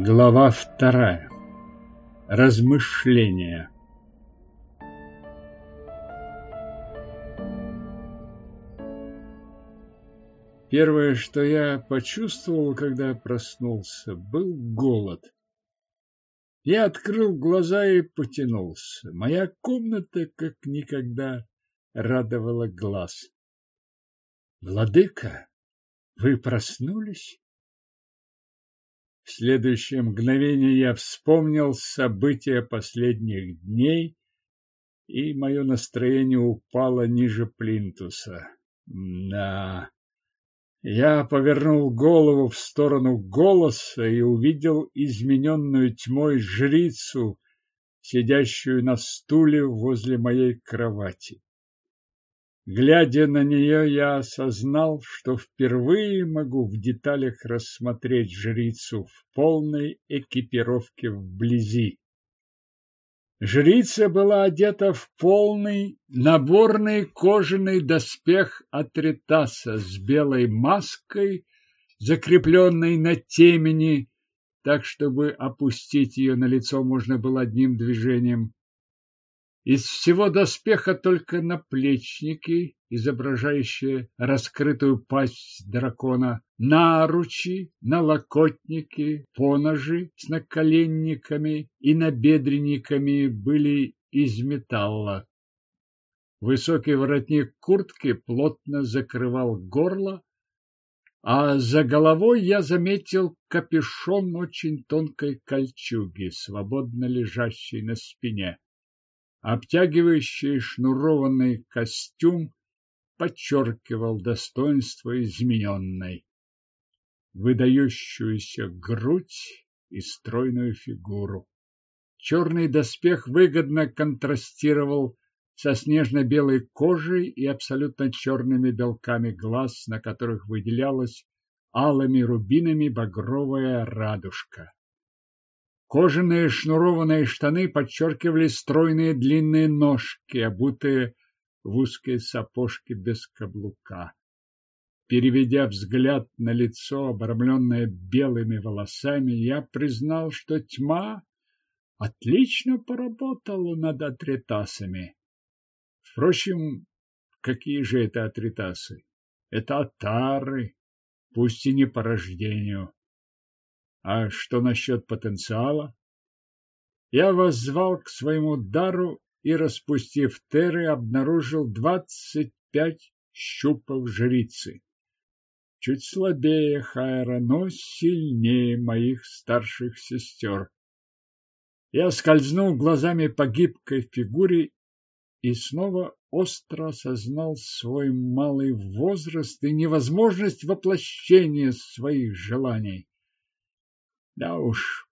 Глава вторая. Размышления. Первое, что я почувствовал, когда проснулся, был голод. Я открыл глаза и потянулся. Моя комната как никогда радовала глаз. Владыка, вы проснулись? В следующее мгновение я вспомнил события последних дней, и мое настроение упало ниже плинтуса. Да. Я повернул голову в сторону голоса и увидел измененную тьмой жрицу, сидящую на стуле возле моей кровати. Глядя на нее, я осознал, что впервые могу в деталях рассмотреть жрицу в полной экипировке вблизи. Жрица была одета в полный наборный кожаный доспех Атритаса с белой маской, закрепленной на темени, так, чтобы опустить ее на лицо можно было одним движением. Из всего доспеха только наплечники, изображающие раскрытую пасть дракона, наручи, налокотники, поножи с наколенниками и набедренниками были из металла. Высокий воротник куртки плотно закрывал горло, а за головой я заметил капюшон очень тонкой кольчуги, свободно лежащий на спине. Обтягивающий шнурованный костюм подчеркивал достоинство измененной, выдающуюся грудь и стройную фигуру. Черный доспех выгодно контрастировал со снежно-белой кожей и абсолютно черными белками глаз, на которых выделялась алыми рубинами багровая радужка. Кожаные шнурованные штаны подчеркивали стройные длинные ножки, обутые в узкие сапожки без каблука. Переведя взгляд на лицо, обрамленное белыми волосами, я признал, что тьма отлично поработала над атритасами. Впрочем, какие же это атритасы? Это атары, пусть и не по рождению. А что насчет потенциала? Я воззвал к своему дару и, распустив теры, обнаружил двадцать пять щупов жрицы. Чуть слабее Хайра, но сильнее моих старших сестер. Я скользнул глазами по гибкой фигуре и снова остро осознал свой малый возраст и невозможность воплощения своих желаний. Да уж,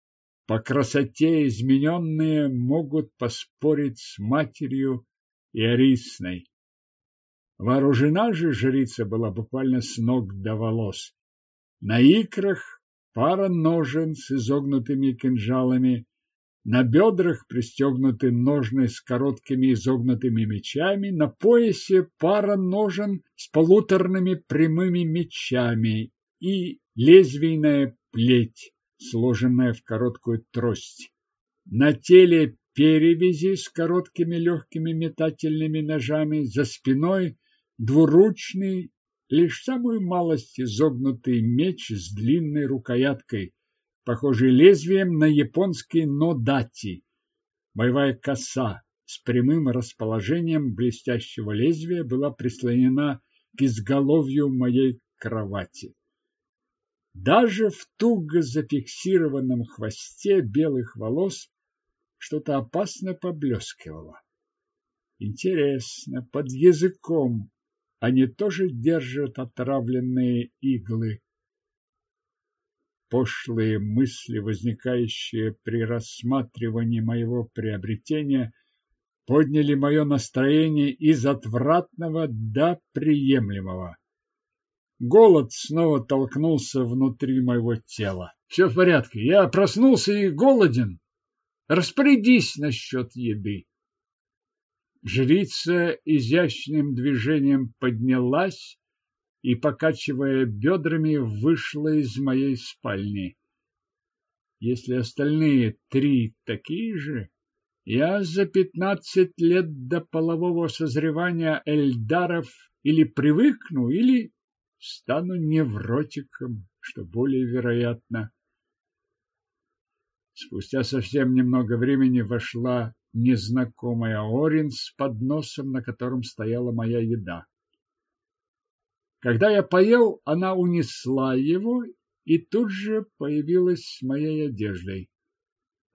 по красоте измененные могут поспорить с матерью и Арисной. Вооружена же жрица была буквально с ног до волос. На икрах пара ножен с изогнутыми кинжалами, на бедрах пристегнуты ножны с короткими изогнутыми мечами, на поясе пара ножен с полуторными прямыми мечами и лезвийная плеть сложенная в короткую трость. На теле перевязи с короткими легкими метательными ножами, за спиной двуручный, лишь самую малость изогнутый меч с длинной рукояткой, похожий лезвием на японский нодати. Боевая коса с прямым расположением блестящего лезвия была прислонена к изголовью моей кровати. Даже в туго зафиксированном хвосте белых волос что-то опасно поблескивало. Интересно, под языком они тоже держат отравленные иглы. Пошлые мысли, возникающие при рассматривании моего приобретения, подняли мое настроение из отвратного до приемлемого. Голод снова толкнулся внутри моего тела. Все в порядке. Я проснулся и голоден. Распорядись насчет еды. Жрица изящным движением поднялась и, покачивая бедрами, вышла из моей спальни. если остальные три такие же, я за пятнадцать лет до полового созревания эльдаров или привыкну, или стану невротиком, что более вероятно. Спустя совсем немного времени вошла незнакомая Орин с подносом, на котором стояла моя еда. Когда я поел, она унесла его и тут же появилась с моей одеждой.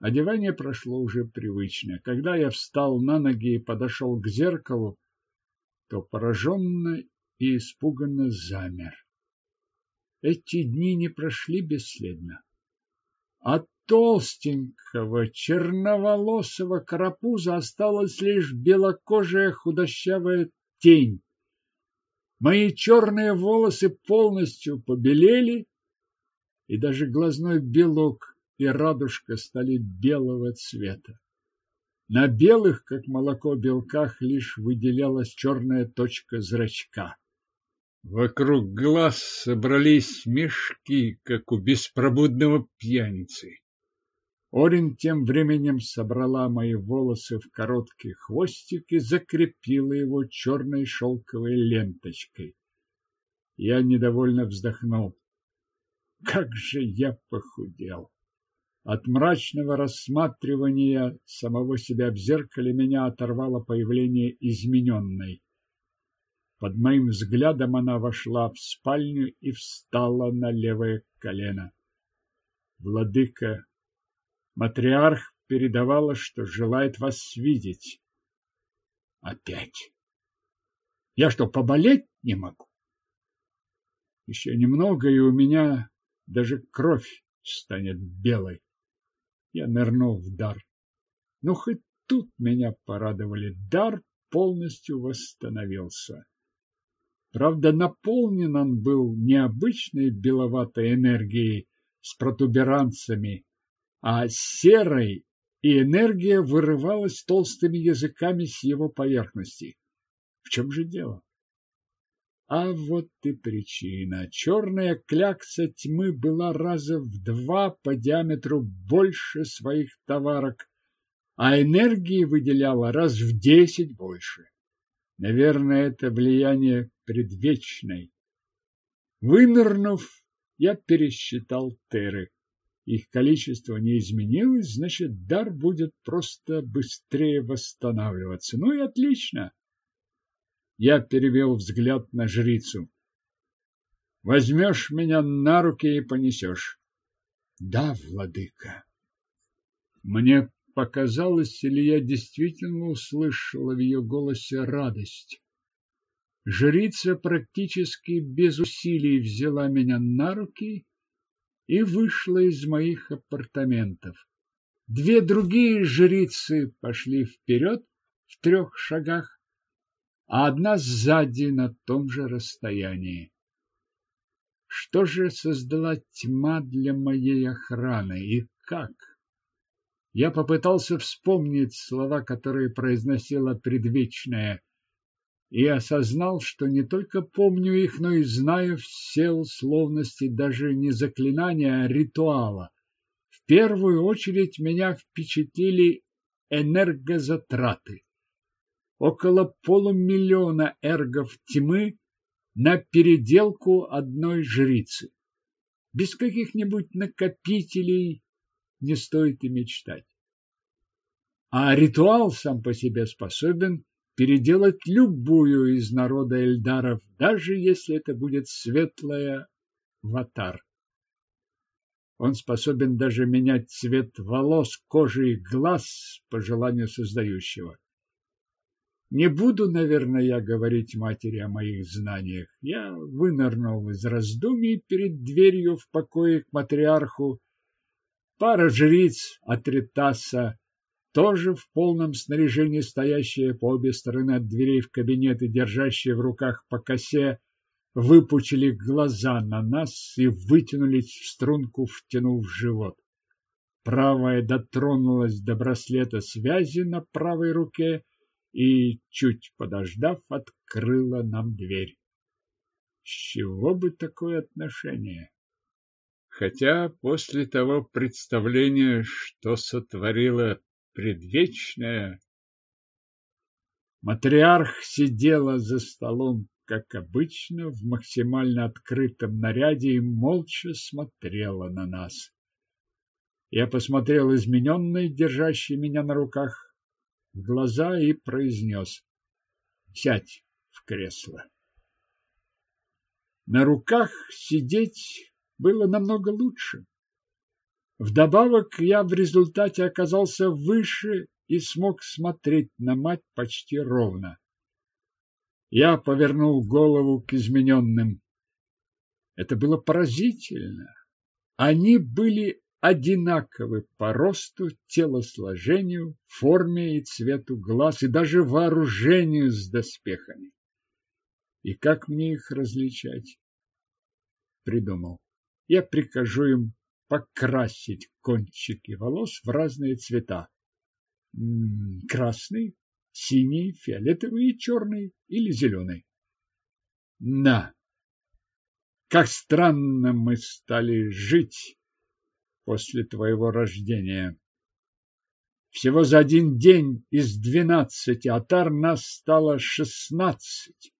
Одевание прошло уже привычно. Когда я встал на ноги и подошел к зеркалу, то пораженно и испуганно замер. Эти дни не прошли бесследно. От толстенького черноволосого карапуза осталась лишь белокожая худощавая тень. Мои черные волосы полностью побелели, и даже глазной белок и радужка стали белого цвета. На белых, как молоко, белках лишь выделялась черная точка зрачка. Вокруг глаз собрались мешки, как у беспробудного пьяницы. Орин тем временем собрала мои волосы в короткий хвостик и закрепила его черной шелковой ленточкой. Я недовольно вздохнул. Как же я похудел! От мрачного рассматривания самого себя в зеркале меня оторвало появление измененной. Под моим взглядом она вошла в спальню и встала на левое колено. Владыка Матриарх передавала, что желает вас видеть. Опять. Я что, поболеть не могу? Еще немного, и у меня даже кровь станет белой. Я нырнул в дар. Ну, хоть тут меня порадовали. Дар полностью восстановился. Правда, наполнен он был необычной беловатой энергией с протуберанцами, а серой, и энергия вырывалась толстыми языками с его поверхности. В чем же дело? А вот и причина. Черная клякса тьмы была раза в два по диаметру больше своих товарок, а энергии выделяла раз в десять больше. Наверное, это влияние предвечной. Вынырнув, я пересчитал теры. Их количество не изменилось, значит, дар будет просто быстрее восстанавливаться. Ну и отлично. Я перевел взгляд на жрицу. Возьмешь меня на руки и понесешь. Да, владыка. Мне показалось, или я действительно услышала в ее голосе радость. Жрица практически без усилий взяла меня на руки и вышла из моих апартаментов. Две другие жрицы пошли вперед в трех шагах, а одна сзади на том же расстоянии. Что же создала тьма для моей охраны и как? Я попытался вспомнить слова, которые произносила предвечная и осознал, что не только помню их, но и знаю все условности даже не заклинания, а ритуала. В первую очередь меня впечатлили энергозатраты. Около полумиллиона эргов тьмы на переделку одной жрицы. Без каких-нибудь накопителей не стоит и мечтать. А ритуал сам по себе способен переделать любую из народа эльдаров, даже если это будет светлая ватар. Он способен даже менять цвет волос, кожи и глаз по желанию создающего. Не буду, наверное, я говорить матери о моих знаниях. Я вынырнул из раздумий перед дверью в покое к матриарху. Пара жриц Атритаса тоже в полном снаряжении, стоящие по обе стороны от дверей в кабинет и держащие в руках по косе, выпучили глаза на нас и вытянулись в струнку, втянув живот. Правая дотронулась до браслета связи на правой руке и, чуть подождав, открыла нам дверь. С чего бы такое отношение? Хотя после того представления, что сотворила предвечная, матриарх сидела за столом, как обычно, в максимально открытом наряде и молча смотрела на нас. Я посмотрел измененный, держащий меня на руках, в глаза и произнес «Сядь в кресло». На руках сидеть было намного лучше. Вдобавок я в результате оказался выше и смог смотреть на мать почти ровно. Я повернул голову к измененным. Это было поразительно. Они были одинаковы по росту, телосложению, форме и цвету глаз, и даже вооружению с доспехами. И как мне их различать? Придумал. Я прикажу им покрасить кончики волос в разные цвета. Красный, синий, фиолетовый, черный или зеленый. На! Как странно мы стали жить после твоего рождения. Всего за один день из двенадцати атар нас стало шестнадцать.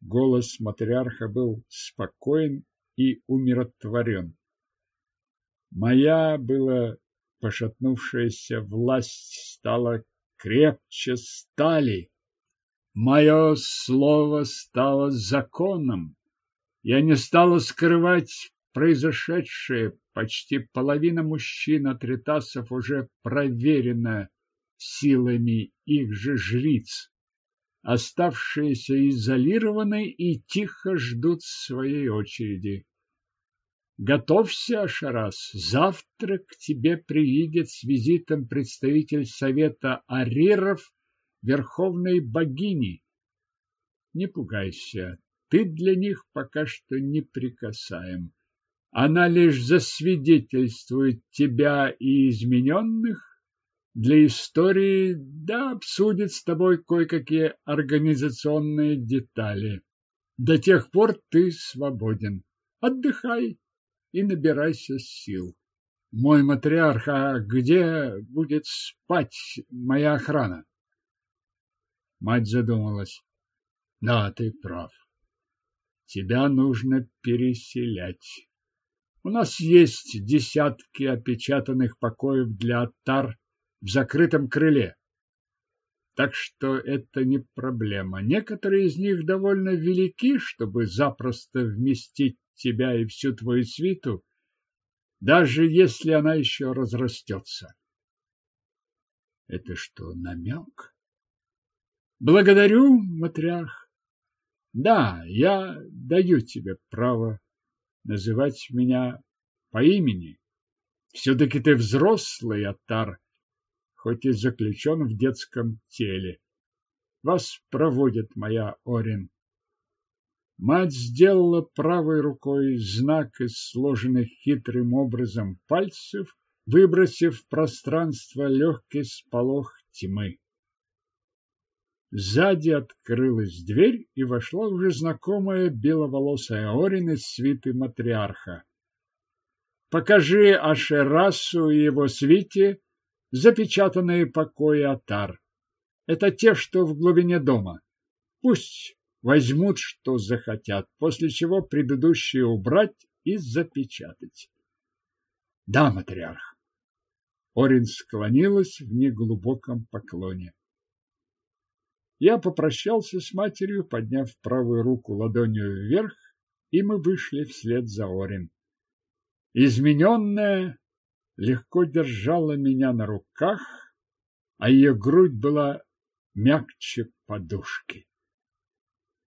Голос матриарха был спокоен и умиротворен. Моя была пошатнувшаяся власть стала крепче стали. Мое слово стало законом. Я не стала скрывать произошедшее, почти половина мужчин от ретасов уже проверена силами их же жриц. Оставшиеся изолированы и тихо ждут своей очереди. Готовься, Ашарас, завтра к тебе приедет с визитом представитель совета ариров Верховной Богини. Не пугайся, ты для них пока что неприкасаем. Она лишь засвидетельствует тебя и измененных для истории, да обсудит с тобой кое-какие организационные детали. До тех пор ты свободен. Отдыхай и набирайся сил. Мой матриарх, а где будет спать моя охрана? Мать задумалась. Да, ты прав. Тебя нужно переселять. У нас есть десятки опечатанных покоев для оттар в закрытом крыле. Так что это не проблема. Некоторые из них довольно велики, чтобы запросто вместить тебя и всю твою свиту, даже если она еще разрастется. Это что, намек? Благодарю, матриарх. Да, я даю тебе право называть меня по имени. Все-таки ты взрослый, Атар, хоть и заключен в детском теле. Вас проводит моя Орин. Мать сделала правой рукой знак из сложенных хитрым образом пальцев, выбросив в пространство легкий сполох тьмы. Сзади открылась дверь, и вошла уже знакомая беловолосая Орин из свиты матриарха. Покажи Ашерасу и его свите запечатанные покои Атар. Это те, что в глубине дома. Пусть возьмут, что захотят, после чего предыдущие убрать и запечатать. Да, матриарх. Орин склонилась в неглубоком поклоне. Я попрощался с матерью, подняв правую руку ладонью вверх, и мы вышли вслед за Орин. Измененная легко держала меня на руках, а ее грудь была мягче подушки.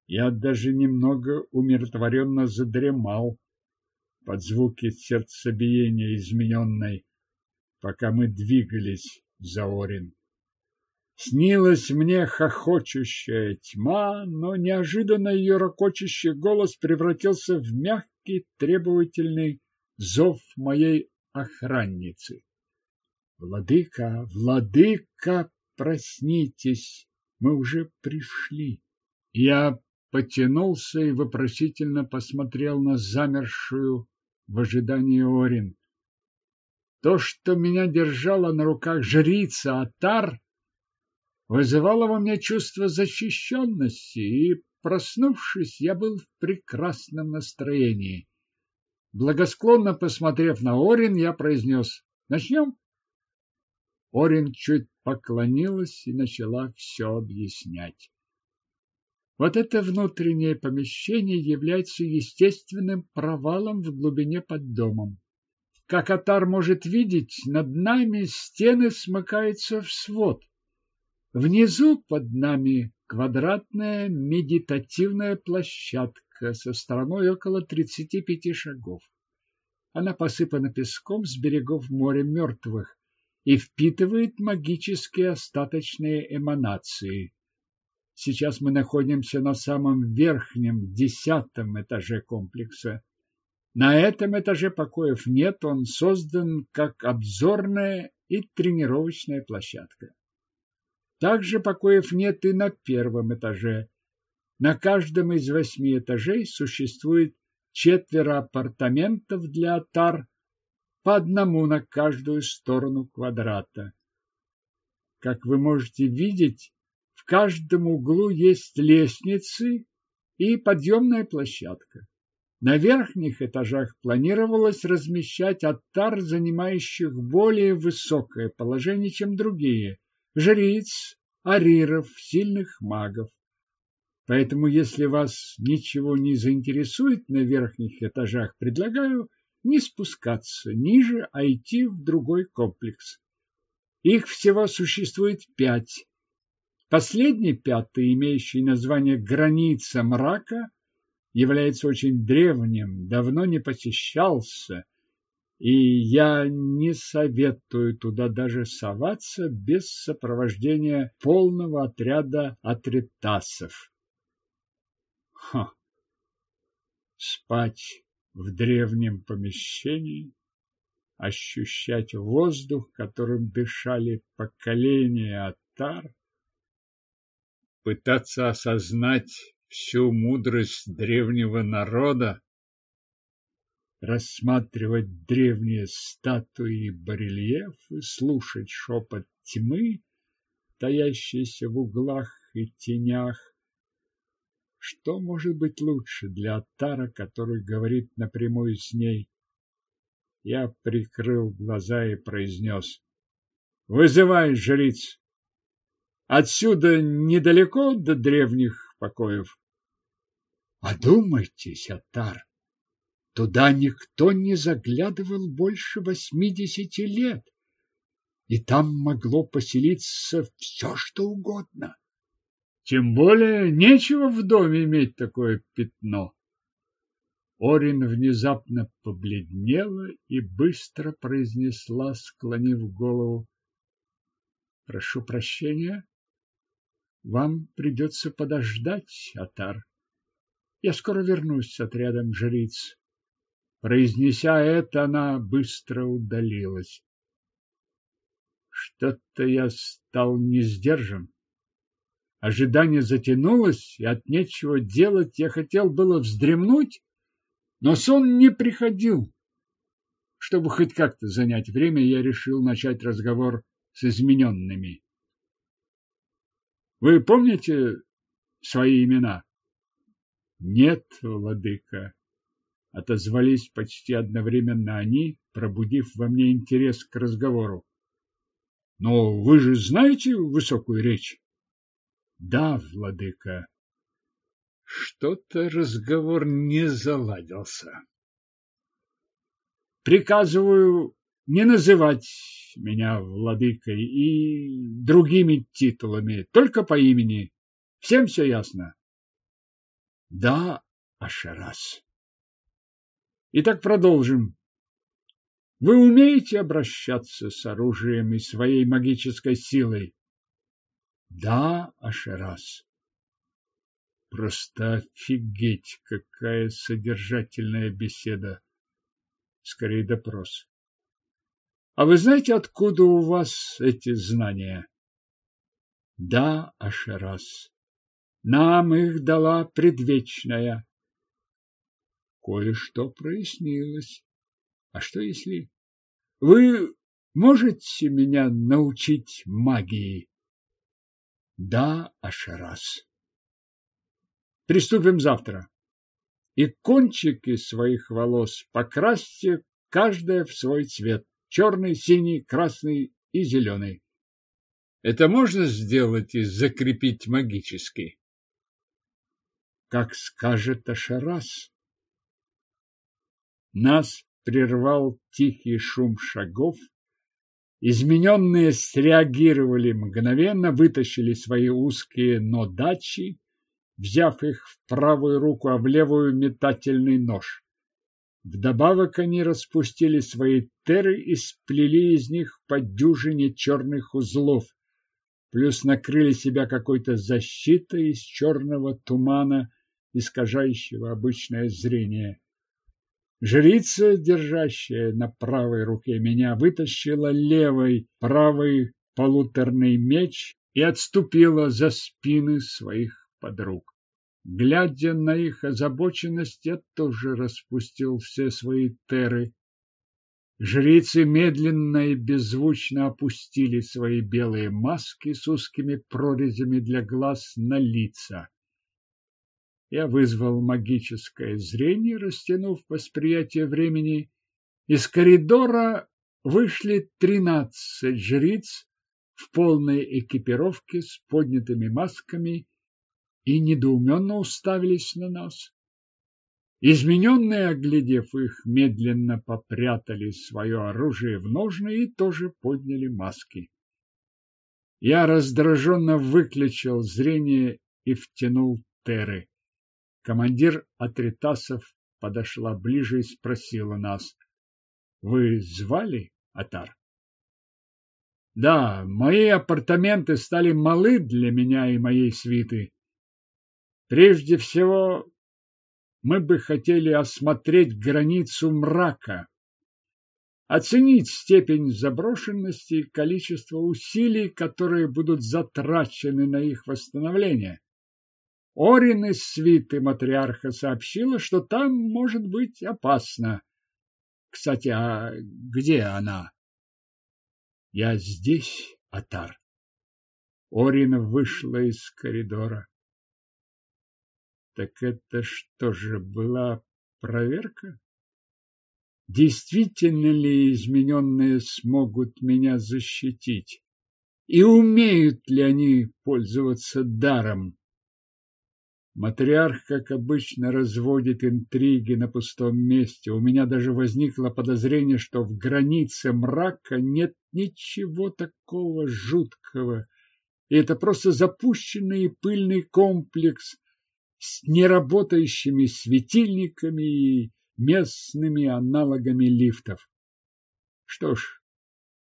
Я даже немного умиротворенно задремал под звуки сердцебиения измененной, пока мы двигались за Орин. Снилась мне хохочущая тьма, но неожиданно ее ракочущий голос превратился в мягкий требовательный зов моей охранницы. Владыка, владыка, проснитесь, мы уже пришли. Я потянулся и вопросительно посмотрел на замершую в ожидании Орин. То, что меня держала на руках жрица Атар, вызывало во мне чувство защищенности, и, проснувшись, я был в прекрасном настроении. Благосклонно посмотрев на Орин, я произнес «Начнем?» Орин чуть поклонилась и начала все объяснять. Вот это внутреннее помещение является естественным провалом в глубине под домом. Как Атар может видеть, над нами стены смыкаются в свод. Внизу под нами квадратная медитативная площадка со стороной около 35 шагов. Она посыпана песком с берегов моря мертвых и впитывает магические остаточные эманации. Сейчас мы находимся на самом верхнем, десятом этаже комплекса. На этом этаже покоев нет, он создан как обзорная и тренировочная площадка. Также покоев нет и на первом этаже. На каждом из восьми этажей существует четверо апартаментов для тар, по одному на каждую сторону квадрата. Как вы можете видеть, в каждом углу есть лестницы и подъемная площадка. На верхних этажах планировалось размещать аттар, занимающих более высокое положение, чем другие, жриц, ариров, сильных магов. Поэтому, если вас ничего не заинтересует на верхних этажах, предлагаю не спускаться ниже, а идти в другой комплекс. Их всего существует пять. Последний, пятый, имеющий название «Граница мрака», является очень древним, давно не посещался и я не советую туда даже соваться без сопровождения полного отряда атритасов. Ха! Спать в древнем помещении, ощущать воздух, которым дышали поколения атар, пытаться осознать всю мудрость древнего народа, рассматривать древние статуи и барельефы, слушать шепот тьмы, таящийся в углах и тенях. Что может быть лучше для Атара, который говорит напрямую с ней? Я прикрыл глаза и произнес. Вызывай жриц. Отсюда недалеко до древних покоев. Одумайтесь, Атар. Туда никто не заглядывал больше восьмидесяти лет, и там могло поселиться все, что угодно. Тем более нечего в доме иметь такое пятно. Орин внезапно побледнела и быстро произнесла, склонив голову. — Прошу прощения. Вам придется подождать, Атар. Я скоро вернусь с отрядом жриц. Произнеся это, она быстро удалилась. Что-то я стал не сдержан. Ожидание затянулось, и от нечего делать я хотел было вздремнуть, но сон не приходил. Чтобы хоть как-то занять время, я решил начать разговор с измененными. Вы помните свои имена? Нет, владыка отозвались почти одновременно они, пробудив во мне интерес к разговору. Но вы же знаете высокую речь? Да, владыка. Что-то разговор не заладился. Приказываю не называть меня владыкой и другими титулами, только по имени. Всем все ясно? Да, Ашерас. Итак, продолжим. Вы умеете обращаться с оружием и своей магической силой? Да, Ашерас. Просто офигеть, какая содержательная беседа. Скорее допрос. А вы знаете, откуда у вас эти знания? Да, Ашерас. Нам их дала предвечная. Кое-что прояснилось. А что если... Вы можете меня научить магии? Да, Ашерас. Приступим завтра. И кончики своих волос покрасьте каждая в свой цвет. Черный, синий, красный и зеленый. Это можно сделать и закрепить магически? Как скажет Ашерас. Нас прервал тихий шум шагов. Измененные среагировали мгновенно, вытащили свои узкие нодачи, взяв их в правую руку, а в левую метательный нож. Вдобавок они распустили свои теры и сплели из них по дюжине черных узлов, плюс накрыли себя какой-то защитой из черного тумана, искажающего обычное зрение. Жрица, держащая на правой руке меня, вытащила левой правый полуторный меч и отступила за спины своих подруг. Глядя на их озабоченность, я тоже распустил все свои теры. Жрицы медленно и беззвучно опустили свои белые маски с узкими прорезями для глаз на лица. Я вызвал магическое зрение, растянув восприятие времени. Из коридора вышли тринадцать жриц в полной экипировке с поднятыми масками и недоуменно уставились на нас. Измененные, оглядев их, медленно попрятали свое оружие в ножны и тоже подняли маски. Я раздраженно выключил зрение и втянул теры. Командир Атритасов подошла ближе и спросила нас. — Вы звали, Атар? — Да, мои апартаменты стали малы для меня и моей свиты. Прежде всего, мы бы хотели осмотреть границу мрака, оценить степень заброшенности и количество усилий, которые будут затрачены на их восстановление. Орин из свиты матриарха сообщила, что там может быть опасно. Кстати, а где она? Я здесь, Атар. Орина вышла из коридора. Так это что же была проверка? Действительно ли измененные смогут меня защитить? И умеют ли они пользоваться даром? Матриарх, как обычно, разводит интриги на пустом месте. У меня даже возникло подозрение, что в границе мрака нет ничего такого жуткого. И это просто запущенный пыльный комплекс с неработающими светильниками и местными аналогами лифтов. Что ж,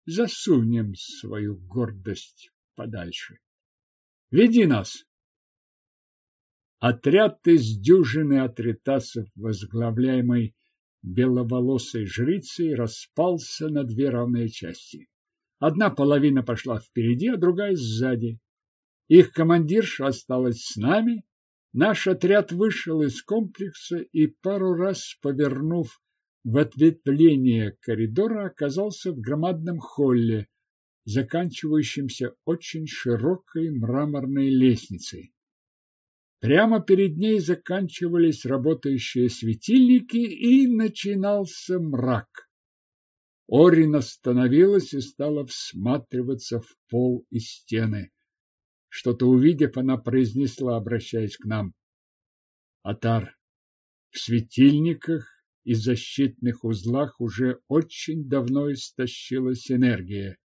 засунем свою гордость подальше. Веди нас. Отряд из дюжины атритасов, возглавляемый беловолосой жрицей, распался на две равные части. Одна половина пошла впереди, а другая сзади. Их командирша осталась с нами, Наш отряд вышел из комплекса и пару раз, повернув в ответвление коридора, оказался в громадном холле, заканчивающемся очень широкой мраморной лестницей. Прямо перед ней заканчивались работающие светильники, и начинался мрак. Орин остановилась и стала всматриваться в пол и стены. Что-то увидев, она произнесла, обращаясь к нам. Атар, в светильниках и защитных узлах уже очень давно истощилась энергия.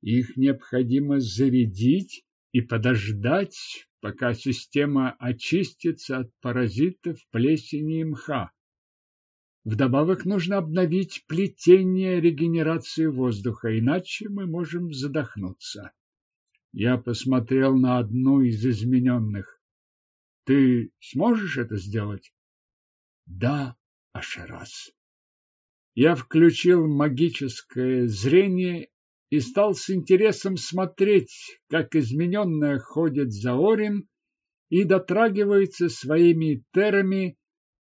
Их необходимо зарядить и подождать, пока система очистится от паразитов плесени и мха. Вдобавок нужно обновить плетение регенерации воздуха, иначе мы можем задохнуться. Я посмотрел на одну из измененных. Ты сможешь это сделать? Да, Ашерас. Я включил магическое зрение и стал с интересом смотреть, как измененная ходит за Орин и дотрагивается своими терами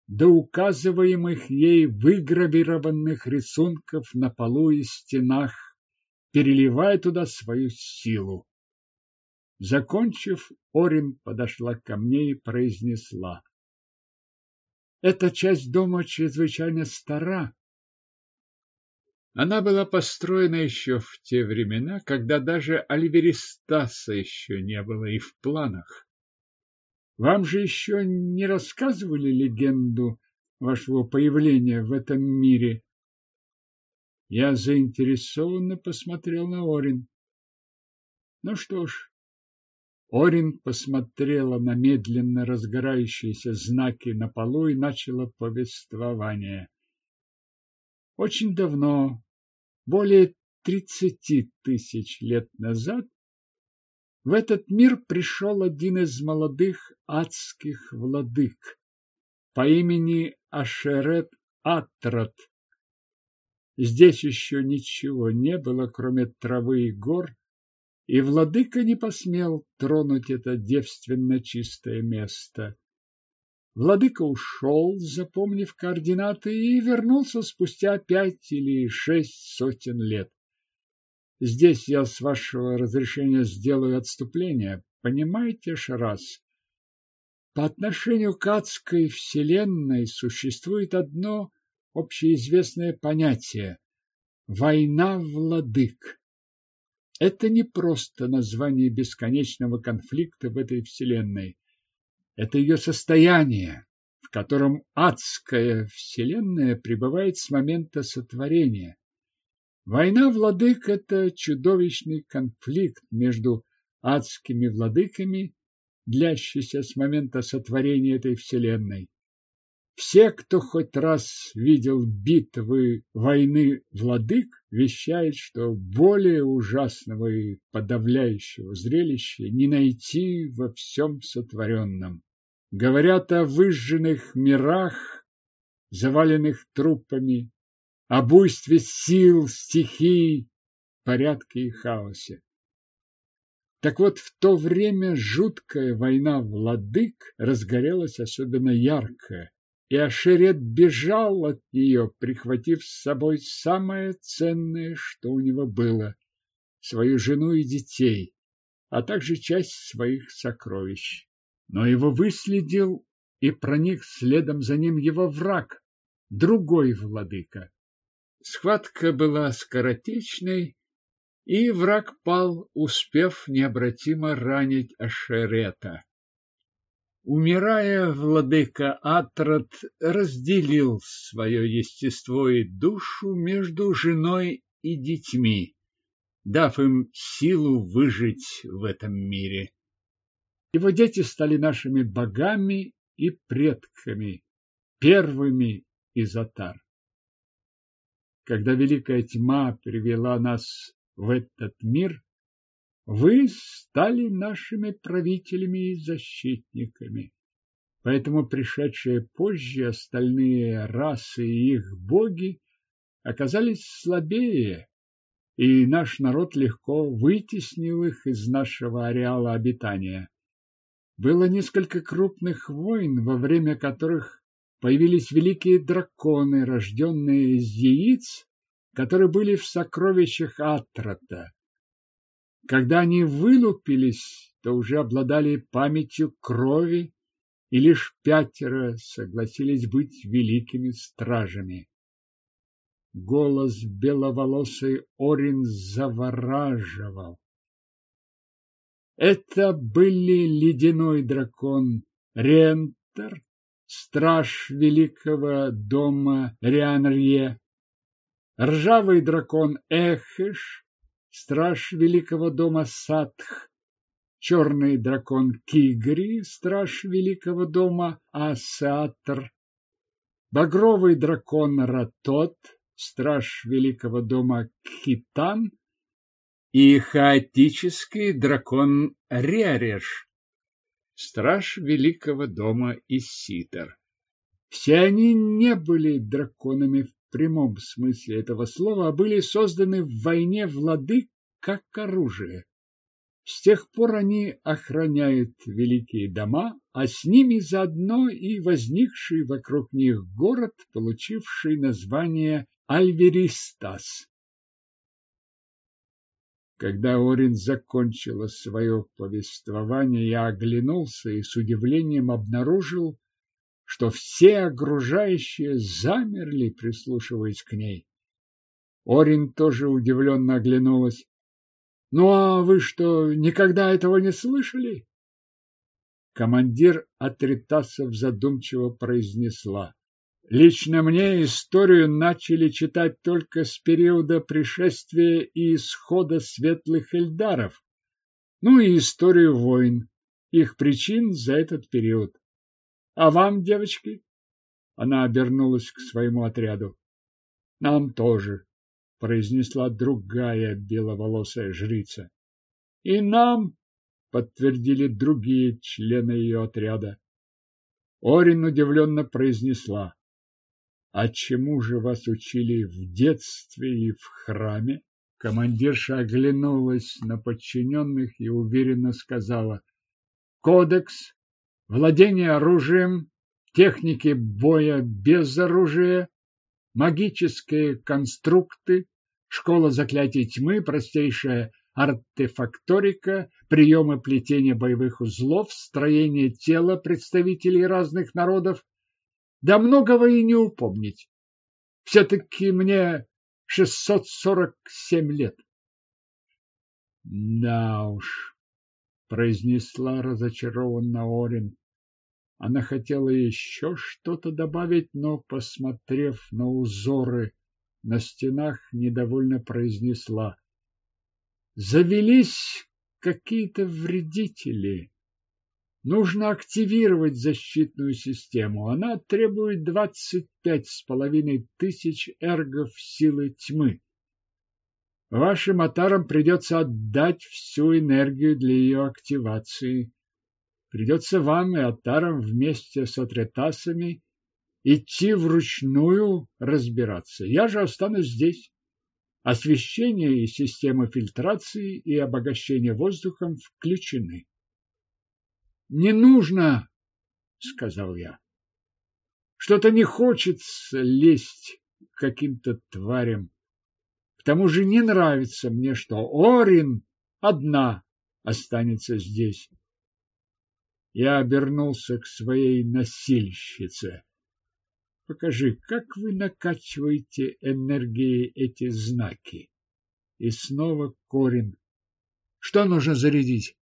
до указываемых ей выгравированных рисунков на полу и стенах, переливая туда свою силу. Закончив, Орин подошла ко мне и произнесла. Эта часть дома чрезвычайно стара. Она была построена еще в те времена, когда даже Альверистаса еще не было и в планах. Вам же еще не рассказывали легенду вашего появления в этом мире? Я заинтересованно посмотрел на Орин. Ну что ж, Орин посмотрела на медленно разгорающиеся знаки на полу и начала повествование. Очень давно, более тридцати тысяч лет назад, в этот мир пришел один из молодых адских владык по имени Ашерет Атрат. Здесь еще ничего не было, кроме травы и гор, и владыка не посмел тронуть это девственно чистое место. Владыка ушел, запомнив координаты, и вернулся спустя пять или шесть сотен лет. Здесь я, с вашего разрешения, сделаю отступление. Понимаете, Шарас? По отношению к адской вселенной существует одно общеизвестное понятие – война владык. Это не просто название бесконечного конфликта в этой вселенной. Это ее состояние, в котором адская вселенная пребывает с момента сотворения. Война владык – это чудовищный конфликт между адскими владыками, длящийся с момента сотворения этой вселенной. Все, кто хоть раз видел битвы войны владык, вещают, что более ужасного и подавляющего зрелища не найти во всем сотворенном. Говорят о выжженных мирах, заваленных трупами, о буйстве сил, стихий, порядке и хаосе. Так вот, в то время жуткая война владык разгорелась особенно ярко, и Ашерет бежал от нее, прихватив с собой самое ценное, что у него было – свою жену и детей, а также часть своих сокровищ. Но его выследил и проник следом за ним его враг, другой владыка. Схватка была скоротечной, и враг пал, успев необратимо ранить Ашерета. Умирая, владыка Атрат разделил свое естество и душу между женой и детьми, дав им силу выжить в этом мире. Его дети стали нашими богами и предками, первыми из Атар. Когда великая тьма привела нас в этот мир, вы стали нашими правителями и защитниками. Поэтому пришедшие позже остальные расы и их боги оказались слабее, и наш народ легко вытеснил их из нашего ареала обитания. Было несколько крупных войн, во время которых появились великие драконы, рожденные из яиц, которые были в сокровищах Атрата. Когда они вылупились, то уже обладали памятью крови, и лишь пятеро согласились быть великими стражами. Голос беловолосый Орин завораживал. Это были ледяной дракон Рентер, страж великого дома Рианрье, ржавый дракон Эхеш, страж великого дома Сатх, черный дракон Кигри, страж великого дома Асатр, багровый дракон Ратот, страж великого дома Кхитан и хаотический дракон Ререш, страж великого дома Иситер. Все они не были драконами в прямом смысле этого слова, были созданы в войне владык как оружие. С тех пор они охраняют великие дома, а с ними заодно и возникший вокруг них город, получивший название Альверистас. Когда Орин закончила свое повествование, я оглянулся и с удивлением обнаружил, что все окружающие замерли, прислушиваясь к ней. Орин тоже удивленно оглянулась. — Ну а вы что, никогда этого не слышали? Командир Атритасов задумчиво произнесла. Лично мне историю начали читать только с периода пришествия и исхода светлых эльдаров, ну и историю войн, их причин за этот период. А вам, девочки? Она обернулась к своему отряду. Нам тоже, произнесла другая беловолосая жрица. И нам, подтвердили другие члены ее отряда. Орин удивленно произнесла. А чему же вас учили в детстве и в храме? Командирша оглянулась на подчиненных и уверенно сказала. Кодекс, владение оружием, техники боя без оружия, магические конструкты, школа заклятий тьмы, простейшая артефакторика, приемы плетения боевых узлов, строение тела представителей разных народов, да многого и не упомнить. Все-таки мне 647 лет. Да уж, произнесла разочарованно Орин. Она хотела еще что-то добавить, но, посмотрев на узоры на стенах, недовольно произнесла. Завелись какие-то вредители. Нужно активировать защитную систему. Она требует двадцать пять с половиной тысяч эргов силы тьмы. Вашим атарам придется отдать всю энергию для ее активации. Придется вам и атарам вместе с атретасами идти вручную разбираться. Я же останусь здесь. Освещение и система фильтрации и обогащения воздухом включены. Не нужно, сказал я. Что-то не хочется лезть к каким-то тварям. К тому же не нравится мне, что Орин одна останется здесь. Я обернулся к своей носильщице. Покажи, как вы накачиваете энергией эти знаки. И снова Корин. Что нужно зарядить?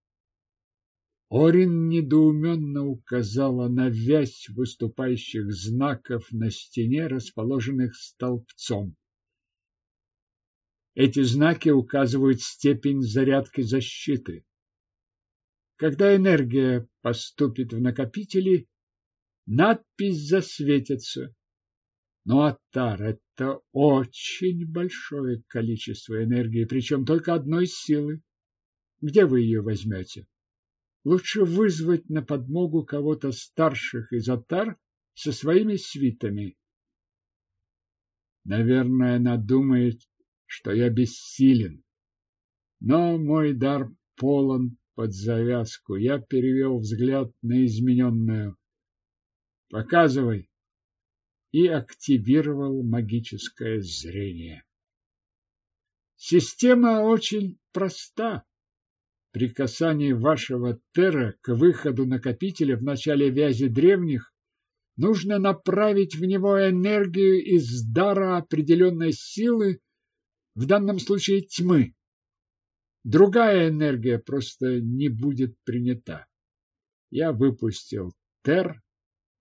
Орин недоуменно указала на вязь выступающих знаков на стене, расположенных столбцом. Эти знаки указывают степень зарядки защиты. Когда энергия поступит в накопители, надпись засветится. Но Аттар – это очень большое количество энергии, причем только одной силы. Где вы ее возьмете? Лучше вызвать на подмогу кого-то старших из отар со своими свитами. Наверное, она думает, что я бессилен. Но мой дар полон под завязку. Я перевел взгляд на измененную. Показывай. И активировал магическое зрение. Система очень проста. При касании вашего тера к выходу накопителя в начале вязи древних нужно направить в него энергию из дара определенной силы, в данном случае тьмы. Другая энергия просто не будет принята. Я выпустил тер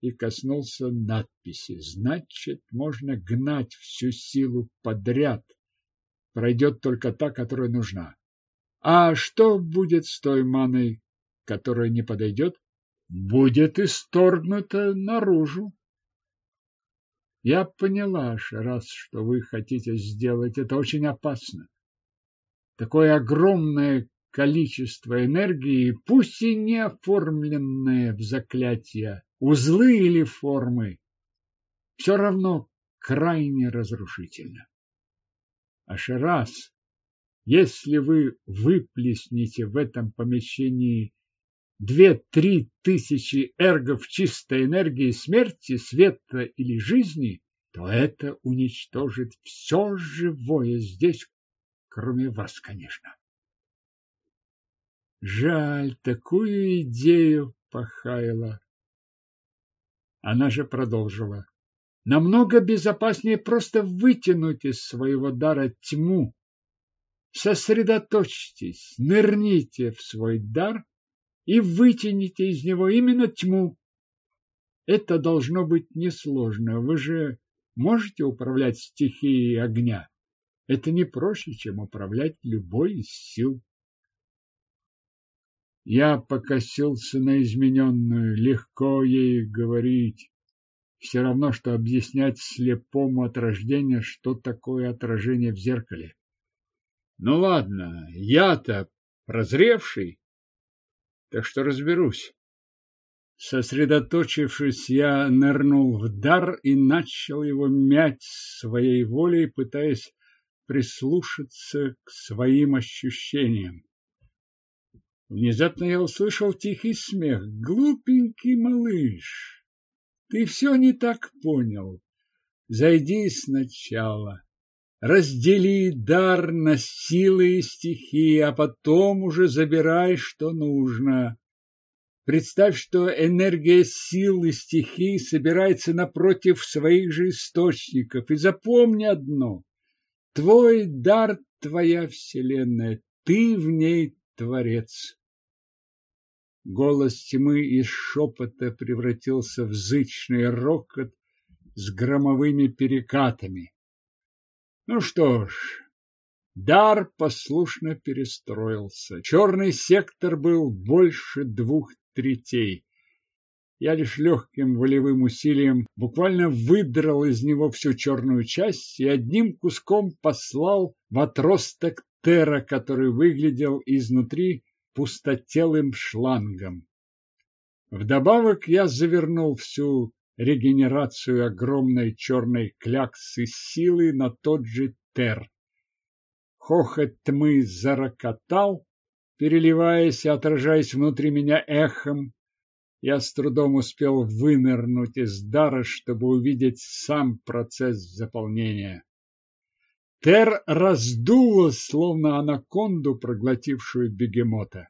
и коснулся надписи. Значит, можно гнать всю силу подряд. Пройдет только та, которая нужна. А что будет с той маной, которая не подойдет? Будет исторгнута наружу. Я поняла, раз, что вы хотите сделать, это очень опасно. Такое огромное количество энергии, пусть и не оформленное в заклятия, узлы или формы, все равно крайне разрушительно. Ашерас Если вы выплеснете в этом помещении две-три тысячи эргов чистой энергии смерти, света или жизни, то это уничтожит все живое здесь, кроме вас, конечно. Жаль, такую идею похаяла. Она же продолжила. Намного безопаснее просто вытянуть из своего дара тьму. Сосредоточьтесь, нырните в свой дар и вытяните из него именно тьму. Это должно быть несложно. Вы же можете управлять стихией огня. Это не проще, чем управлять любой из сил. Я покосился на измененную, легко ей говорить. Все равно, что объяснять слепому от рождения, что такое отражение в зеркале. Ну ладно, я-то прозревший, так что разберусь. Сосредоточившись, я нырнул в дар и начал его мять своей волей, пытаясь прислушаться к своим ощущениям. Внезапно я услышал тихий смех. Глупенький малыш, ты все не так понял. Зайди сначала, раздели дар на силы и стихии, а потом уже забирай, что нужно. Представь, что энергия сил и стихий собирается напротив своих же источников. И запомни одно. Твой дар – твоя вселенная. Ты в ней творец. Голос тьмы из шепота превратился в зычный рокот с громовыми перекатами. Ну что ж, дар послушно перестроился. Черный сектор был больше двух третей. Я лишь легким волевым усилием буквально выдрал из него всю черную часть и одним куском послал в отросток Тера, который выглядел изнутри пустотелым шлангом. Вдобавок я завернул всю регенерацию огромной черной кляксы силы на тот же Тер. Хохот тьмы зарокотал, переливаясь и отражаясь внутри меня эхом. Я с трудом успел вынырнуть из дара, чтобы увидеть сам процесс заполнения. Тер раздуло, словно анаконду, проглотившую бегемота.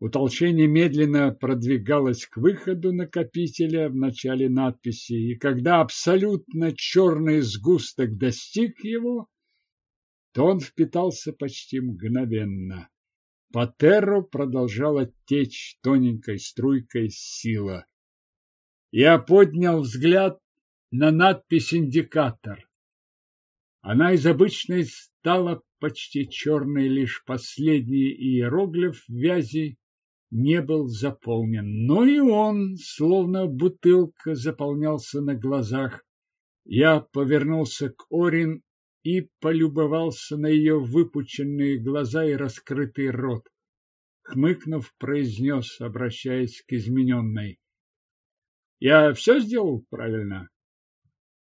Утолщение медленно продвигалось к выходу накопителя в начале надписи, и когда абсолютно черный сгусток достиг его, то он впитался почти мгновенно. По терру продолжала течь тоненькой струйкой сила. Я поднял взгляд на надпись «Индикатор». Она из обычной стала почти черной, лишь последний иероглиф вязи не был заполнен. Но и он, словно бутылка, заполнялся на глазах. Я повернулся к Орин и полюбовался на ее выпученные глаза и раскрытый рот. Хмыкнув, произнес, обращаясь к измененной. «Я все сделал правильно?»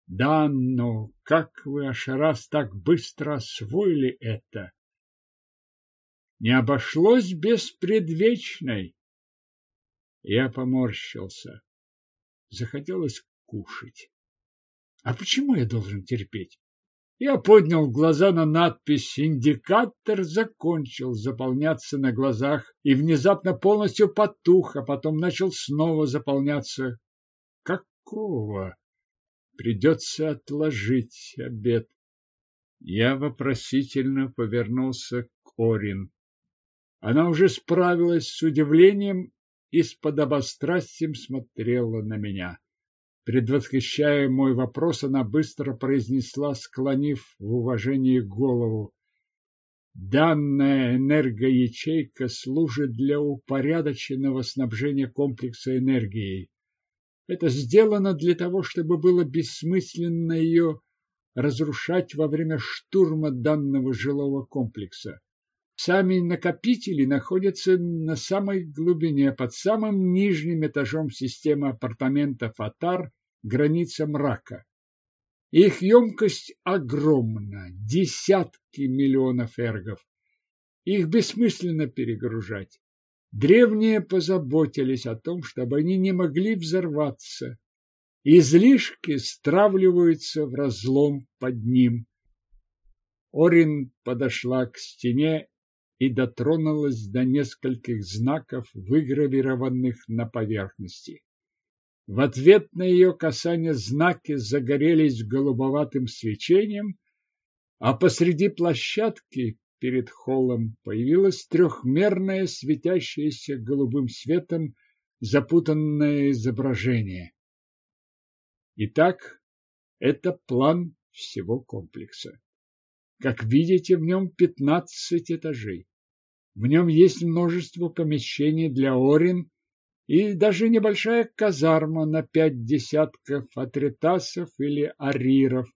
Да, но как вы, Ашарас, так быстро освоили это? Не обошлось без предвечной. Я поморщился. Захотелось кушать. А почему я должен терпеть? Я поднял глаза на надпись «Индикатор» закончил заполняться на глазах и внезапно полностью потух, а потом начал снова заполняться. Какого? Придется отложить обед. Я вопросительно повернулся к Орин. Она уже справилась с удивлением и с подобострастием смотрела на меня. Предвосхищая мой вопрос, она быстро произнесла, склонив в уважении голову. Данная энергоячейка служит для упорядоченного снабжения комплекса энергией. Это сделано для того, чтобы было бессмысленно ее разрушать во время штурма данного жилого комплекса. Сами накопители находятся на самой глубине, под самым нижним этажом системы апартаментов Атар, граница мрака. Их емкость огромна, десятки миллионов эргов. их бессмысленно перегружать. Древние позаботились о том, чтобы они не могли взорваться. Излишки стравливаются в разлом под ним. Орин подошла к стене и дотронулась до нескольких знаков, выгравированных на поверхности. В ответ на ее касание знаки загорелись голубоватым свечением, а посреди площадки перед холлом появилось трехмерное светящееся голубым светом запутанное изображение. Итак, это план всего комплекса. Как видите, в нем 15 этажей. В нем есть множество помещений для Орин и даже небольшая казарма на пять десятков атритасов или ариров,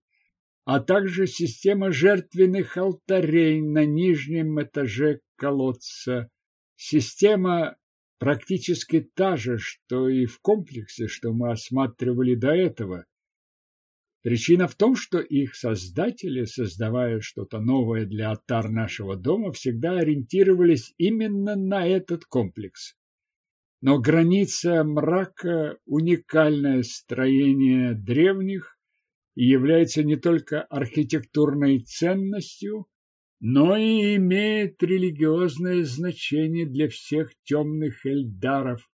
а также система жертвенных алтарей на нижнем этаже колодца. Система практически та же, что и в комплексе, что мы осматривали до этого. Причина в том, что их создатели, создавая что-то новое для отар нашего дома, всегда ориентировались именно на этот комплекс. Но граница мрака – уникальное строение древних и является не только архитектурной ценностью, но и имеет религиозное значение для всех темных эльдаров,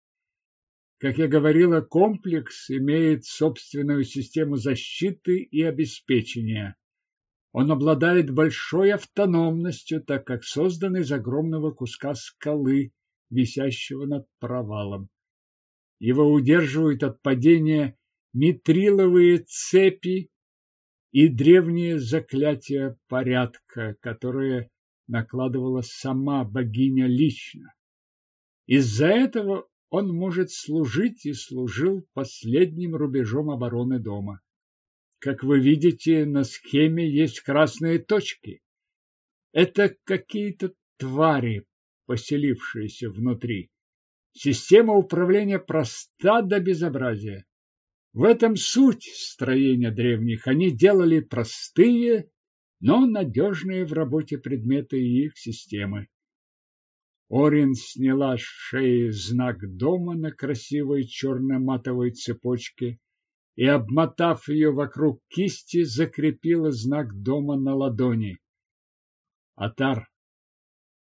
как я говорила, комплекс имеет собственную систему защиты и обеспечения. Он обладает большой автономностью, так как создан из огромного куска скалы, висящего над провалом. Его удерживают от падения митриловые цепи и древние заклятия порядка, которые накладывала сама богиня лично. Из-за этого он может служить и служил последним рубежом обороны дома. Как вы видите, на схеме есть красные точки. Это какие-то твари, поселившиеся внутри. Система управления проста до безобразия. В этом суть строения древних. Они делали простые, но надежные в работе предметы и их системы. Орин сняла с шеи знак дома на красивой черно-матовой цепочке и, обмотав ее вокруг кисти, закрепила знак дома на ладони. Атар.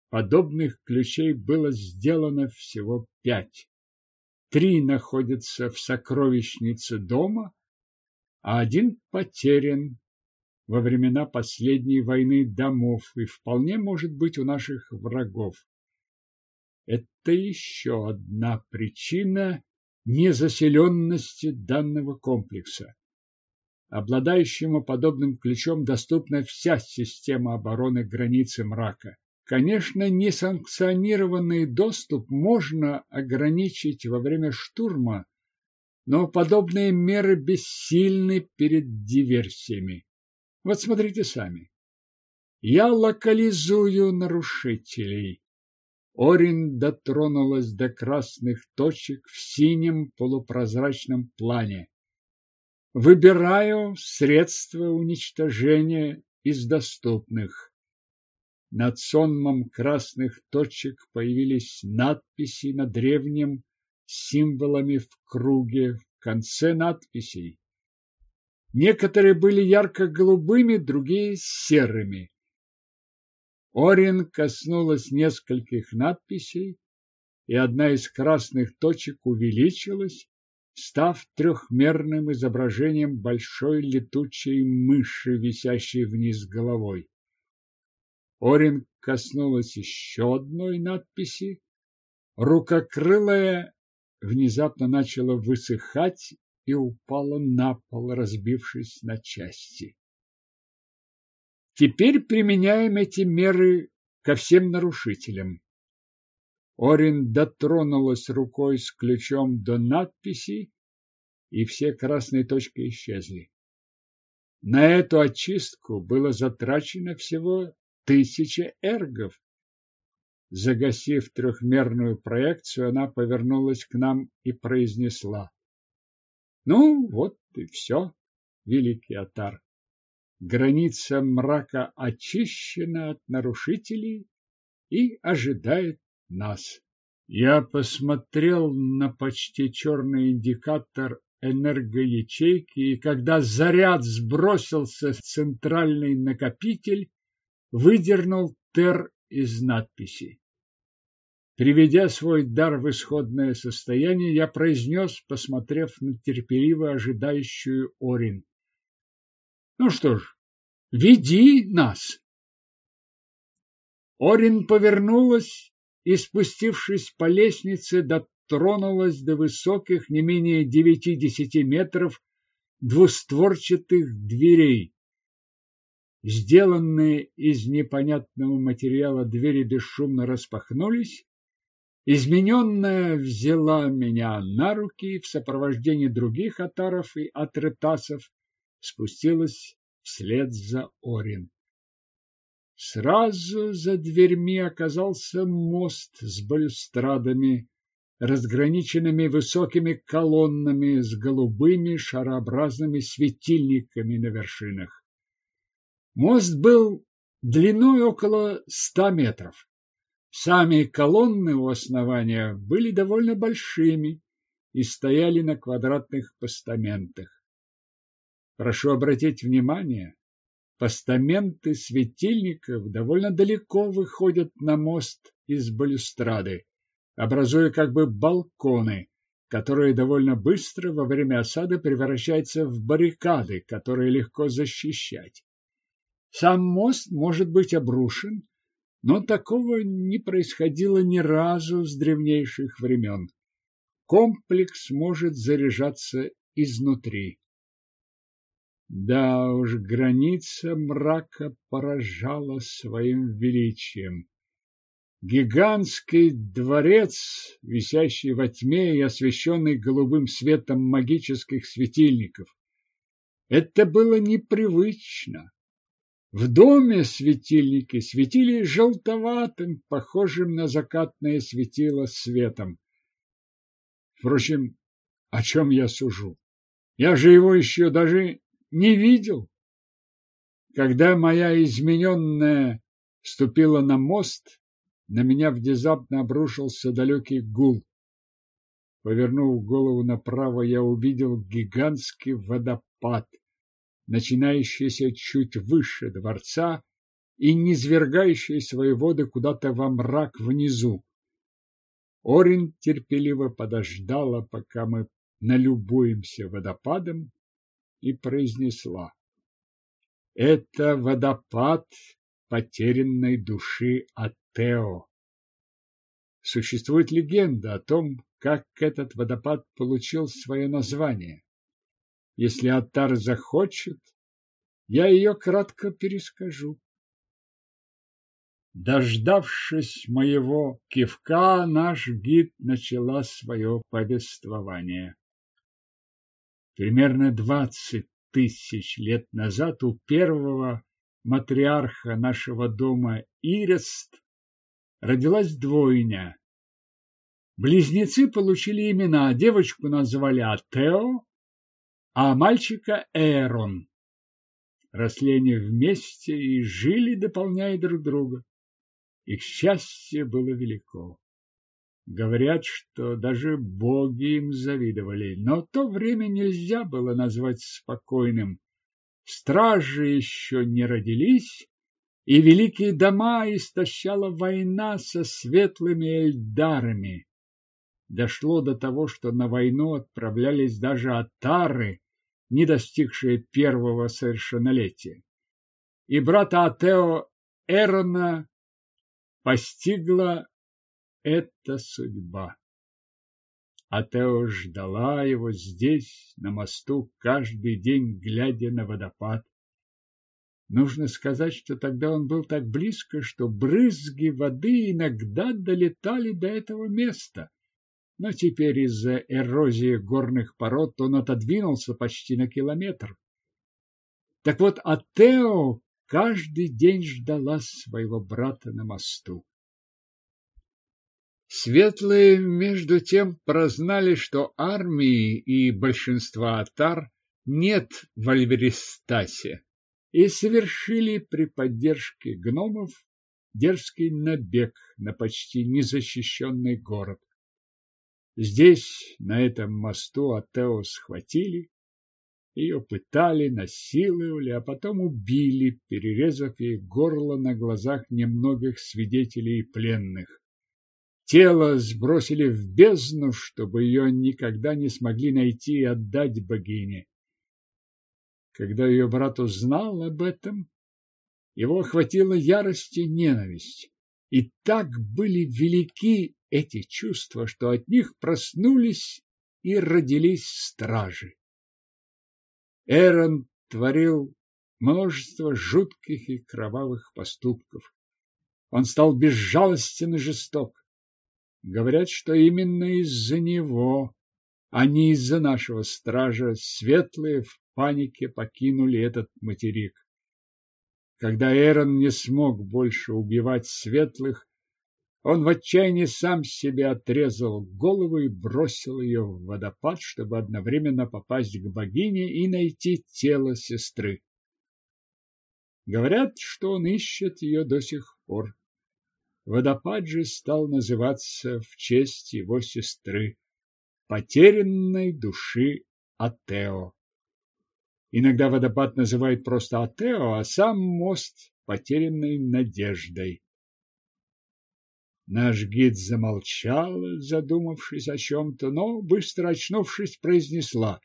Подобных ключей было сделано всего пять. Три находятся в сокровищнице дома, а один потерян во времена последней войны домов и вполне может быть у наших врагов. Это еще одна причина незаселенности данного комплекса. Обладающему подобным ключом доступна вся система обороны границы мрака. Конечно, несанкционированный доступ можно ограничить во время штурма, но подобные меры бессильны перед диверсиями. Вот смотрите сами. Я локализую нарушителей. Орин дотронулась до красных точек в синем полупрозрачном плане. Выбираю средства уничтожения из доступных. Над сонмом красных точек появились надписи на древнем символами в круге в конце надписей. Некоторые были ярко-голубыми, другие серыми. Орин коснулась нескольких надписей, и одна из красных точек увеличилась, став трехмерным изображением большой летучей мыши, висящей вниз головой. Орин коснулась еще одной надписи. Рукокрылая внезапно начала высыхать и упала на пол, разбившись на части. Теперь применяем эти меры ко всем нарушителям. Орин дотронулась рукой с ключом до надписи, и все красные точки исчезли. На эту очистку было затрачено всего тысяча эргов. Загасив трехмерную проекцию, она повернулась к нам и произнесла. Ну, вот и все, великий Атар. Граница мрака очищена от нарушителей, и ожидает нас. Я посмотрел на почти черный индикатор энергоячейки, и когда заряд сбросился в центральный накопитель, выдернул тер из надписи. Приведя свой дар в исходное состояние, я произнес, посмотрев на терпеливо ожидающую Орин. Ну что ж, веди нас. Орин повернулась и, спустившись по лестнице, дотронулась до высоких не менее девяти-десяти метров двустворчатых дверей. Сделанные из непонятного материала двери бесшумно распахнулись. Измененная взяла меня на руки в сопровождении других атаров и атретасов спустилась вслед за Орин. Сразу за дверьми оказался мост с балюстрадами, разграниченными высокими колоннами с голубыми шарообразными светильниками на вершинах. Мост был длиной около ста метров. Сами колонны у основания были довольно большими и стояли на квадратных постаментах. Прошу обратить внимание, Постаменты светильников довольно далеко выходят на мост из балюстрады, образуя как бы балконы, которые довольно быстро во время осады превращаются в баррикады, которые легко защищать. Сам мост может быть обрушен, но такого не происходило ни разу с древнейших времен. Комплекс может заряжаться изнутри. Да уж, граница мрака поражала своим величием. Гигантский дворец, висящий во тьме и освещенный голубым светом магических светильников. Это было непривычно. В доме светильники светили желтоватым, похожим на закатное светило светом. Впрочем, о чем я сужу? Я же его еще даже не видел. Когда моя измененная ступила на мост, на меня внезапно обрушился далекий гул. Повернув голову направо, я увидел гигантский водопад, начинающийся чуть выше дворца и низвергающий свои воды куда-то во мрак внизу. Орин терпеливо подождала, пока мы налюбуемся водопадом, и произнесла. Это водопад потерянной души Атео. Существует легенда о том, как этот водопад получил свое название. Если Атар захочет, я ее кратко перескажу. Дождавшись моего кивка, наш гид начала свое повествование. Примерно двадцать тысяч лет назад у первого матриарха нашего дома Ирест родилась двойня. Близнецы получили имена, девочку назвали Атео, а мальчика Эрон. Росли они вместе и жили, дополняя друг друга. Их счастье было велико. Говорят, что даже боги им завидовали, но то время нельзя было назвать спокойным. Стражи еще не родились, и великие дома истощала война со светлыми эльдарами. Дошло до того, что на войну отправлялись даже атары, не достигшие первого совершеннолетия. И брата Атео Эрона постигла это судьба. А Тео ждала его здесь, на мосту, каждый день глядя на водопад. Нужно сказать, что тогда он был так близко, что брызги воды иногда долетали до этого места. Но теперь из-за эрозии горных пород он отодвинулся почти на километр. Так вот, Атео каждый день ждала своего брата на мосту. Светлые, между тем, прознали, что армии и большинства атар нет в Альверистасе и совершили при поддержке гномов дерзкий набег на почти незащищенный город. Здесь, на этом мосту, Атео схватили, ее пытали, насиловали, а потом убили, перерезав ей горло на глазах немногих свидетелей и пленных. Тело сбросили в бездну, чтобы ее никогда не смогли найти и отдать богине. Когда ее брат узнал об этом, его охватила ярость и ненависть. И так были велики эти чувства, что от них проснулись и родились стражи. Эрон творил множество жутких и кровавых поступков. Он стал безжалостен и жесток. Говорят, что именно из-за него, а не из-за нашего стража, светлые в панике покинули этот материк. Когда Эрон не смог больше убивать светлых, он в отчаянии сам себе отрезал голову и бросил ее в водопад, чтобы одновременно попасть к богине и найти тело сестры. Говорят, что он ищет ее до сих пор. Водопад же стал называться в честь его сестры, потерянной души Атео. Иногда водопад называют просто Атео, а сам мост потерянной надеждой. Наш гид замолчала, задумавшись о чем-то, но, быстро очнувшись, произнесла.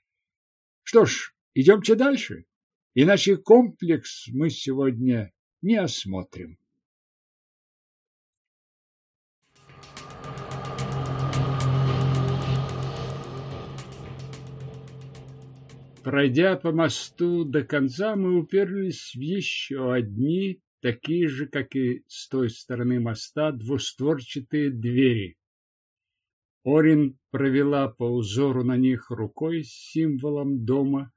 Что ж, идемте дальше, иначе комплекс мы сегодня не осмотрим. Пройдя по мосту до конца, мы уперлись в еще одни, такие же, как и с той стороны моста, двустворчатые двери. Орин провела по узору на них рукой с символом дома,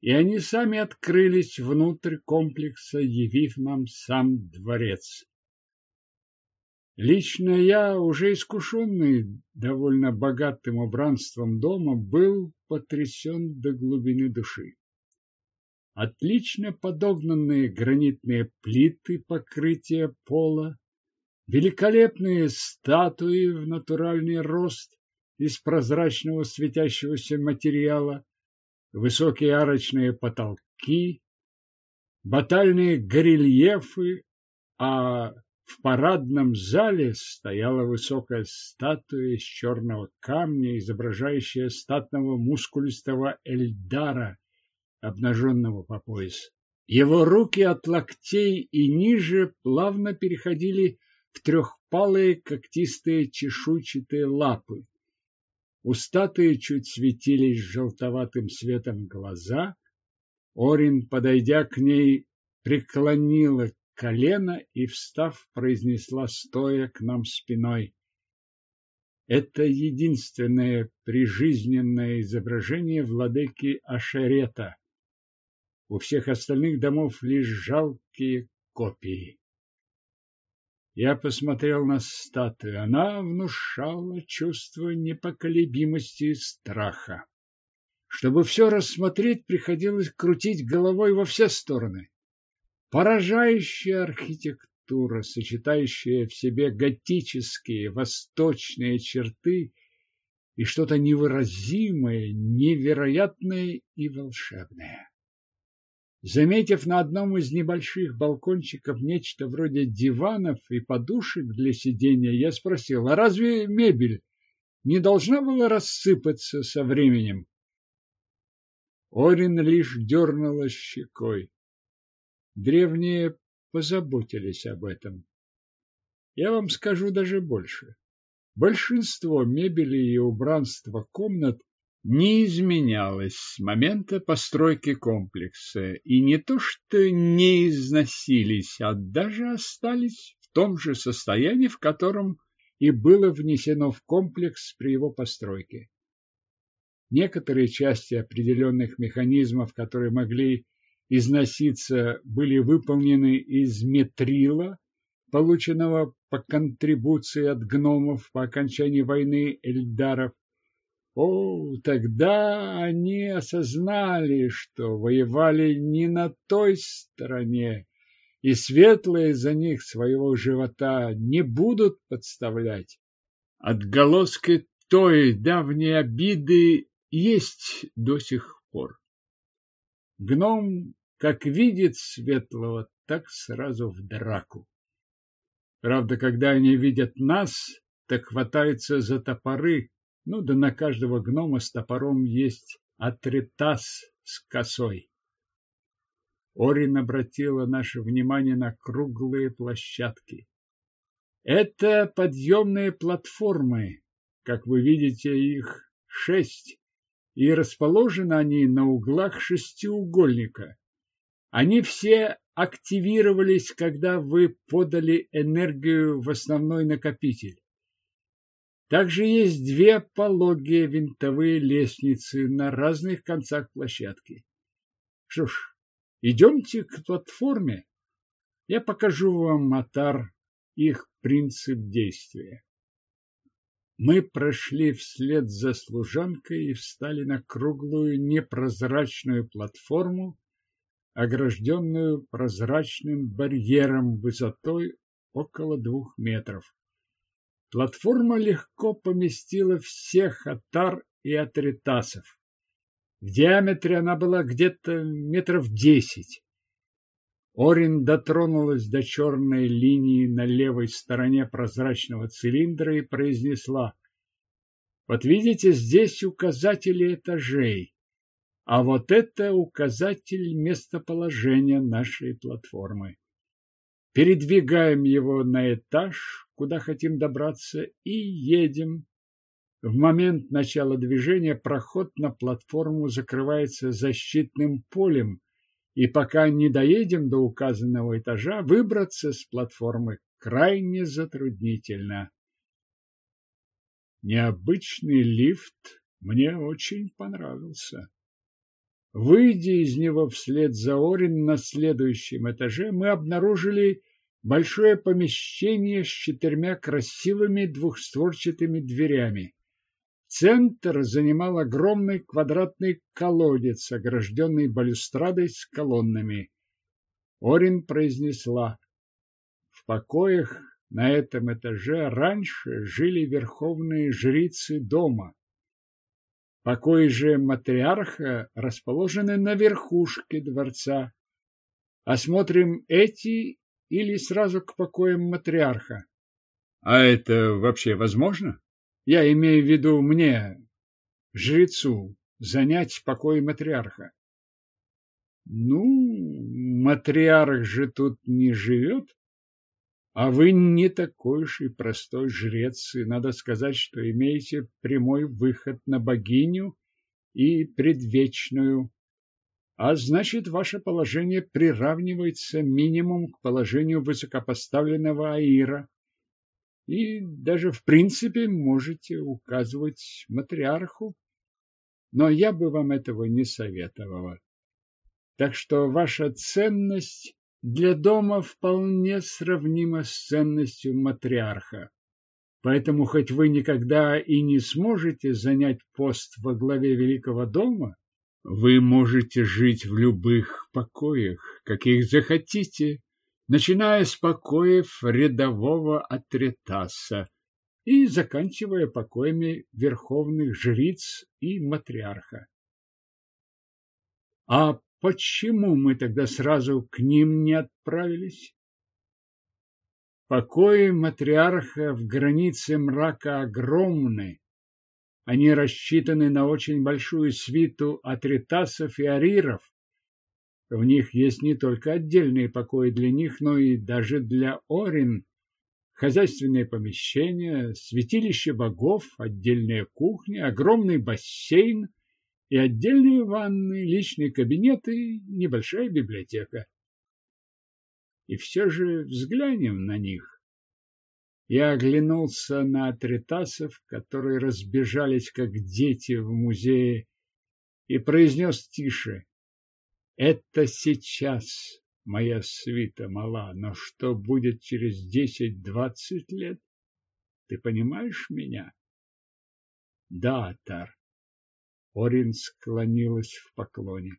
и они сами открылись внутрь комплекса, явив нам сам дворец. Лично я, уже искушенный довольно богатым убранством дома, был потрясен до глубины души. Отлично подогнанные гранитные плиты покрытия пола, великолепные статуи в натуральный рост из прозрачного светящегося материала, высокие арочные потолки, батальные горельефы, а в парадном зале стояла высокая статуя из черного камня, изображающая статного мускулистого Эльдара, обнаженного по пояс. Его руки от локтей и ниже плавно переходили в трехпалые когтистые чешуйчатые лапы. У статуи чуть светились желтоватым светом глаза. Орин, подойдя к ней, преклонила колено и, встав, произнесла, стоя к нам спиной. Это единственное прижизненное изображение владыки Ашерета. У всех остальных домов лишь жалкие копии. Я посмотрел на статую. Она внушала чувство непоколебимости и страха. Чтобы все рассмотреть, приходилось крутить головой во все стороны. Поражающая архитектура, сочетающая в себе готические, восточные черты и что-то невыразимое, невероятное и волшебное. Заметив на одном из небольших балкончиков нечто вроде диванов и подушек для сидения, я спросил, а разве мебель не должна была рассыпаться со временем? Орин лишь дернула щекой. Древние позаботились об этом. Я вам скажу даже больше. Большинство мебели и убранства комнат не изменялось с момента постройки комплекса, и не то что не износились, а даже остались в том же состоянии, в котором и было внесено в комплекс при его постройке. Некоторые части определенных механизмов, которые могли износиться были выполнены из метрила, полученного по контрибуции от гномов по окончании войны эльдаров. О, тогда они осознали, что воевали не на той стороне, и светлые за них своего живота не будут подставлять. Отголоски той давней обиды есть до сих пор. Гном, как видит светлого, так сразу в драку. Правда, когда они видят нас, так хватаются за топоры. Ну да на каждого гнома с топором есть атритас с косой. Орин обратила наше внимание на круглые площадки. Это подъемные платформы, как вы видите, их шесть, и расположены они на углах шестиугольника. Они все активировались, когда вы подали энергию в основной накопитель. Также есть две пологие винтовые лестницы на разных концах площадки. Что ж, идемте к платформе. Я покажу вам, Матар, их принцип действия. Мы прошли вслед за служанкой и встали на круглую непрозрачную платформу, огражденную прозрачным барьером высотой около двух метров. Платформа легко поместила всех атар и атритасов. В диаметре она была где-то метров десять. Орин дотронулась до черной линии на левой стороне прозрачного цилиндра и произнесла. Вот видите, здесь указатели этажей. А вот это указатель местоположения нашей платформы. Передвигаем его на этаж, куда хотим добраться, и едем. В момент начала движения проход на платформу закрывается защитным полем, и пока не доедем до указанного этажа, выбраться с платформы крайне затруднительно. Необычный лифт мне очень понравился. Выйдя из него вслед за Орин на следующем этаже, мы обнаружили большое помещение с четырьмя красивыми двухстворчатыми дверями. Центр занимал огромный квадратный колодец, огражденный балюстрадой с колоннами. Орин произнесла, в покоях на этом этаже раньше жили верховные жрицы дома. Покои же матриарха расположены на верхушке дворца. Осмотрим эти или сразу к покоям матриарха? А это вообще возможно? Я имею в виду мне, жрецу, занять покой матриарха. Ну, матриарх же тут не живет. А вы не такой уж и простой жрец, и надо сказать, что имеете прямой выход на богиню и предвечную. А значит, ваше положение приравнивается минимум к положению высокопоставленного Аира. И даже в принципе можете указывать матриарху. Но я бы вам этого не советовала. Так что ваша ценность для дома вполне сравнима с ценностью матриарха. Поэтому, хоть вы никогда и не сможете занять пост во главе великого дома, вы можете жить в любых покоях, каких захотите, начиная с покоев рядового атритаса и заканчивая покоями верховных жриц и матриарха. А Почему мы тогда сразу к ним не отправились? Покои матриарха в границе мрака огромны. Они рассчитаны на очень большую свиту атритасов и ариров. В них есть не только отдельные покои для них, но и даже для орин, хозяйственные помещения, святилище богов, отдельная кухня, огромный бассейн – и отдельные ванны, личный кабинет и небольшая библиотека. И все же взглянем на них. Я оглянулся на атритасов, которые разбежались, как дети в музее, и произнес тише. Это сейчас моя свита мала, но что будет через десять-двадцать лет? Ты понимаешь меня? Да, Тар. Орин склонилась в поклоне.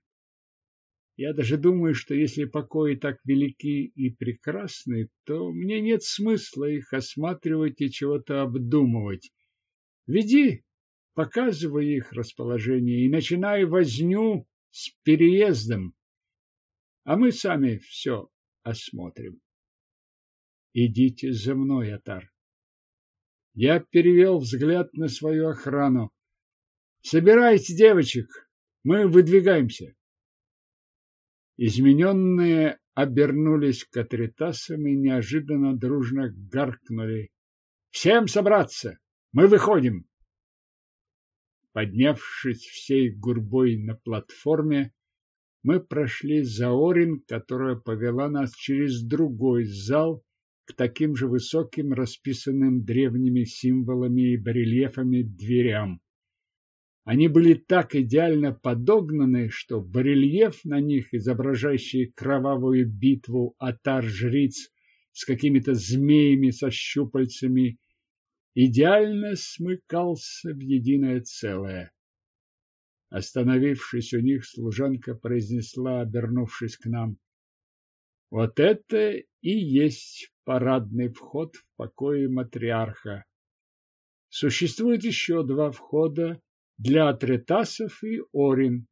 Я даже думаю, что если покои так велики и прекрасны, то мне нет смысла их осматривать и чего-то обдумывать. Веди, показывай их расположение и начинай возню с переездом, а мы сами все осмотрим. Идите за мной, Атар. Я перевел взгляд на свою охрану. Собирайте девочек, мы выдвигаемся. Измененные обернулись к Атритасам и неожиданно дружно гаркнули. Всем собраться! Мы выходим! Поднявшись всей гурбой на платформе, мы прошли за Орин, которая повела нас через другой зал к таким же высоким, расписанным древними символами и барельефами дверям. Они были так идеально подогнаны, что барельеф на них, изображающий кровавую битву атар-жриц с какими-то змеями со щупальцами, идеально смыкался в единое целое. Остановившись у них, служанка произнесла, обернувшись к нам, «Вот это и есть парадный вход в покои матриарха. Существует еще два входа для Атретасов и Орин.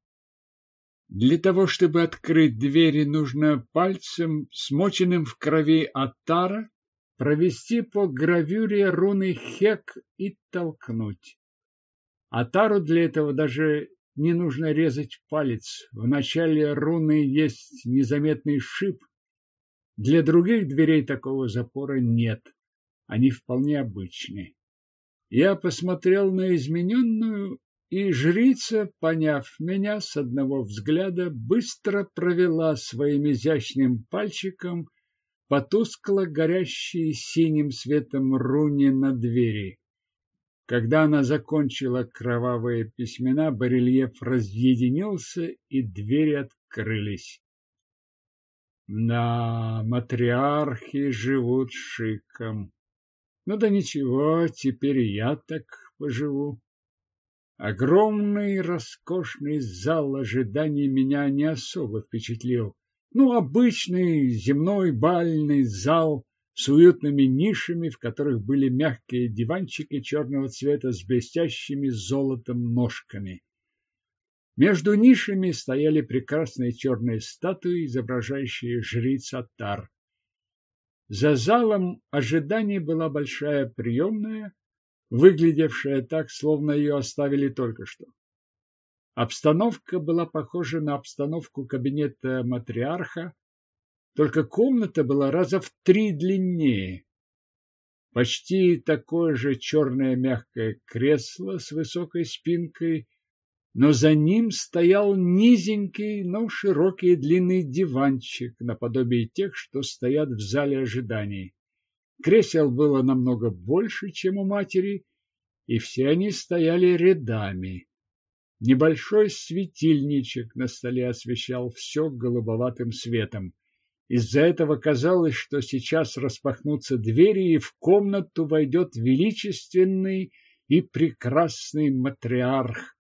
Для того, чтобы открыть двери, нужно пальцем, смоченным в крови Атара, провести по гравюре руны Хек и толкнуть. Атару для этого даже не нужно резать палец. В начале руны есть незаметный шип. Для других дверей такого запора нет. Они вполне обычные. Я посмотрел на измененную и жрица, поняв меня с одного взгляда, быстро провела своим изящным пальчиком по тускло горящей синим светом руне на двери. Когда она закончила кровавые письмена, барельеф разъединился, и двери открылись. Да, матриархи живут шиком. Ну да ничего, теперь я так поживу. Огромный роскошный зал ожиданий меня не особо впечатлил. Ну, обычный земной бальный зал с уютными нишами, в которых были мягкие диванчики черного цвета с блестящими золотом ножками. Между нишами стояли прекрасные черные статуи, изображающие жриц Атар. За залом ожиданий была большая приемная, выглядевшая так, словно ее оставили только что. Обстановка была похожа на обстановку кабинета матриарха, только комната была раза в три длиннее. Почти такое же черное мягкое кресло с высокой спинкой, но за ним стоял низенький, но широкий длинный диванчик, наподобие тех, что стоят в зале ожиданий. Кресел было намного больше, чем у матери, и все они стояли рядами. Небольшой светильничек на столе освещал все голубоватым светом. Из-за этого казалось, что сейчас распахнутся двери, и в комнату войдет величественный и прекрасный матриарх,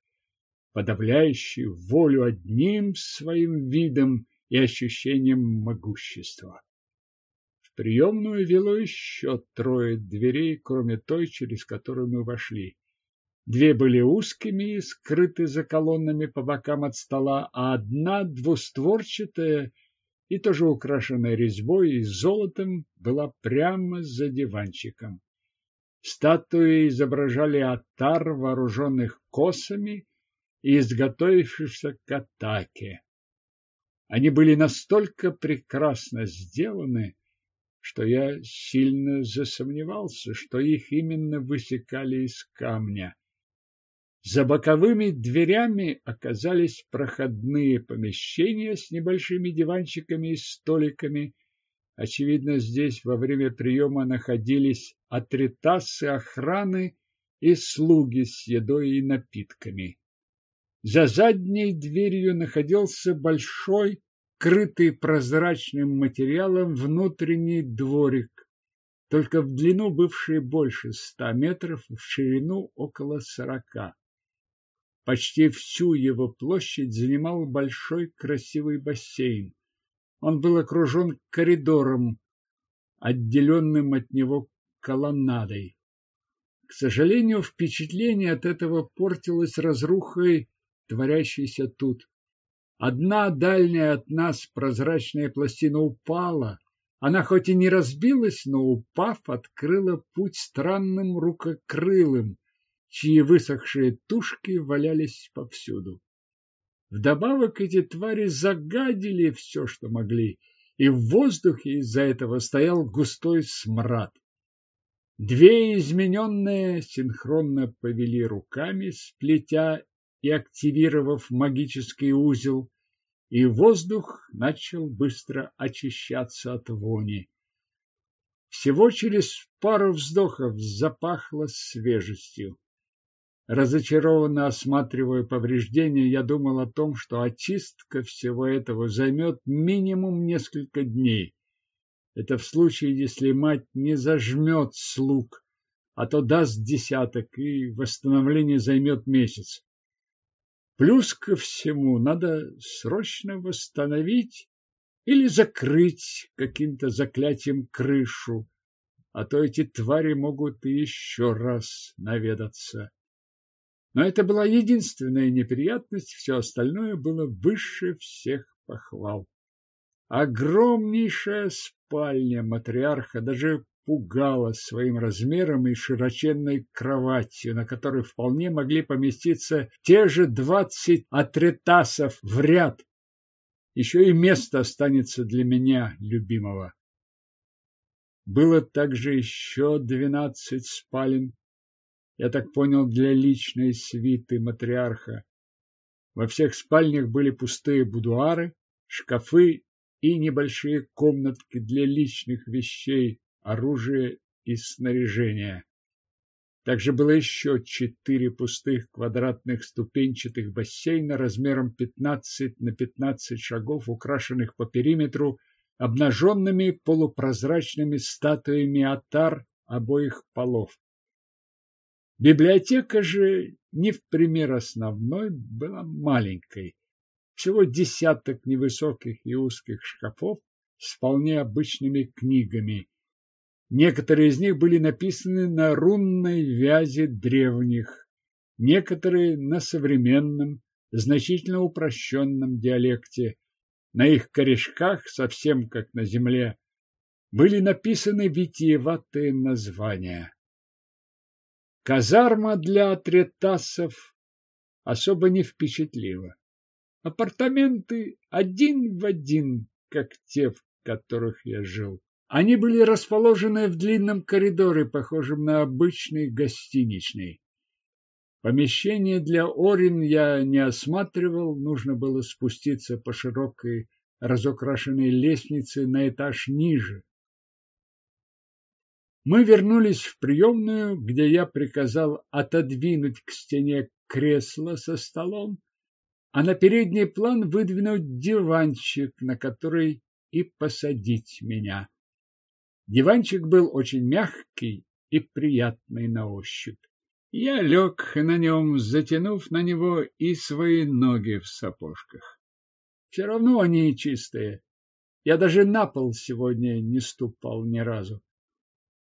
подавляющий волю одним своим видом и ощущением могущества приемную вело еще трое дверей, кроме той, через которую мы вошли. Две были узкими и скрыты за колоннами по бокам от стола, а одна двустворчатая и тоже украшенная резьбой и золотом была прямо за диванчиком. Статуи изображали атар, вооруженных косами и изготовившихся к атаке. Они были настолько прекрасно сделаны, что я сильно засомневался, что их именно высекали из камня. За боковыми дверями оказались проходные помещения с небольшими диванчиками и столиками. Очевидно, здесь во время приема находились атритасы охраны и слуги с едой и напитками. За задней дверью находился большой крытый прозрачным материалом внутренний дворик, только в длину бывший больше ста метров, в ширину около сорока. Почти всю его площадь занимал большой красивый бассейн. Он был окружен коридором, отделенным от него колоннадой. К сожалению, впечатление от этого портилось разрухой, творящейся тут. Одна дальняя от нас прозрачная пластина упала. Она хоть и не разбилась, но, упав, открыла путь странным рукокрылым, чьи высохшие тушки валялись повсюду. Вдобавок эти твари загадили все, что могли, и в воздухе из-за этого стоял густой смрад. Две измененные синхронно повели руками, сплетя и активировав магический узел, и воздух начал быстро очищаться от вони. Всего через пару вздохов запахло свежестью. Разочарованно осматривая повреждения, я думал о том, что очистка всего этого займет минимум несколько дней. Это в случае, если мать не зажмет слуг, а то даст десяток, и восстановление займет месяц. Плюс ко всему надо срочно восстановить или закрыть каким-то заклятием крышу, а то эти твари могут еще раз наведаться. Но это была единственная неприятность, все остальное было выше всех похвал. Огромнейшая спальня матриарха даже пугала своим размером и широченной кроватью, на которой вполне могли поместиться те же двадцать атретасов в ряд. Еще и место останется для меня, любимого. Было также еще двенадцать спален, я так понял, для личной свиты матриарха. Во всех спальнях были пустые будуары, шкафы и небольшие комнатки для личных вещей, оружия и снаряжения. Также было еще четыре пустых квадратных ступенчатых бассейна размером 15 на 15 шагов, украшенных по периметру обнаженными полупрозрачными статуями атар обоих полов. Библиотека же, не в пример основной, была маленькой. Всего десяток невысоких и узких шкафов с вполне обычными книгами. Некоторые из них были написаны на рунной вязи древних, некоторые на современном, значительно упрощенном диалекте. На их корешках, совсем как на земле, были написаны витиеватые названия. Казарма для третасов особо не впечатлила. Апартаменты один в один, как те, в которых я жил. Они были расположены в длинном коридоре, похожем на обычный гостиничный. Помещение для Орин я не осматривал, нужно было спуститься по широкой разукрашенной лестнице на этаж ниже. Мы вернулись в приемную, где я приказал отодвинуть к стене кресло со столом, а на передний план выдвинуть диванчик, на который и посадить меня. Диванчик был очень мягкий и приятный на ощупь. Я лег на нем, затянув на него и свои ноги в сапожках. Все равно они чистые. Я даже на пол сегодня не ступал ни разу.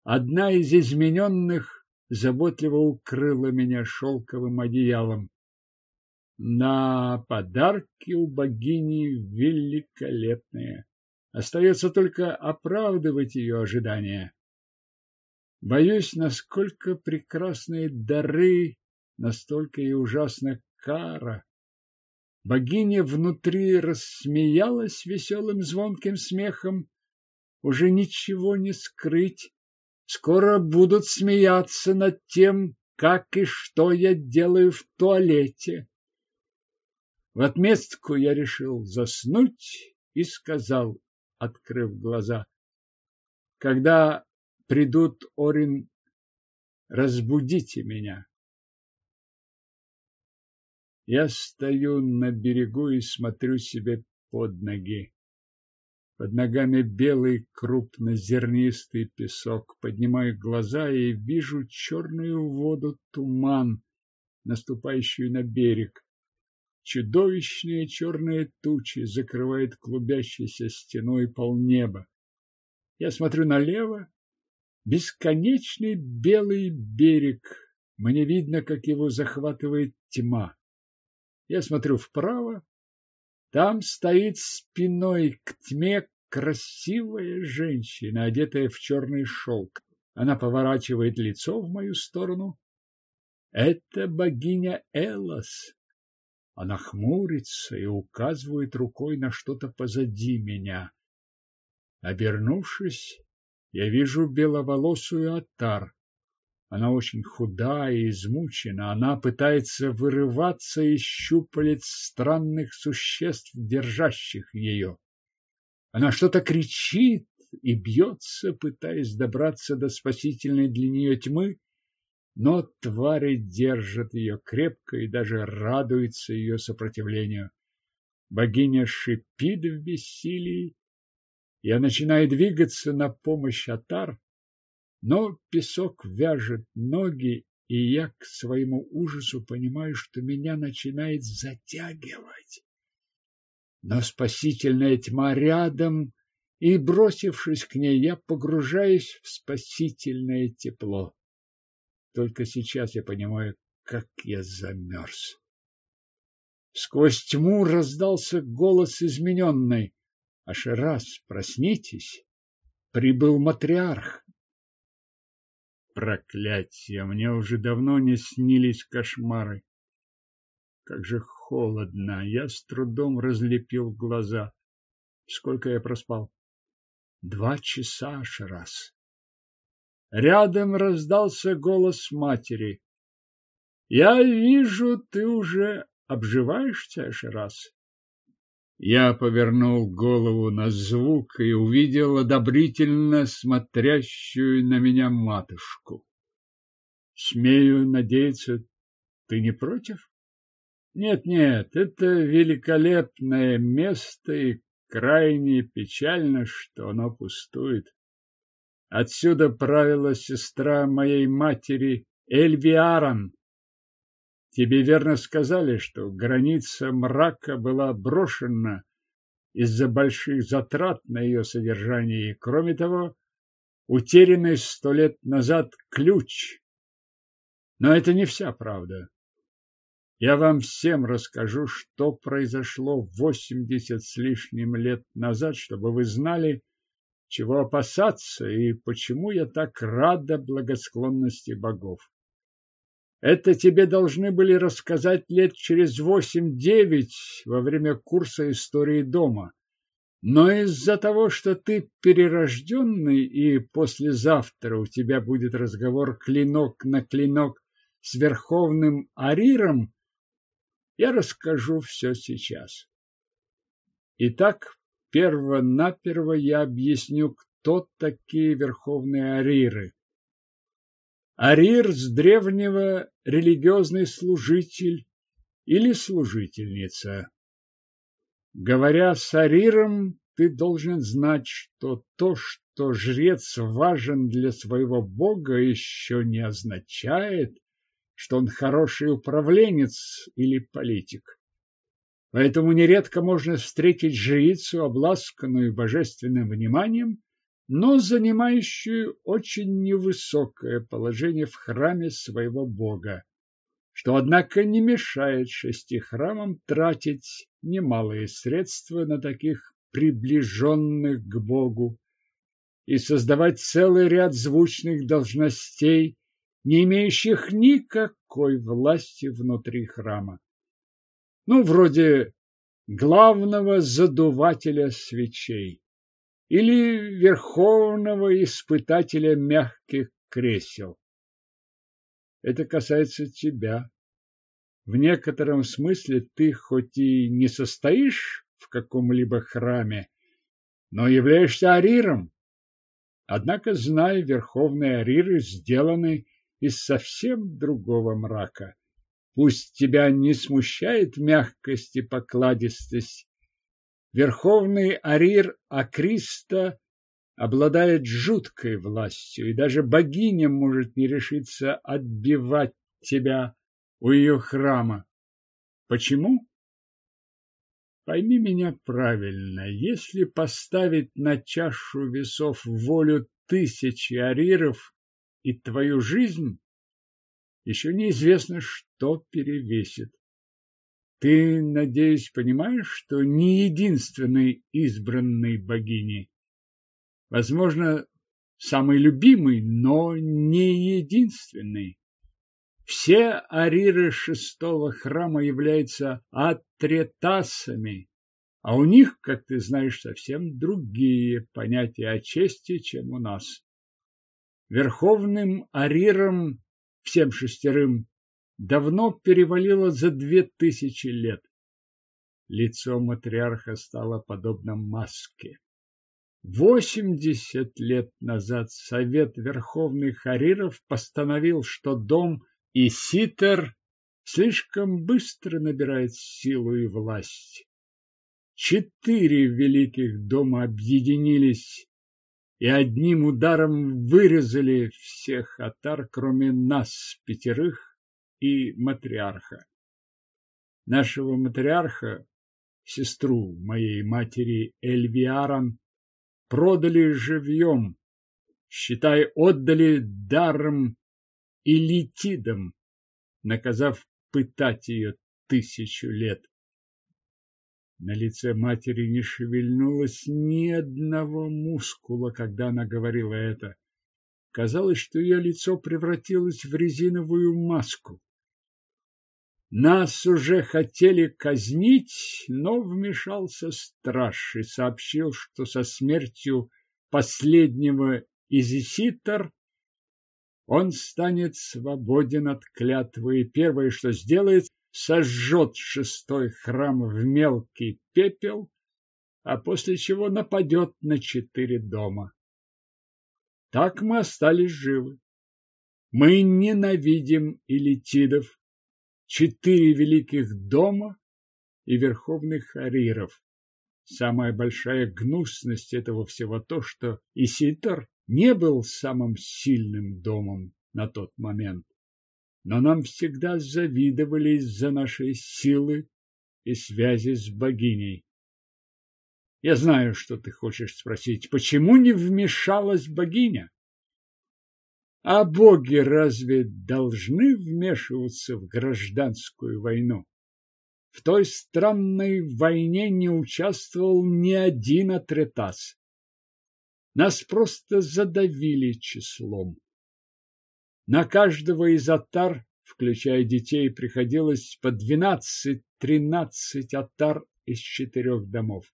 Одна из измененных заботливо укрыла меня шелковым одеялом. На подарки у богини великолепные. Остается только оправдывать ее ожидания. Боюсь, насколько прекрасные дары, настолько и ужасна кара. Богиня внутри рассмеялась веселым звонким смехом. Уже ничего не скрыть скоро будут смеяться над тем, как и что я делаю в туалете. В отместку я решил заснуть и сказал, открыв глаза, когда придут Орин, разбудите меня. Я стою на берегу и смотрю себе под ноги. Под ногами белый крупнозернистый песок. Поднимаю глаза и вижу черную воду туман, наступающую на берег. Чудовищные черные тучи закрывают клубящейся стеной полнеба. Я смотрю налево. Бесконечный белый берег. Мне видно, как его захватывает тьма. Я смотрю вправо. Там стоит спиной к тьме красивая женщина, одетая в черный шелк. Она поворачивает лицо в мою сторону. Это богиня Элос. Она хмурится и указывает рукой на что-то позади меня. Обернувшись, я вижу беловолосую Атар. Она очень худая и измучена. Она пытается вырываться из щупалец странных существ, держащих ее. Она что-то кричит и бьется, пытаясь добраться до спасительной для нее тьмы, но твари держат ее крепко и даже радуются ее сопротивлению. Богиня шипит в бессилии. Я начинаю двигаться на помощь Атар, но песок вяжет ноги, и я к своему ужасу понимаю, что меня начинает затягивать. Но спасительная тьма рядом, и, бросившись к ней, я погружаюсь в спасительное тепло. Только сейчас я понимаю, как я замерз. Сквозь тьму раздался голос измененный. Ашерас, проснитесь, прибыл матриарх. Проклятие, мне уже давно не снились кошмары. Как же холодно, я с трудом разлепил глаза. Сколько я проспал? Два часа, Ашерас. Рядом раздался голос матери. Я вижу, ты уже обживаешься раз. Я повернул голову на звук и увидел одобрительно смотрящую на меня матушку. Смею надеяться, ты не против? Нет-нет, это великолепное место и крайне печально, что оно пустует. Отсюда правила сестра моей матери Эльвиаран. Тебе верно сказали, что граница мрака была брошена из-за больших затрат на ее содержание, и, кроме того, утерянный сто лет назад ключ. Но это не вся правда. Я вам всем расскажу, что произошло восемьдесят с лишним лет назад, чтобы вы знали, чего опасаться и почему я так рада благосклонности богов. Это тебе должны были рассказать лет через восемь-девять во время курса истории дома. Но из-за того, что ты перерожденный, и послезавтра у тебя будет разговор клинок на клинок с Верховным Ариром, я расскажу все сейчас. Итак, Перво-наперво я объясню, кто такие верховные ариры. Арир с древнего религиозный служитель или служительница. Говоря с ариром, ты должен знать, что то, что жрец важен для своего бога, еще не означает, что он хороший управленец или политик. Поэтому нередко можно встретить жрицу, обласканную божественным вниманием, но занимающую очень невысокое положение в храме своего бога, что, однако, не мешает шести храмам тратить немалые средства на таких приближенных к Богу и создавать целый ряд звучных должностей, не имеющих никакой власти внутри храма ну, вроде главного задувателя свечей или верховного испытателя мягких кресел. Это касается тебя. В некотором смысле ты хоть и не состоишь в каком-либо храме, но являешься ариром. Однако, знай, верховные ариры сделаны из совсем другого мрака. Пусть тебя не смущает мягкость и покладистость. Верховный Арир Акриста обладает жуткой властью, и даже богиня может не решиться отбивать тебя у ее храма. Почему? Пойми меня правильно, если поставить на чашу весов волю тысячи ариров и твою жизнь, еще неизвестно, что перевесит. Ты, надеюсь, понимаешь, что не единственный избранный богини. Возможно, самый любимый, но не единственный. Все ариры шестого храма являются атретасами, а у них, как ты знаешь, совсем другие понятия о чести, чем у нас. Верховным арирам, всем шестерым, давно перевалило за две тысячи лет. Лицо матриарха стало подобно маске. Восемьдесят лет назад Совет Верховных Хариров постановил, что дом и Ситер слишком быстро набирает силу и власть. Четыре великих дома объединились и одним ударом вырезали всех атар, кроме нас, пятерых и матриарха. Нашего матриарха, сестру моей матери Эльвиаран, продали живьем, считай, отдали даром и летидом, наказав пытать ее тысячу лет. На лице матери не шевельнулось ни одного мускула, когда она говорила это. Казалось, что ее лицо превратилось в резиновую маску. Нас уже хотели казнить, но вмешался страж и сообщил, что со смертью последнего Изиситор он станет свободен от клятвы, и первое, что сделает, сожжет шестой храм в мелкий пепел, а после чего нападет на четыре дома. Так мы остались живы. Мы ненавидим элитидов, четыре великих дома и верховных ариров. Самая большая гнусность этого всего то, что Иситор не был самым сильным домом на тот момент, но нам всегда завидовали из-за нашей силы и связи с богиней. Я знаю, что ты хочешь спросить, почему не вмешалась богиня? А боги разве должны вмешиваться в гражданскую войну? В той странной войне не участвовал ни один Атретас. Нас просто задавили числом. На каждого из атар, включая детей, приходилось по двенадцать-тринадцать атар из четырех домов.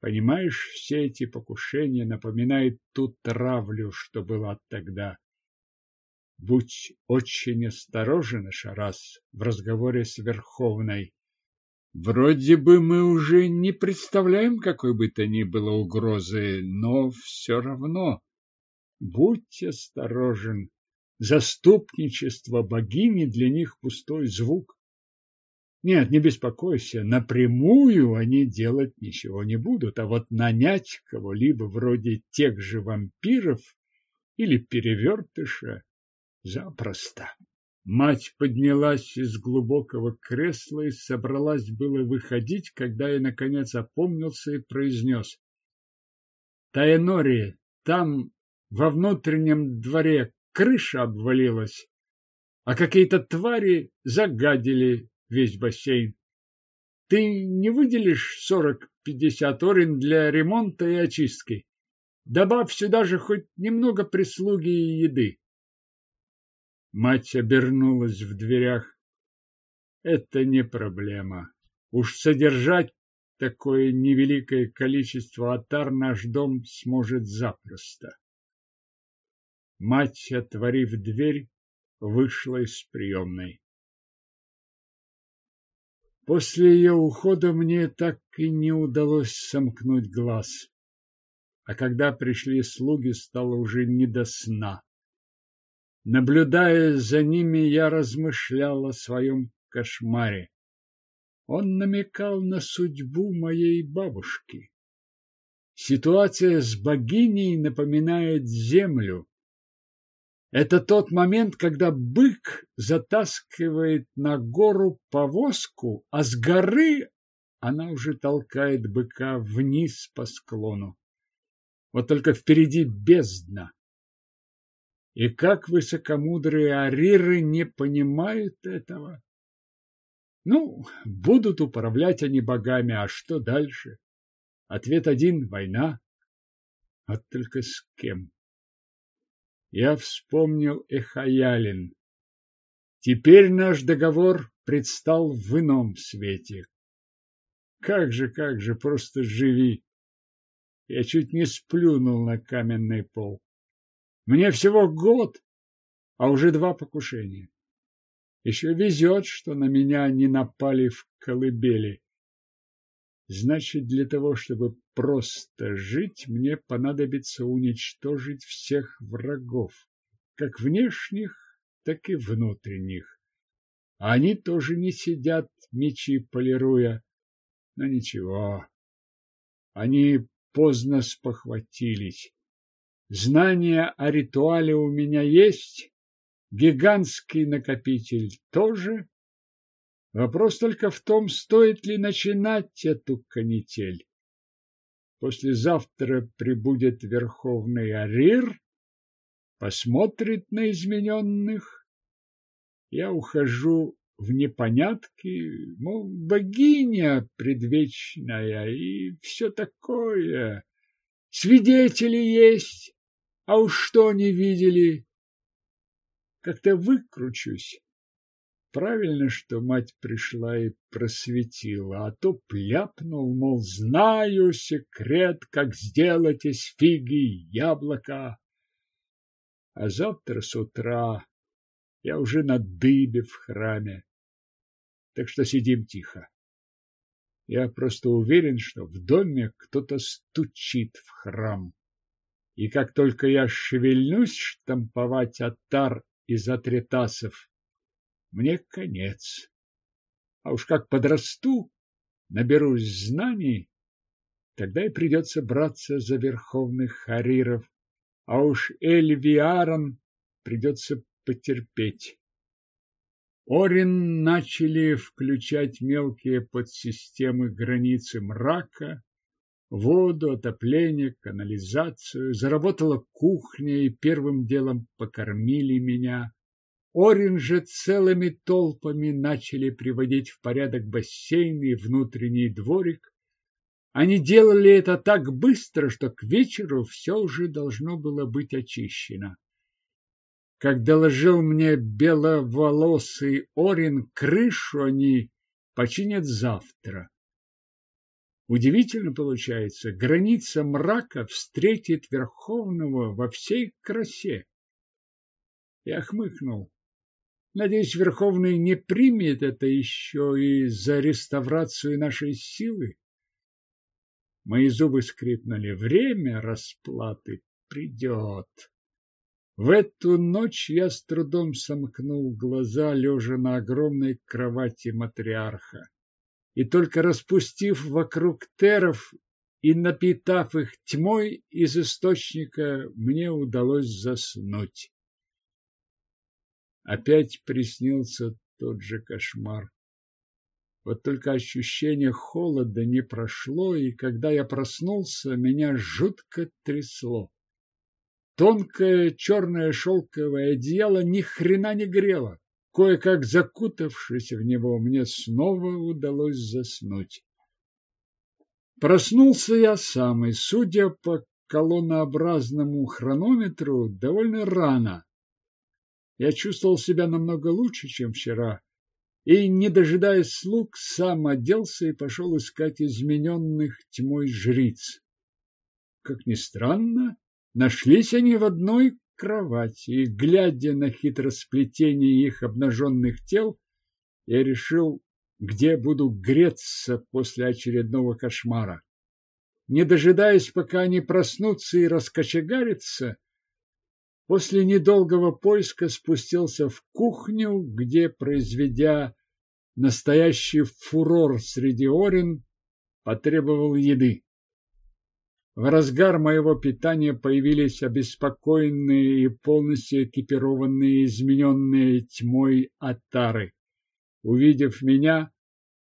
Понимаешь, все эти покушения напоминают ту травлю, что была тогда. Будь очень осторожен, Шарас, в разговоре с Верховной. Вроде бы мы уже не представляем какой бы то ни было угрозы, но все равно будь осторожен. Заступничество богини для них пустой звук. Нет, не беспокойся, напрямую они делать ничего не будут, а вот нанять кого-либо вроде тех же вампиров или перевертыша запросто. Мать поднялась из глубокого кресла и собралась было выходить, когда я, наконец, опомнился и произнес. Таэнори, там, во внутреннем дворе, крыша обвалилась, а какие-то твари загадили весь бассейн. Ты не выделишь сорок-пятьдесят орин для ремонта и очистки? Добавь сюда же хоть немного прислуги и еды. Мать обернулась в дверях. Это не проблема. Уж содержать такое невеликое количество отар наш дом сможет запросто. Мать, отворив дверь, вышла из приемной. После ее ухода мне так и не удалось сомкнуть глаз. А когда пришли слуги, стало уже не до сна. Наблюдая за ними, я размышлял о своем кошмаре. Он намекал на судьбу моей бабушки. Ситуация с богиней напоминает землю. Это тот момент, когда бык затаскивает на гору повозку, а с горы она уже толкает быка вниз по склону. Вот только впереди бездна. И как высокомудрые ариры не понимают этого? Ну, будут управлять они богами, а что дальше? Ответ один – война. А только с кем? Я вспомнил Эхаялин. Теперь наш договор предстал в ином свете. Как же, как же, просто живи. Я чуть не сплюнул на каменный пол. Мне всего год, а уже два покушения. Еще везет, что на меня не напали в колыбели. Значит, для того, чтобы просто жить, мне понадобится уничтожить всех врагов, как внешних, так и внутренних. Они тоже не сидят, мечи полируя. Но ничего, они поздно спохватились. Знания о ритуале у меня есть, гигантский накопитель тоже, Вопрос только в том, стоит ли начинать эту канитель. Послезавтра прибудет Верховный Арир, посмотрит на измененных. Я ухожу в непонятки, мол, богиня предвечная и все такое. Свидетели есть, а уж что они видели. Как-то выкручусь. Правильно, что мать пришла и просветила, а то пляпнул, мол, знаю секрет, как сделать из фиги яблоко. А завтра с утра я уже на дыбе в храме, так что сидим тихо. Я просто уверен, что в доме кто-то стучит в храм. И как только я шевельнусь штамповать отар из атритасов, мне конец. А уж как подрасту, наберусь знаний, тогда и придется браться за верховных хариров, а уж Эльвиарон придется потерпеть. Орин начали включать мелкие подсистемы границы мрака, воду, отопление, канализацию. Заработала кухня, и первым делом покормили меня. Орин же целыми толпами начали приводить в порядок бассейн и внутренний дворик. Они делали это так быстро, что к вечеру все уже должно было быть очищено. Как доложил мне беловолосый Орин, крышу они починят завтра. Удивительно получается, граница мрака встретит Верховного во всей красе. Я хмыкнул. Надеюсь, Верховный не примет это еще и за реставрацию нашей силы. Мои зубы скрипнули. Время расплаты придет. В эту ночь я с трудом сомкнул глаза, лежа на огромной кровати матриарха. И только распустив вокруг теров и напитав их тьмой из источника, мне удалось заснуть. Опять приснился тот же кошмар. Вот только ощущение холода не прошло, и когда я проснулся, меня жутко трясло. Тонкое черное шелковое одеяло ни хрена не грело. Кое-как закутавшись в него, мне снова удалось заснуть. Проснулся я сам, и, судя по колоннообразному хронометру, довольно рано. Я чувствовал себя намного лучше, чем вчера, и, не дожидаясь слуг, сам оделся и пошел искать измененных тьмой жриц. Как ни странно, нашлись они в одной кровати, и, глядя на хитросплетение их обнаженных тел, я решил, где буду греться после очередного кошмара. Не дожидаясь, пока они проснутся и раскочегарятся, После недолгого поиска спустился в кухню, где, произведя настоящий фурор среди орен, потребовал еды. В разгар моего питания появились обеспокоенные и полностью экипированные, измененные тьмой отары. Увидев меня,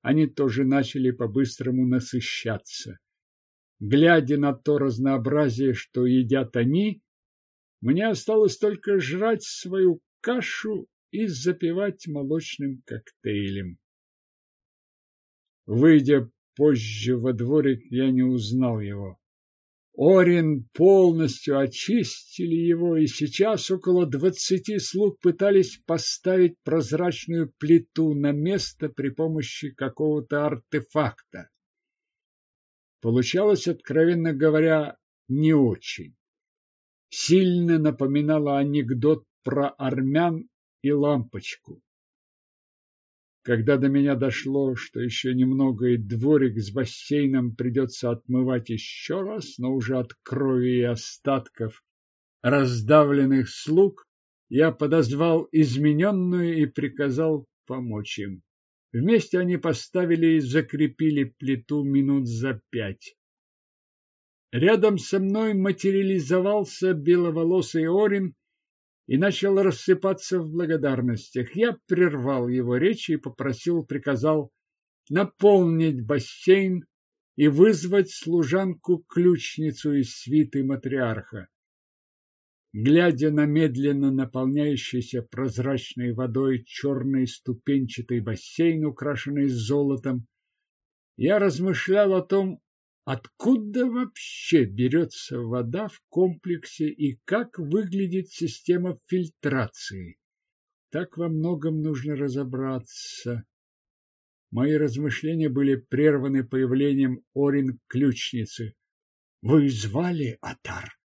они тоже начали по-быстрому насыщаться. Глядя на то разнообразие, что едят они, мне осталось только жрать свою кашу и запивать молочным коктейлем. Выйдя позже во дворик, я не узнал его. Орин полностью очистили его, и сейчас около двадцати слуг пытались поставить прозрачную плиту на место при помощи какого-то артефакта. Получалось, откровенно говоря, не очень. Сильно напоминало анекдот про армян и лампочку. Когда до меня дошло, что еще немного и дворик с бассейном придется отмывать еще раз, но уже от крови и остатков раздавленных слуг, я подозвал измененную и приказал помочь им. Вместе они поставили и закрепили плиту минут за пять. Рядом со мной материализовался беловолосый Орин и начал рассыпаться в благодарностях. Я прервал его речь и попросил, приказал наполнить бассейн и вызвать служанку-ключницу из свиты матриарха. Глядя на медленно наполняющийся прозрачной водой черный ступенчатый бассейн, украшенный золотом, я размышлял о том, Откуда вообще берется вода в комплексе и как выглядит система фильтрации? Так во многом нужно разобраться. Мои размышления были прерваны появлением Орин-ключницы. Вы звали Атар?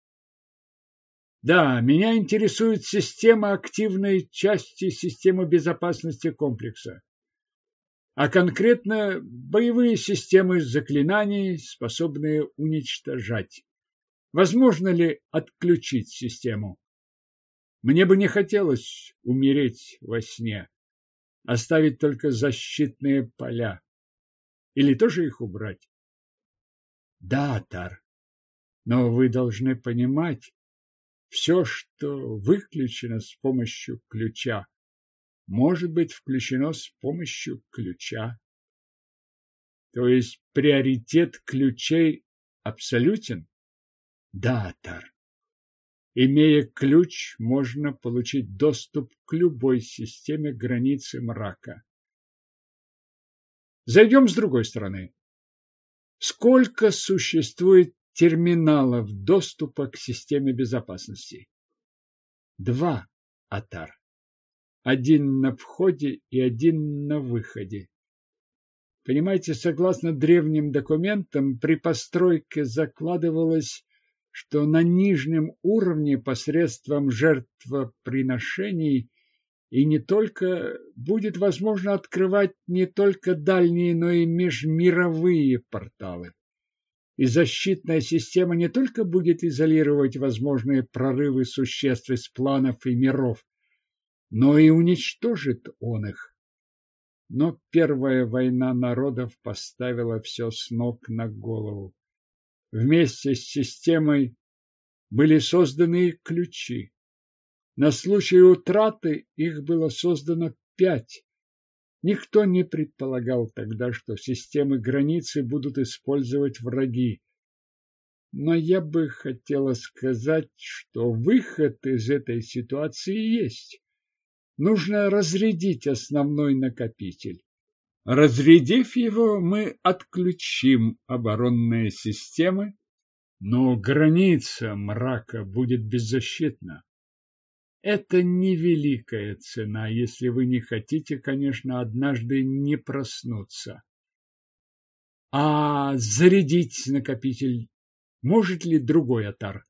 Да, меня интересует система активной части системы безопасности комплекса а конкретно боевые системы заклинаний, способные уничтожать. Возможно ли отключить систему? Мне бы не хотелось умереть во сне, оставить только защитные поля. Или тоже их убрать? Да, Тар, но вы должны понимать, все, что выключено с помощью ключа, может быть включено с помощью ключа. То есть приоритет ключей абсолютен? Да, Тар. Имея ключ, можно получить доступ к любой системе границы мрака. Зайдем с другой стороны. Сколько существует терминалов доступа к системе безопасности? Два, Атар один на входе и один на выходе. Понимаете, согласно древним документам, при постройке закладывалось, что на нижнем уровне посредством жертвоприношений и не только будет возможно открывать не только дальние, но и межмировые порталы. И защитная система не только будет изолировать возможные прорывы существ из планов и миров, но и уничтожит он их. Но первая война народов поставила все с ног на голову. Вместе с системой были созданы ключи. На случай утраты их было создано пять. Никто не предполагал тогда, что системы границы будут использовать враги. Но я бы хотела сказать, что выход из этой ситуации есть нужно разрядить основной накопитель. Разрядив его, мы отключим оборонные системы, но граница мрака будет беззащитна. Это невеликая цена, если вы не хотите, конечно, однажды не проснуться. А зарядить накопитель может ли другой атар?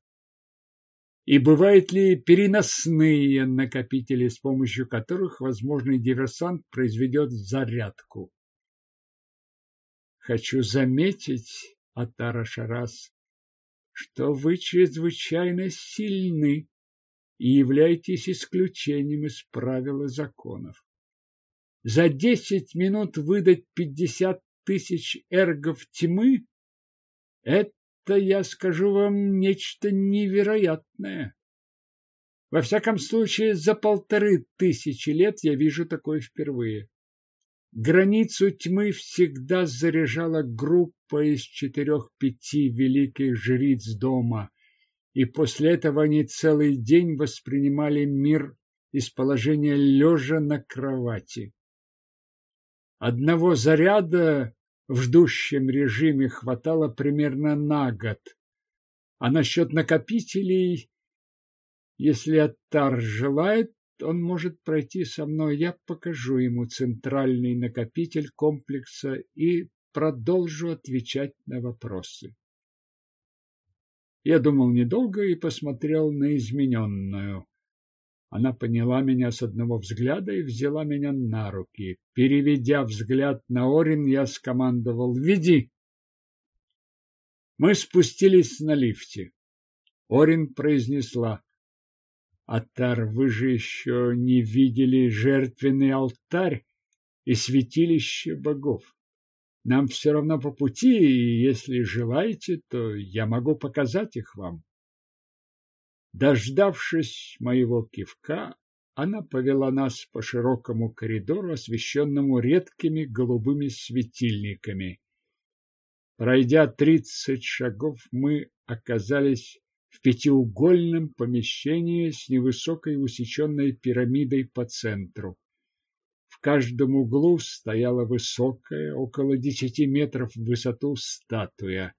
И бывают ли переносные накопители, с помощью которых возможный диверсант произведет зарядку? Хочу заметить, Атара Шарас, что вы чрезвычайно сильны и являетесь исключением из правил и законов. За десять минут выдать пятьдесят тысяч эргов тьмы – это это, я скажу вам, нечто невероятное. Во всяком случае, за полторы тысячи лет я вижу такое впервые. Границу тьмы всегда заряжала группа из четырех-пяти великих жриц дома, и после этого они целый день воспринимали мир из положения лежа на кровати. Одного заряда в ждущем режиме хватало примерно на год, а насчет накопителей, если Аттар желает, он может пройти со мной, я покажу ему центральный накопитель комплекса и продолжу отвечать на вопросы. Я думал недолго и посмотрел на измененную. Она поняла меня с одного взгляда и взяла меня на руки. Переведя взгляд на Орин, я скомандовал «Веди!». Мы спустились на лифте. Орин произнесла Атар, вы же еще не видели жертвенный алтарь и святилище богов. Нам все равно по пути, и если желаете, то я могу показать их вам. Дождавшись моего кивка, она повела нас по широкому коридору, освещенному редкими голубыми светильниками. Пройдя тридцать шагов, мы оказались в пятиугольном помещении с невысокой усеченной пирамидой по центру. В каждом углу стояла высокая, около десяти метров в высоту статуя.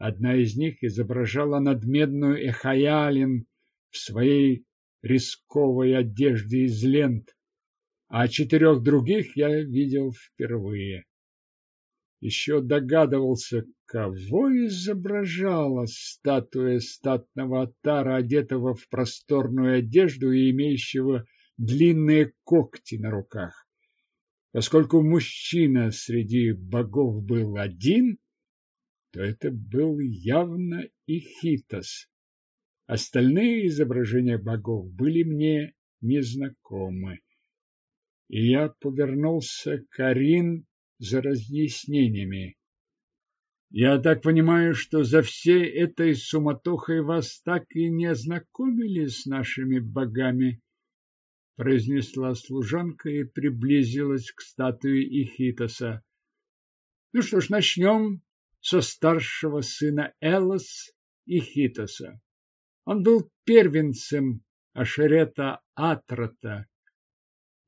Одна из них изображала надмедную Эхаялин в своей рисковой одежде из лент, а четырех других я видел впервые еще догадывался, кого изображала статуя статного Атара, одетого в просторную одежду и имеющего длинные когти на руках. Поскольку мужчина среди богов был один, то это был явно Ихитос. Остальные изображения богов были мне незнакомы. И я повернулся к Арин, за разъяснениями. Я так понимаю, что за всей этой суматохой вас так и не ознакомили с нашими богами, произнесла служанка и приблизилась к статуе Ихитоса. Ну что ж, начнем со старшего сына Элос Ихитоса. Он был первенцем Ашерета Атрата,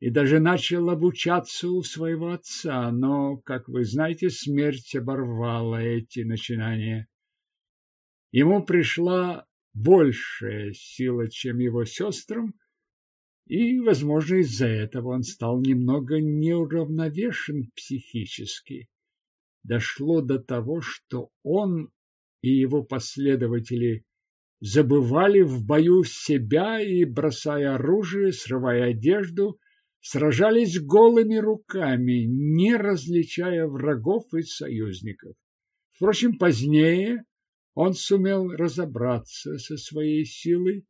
и даже начал обучаться у своего отца, но, как вы знаете, смерть оборвала эти начинания. Ему пришла большая сила, чем его сестрам, и, возможно, из-за этого он стал немного неуравновешен психически. Дошло до того, что он и его последователи забывали в бою себя и, бросая оружие, срывая одежду, сражались голыми руками, не различая врагов и союзников. Впрочем, позднее он сумел разобраться со своей силой,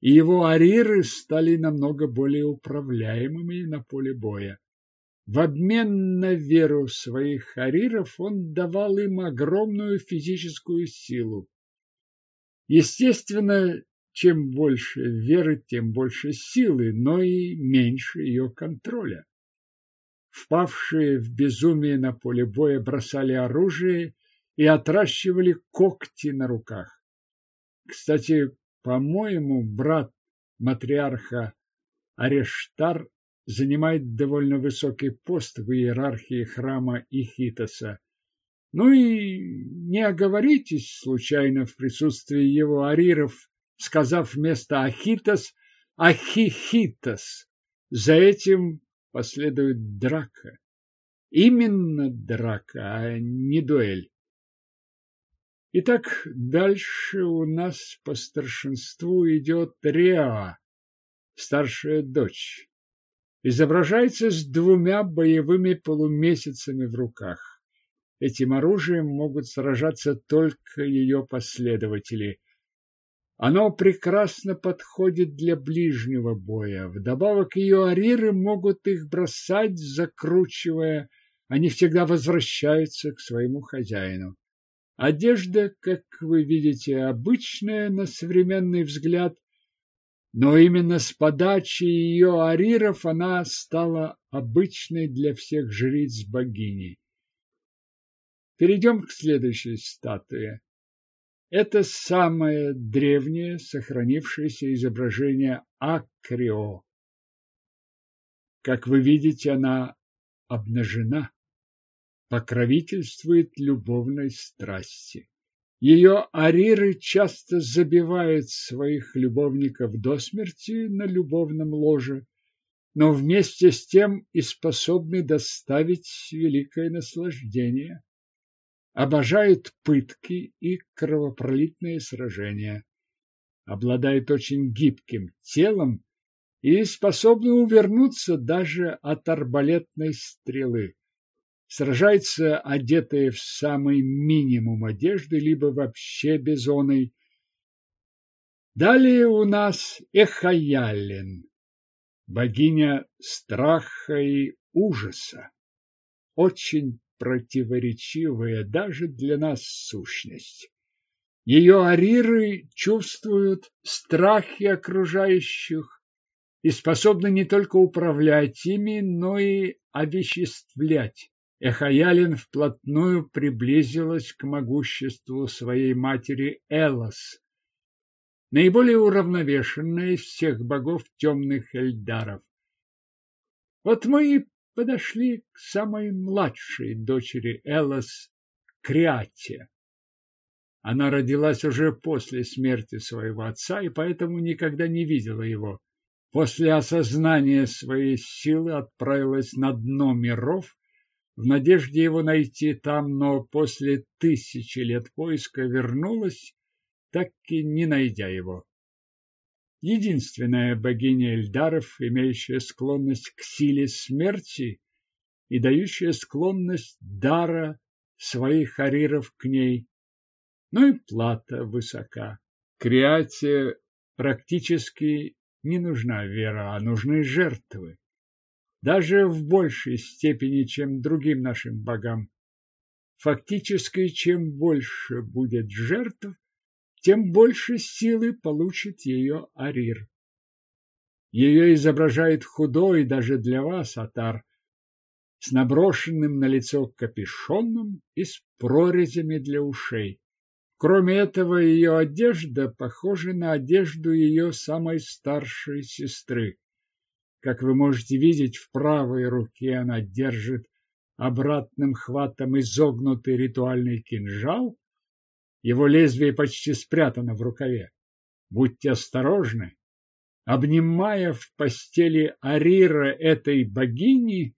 и его ариры стали намного более управляемыми на поле боя. В обмен на веру своих ариров он давал им огромную физическую силу. Естественно, чем больше веры, тем больше силы, но и меньше ее контроля. Впавшие в безумие на поле боя бросали оружие и отращивали когти на руках. Кстати, по-моему, брат матриарха Арештар занимает довольно высокий пост в иерархии храма Ихитоса. Ну и не оговоритесь случайно в присутствии его ариров сказав вместо Ахитос Ахихитос. За этим последует драка. Именно драка, а не дуэль. Итак, дальше у нас по старшинству идет Реа, старшая дочь. Изображается с двумя боевыми полумесяцами в руках. Этим оружием могут сражаться только ее последователи. Оно прекрасно подходит для ближнего боя. Вдобавок ее ариры могут их бросать, закручивая. Они всегда возвращаются к своему хозяину. Одежда, как вы видите, обычная на современный взгляд, но именно с подачи ее ариров она стала обычной для всех жриц богини. Перейдем к следующей статуе. Это самое древнее сохранившееся изображение Акрио. Как вы видите, она обнажена, покровительствует любовной страсти. Ее ариры часто забивают своих любовников до смерти на любовном ложе, но вместе с тем и способны доставить великое наслаждение. Обожают пытки и кровопролитные сражения. Обладает очень гибким телом и способны увернуться даже от арбалетной стрелы. Сражаются одетые в самый минимум одежды, либо вообще бизоной. Далее у нас Эхаялин, богиня страха и ужаса. Очень противоречивая даже для нас сущность. Ее ариры чувствуют страхи окружающих, и способна не только управлять ими, но и овеществлять. Эхаялин вплотную приблизилась к могуществу своей матери Элос, наиболее уравновешенная из всех богов темных эльдаров. Вот мы и подошли к самой младшей дочери Элос, Криате. Она родилась уже после смерти своего отца и поэтому никогда не видела его после осознания своей силы отправилась на дно миров в надежде его найти там, но после тысячи лет поиска вернулась, так и не найдя его. Единственная богиня Эльдаров, имеющая склонность к силе смерти и дающая склонность дара своих ариров к ней, но и плата высока. Криате практически не нужна вера, а нужны жертвы. Даже в большей степени, чем другим нашим богам. Фактически, чем больше будет жертв, тем больше силы получит ее Арир. Ее изображает худой даже для вас, Атар, с наброшенным на лицо капюшоном и с прорезями для ушей. Кроме этого, ее одежда похожа на одежду ее самой старшей сестры. Как вы можете видеть, в правой руке она держит обратным хватом изогнутый ритуальный кинжал. Его лезвие почти спрятано в рукаве. Будьте осторожны. Обнимая в постели Арира этой богини,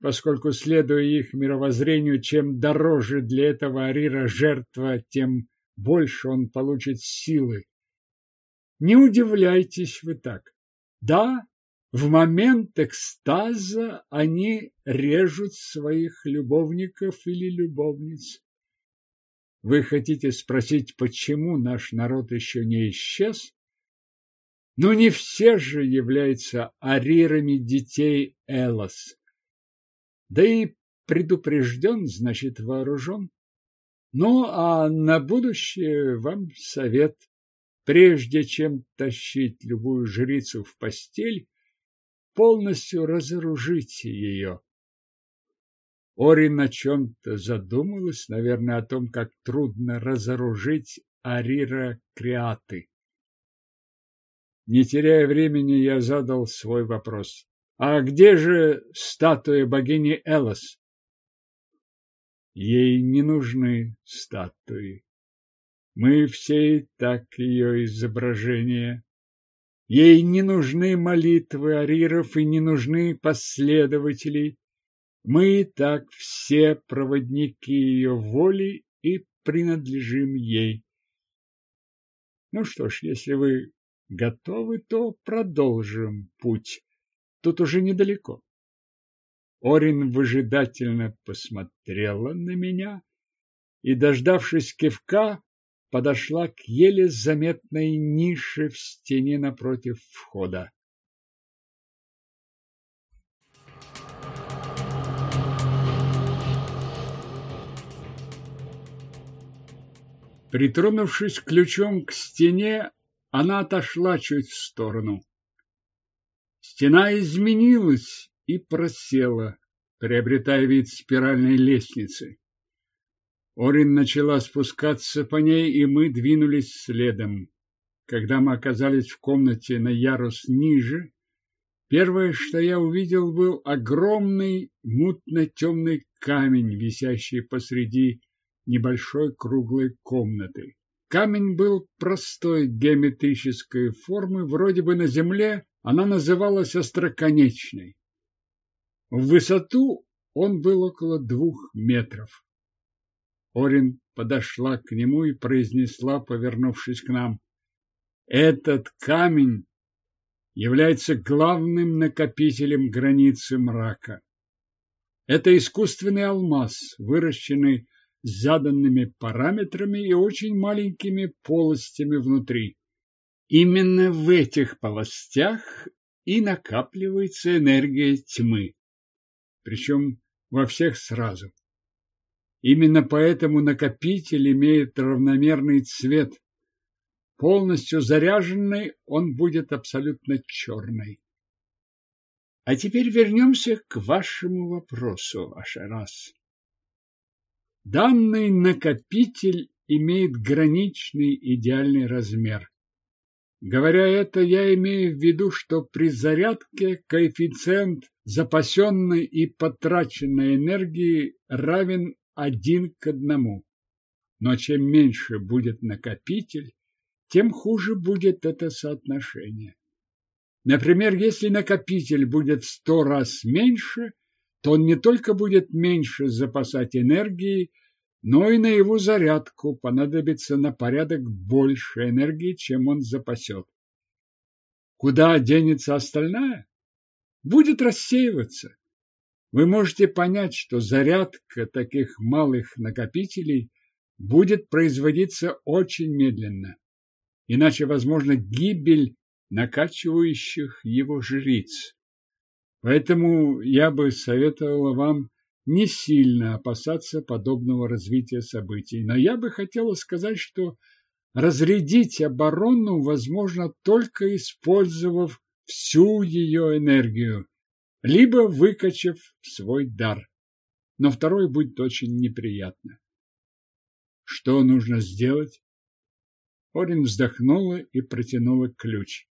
поскольку, следуя их мировоззрению, чем дороже для этого Арира жертва, тем больше он получит силы. Не удивляйтесь вы так. Да, в момент экстаза они режут своих любовников или любовниц. Вы хотите спросить, почему наш народ еще не исчез? Но не все же являются арирами детей Элос. Да и предупрежден, значит вооружен. Ну, а на будущее вам совет. Прежде чем тащить любую жрицу в постель, полностью разоружите ее. Орин о чем-то задумалась, наверное, о том, как трудно разоружить Арира Криаты. Не теряя времени, я задал свой вопрос. А где же статуя богини Элос? Ей не нужны статуи. Мы все и так ее изображения. Ей не нужны молитвы ариров и не нужны последователи. Мы и так все проводники ее воли и принадлежим ей. Ну что ж, если вы готовы, то продолжим путь. Тут уже недалеко. Орин выжидательно посмотрела на меня и, дождавшись кивка, подошла к еле заметной нише в стене напротив входа. Притронувшись ключом к стене, она отошла чуть в сторону. Стена изменилась и просела, приобретая вид спиральной лестницы. Орин начала спускаться по ней, и мы двинулись следом. Когда мы оказались в комнате на ярус ниже, первое, что я увидел, был огромный мутно-темный камень, висящий посреди небольшой круглой комнаты. Камень был простой геометрической формы, вроде бы на земле она называлась остроконечной. В высоту он был около двух метров. Орин подошла к нему и произнесла, повернувшись к нам, «Этот камень является главным накопителем границы мрака. Это искусственный алмаз, выращенный с заданными параметрами и очень маленькими полостями внутри. Именно в этих полостях и накапливается энергия тьмы, причем во всех сразу. Именно поэтому накопитель имеет равномерный цвет. Полностью заряженный он будет абсолютно черный. А теперь вернемся к вашему вопросу, Ашарас. Данный накопитель имеет граничный идеальный размер. Говоря это, я имею в виду, что при зарядке коэффициент запасенной и потраченной энергии равен один к одному. Но чем меньше будет накопитель, тем хуже будет это соотношение. Например, если накопитель будет сто раз меньше, то он не только будет меньше запасать энергии, но и на его зарядку понадобится на порядок больше энергии, чем он запасет. Куда денется остальная? Будет рассеиваться. Вы можете понять, что зарядка таких малых накопителей будет производиться очень медленно, иначе возможно гибель накачивающих его жриц. Поэтому я бы советовала вам не сильно опасаться подобного развития событий. Но я бы хотела сказать, что разрядить оборону возможно только использовав всю ее энергию либо выкачав свой дар. Но второй будет очень неприятно. Что нужно сделать? Орин вздохнула и протянула ключ.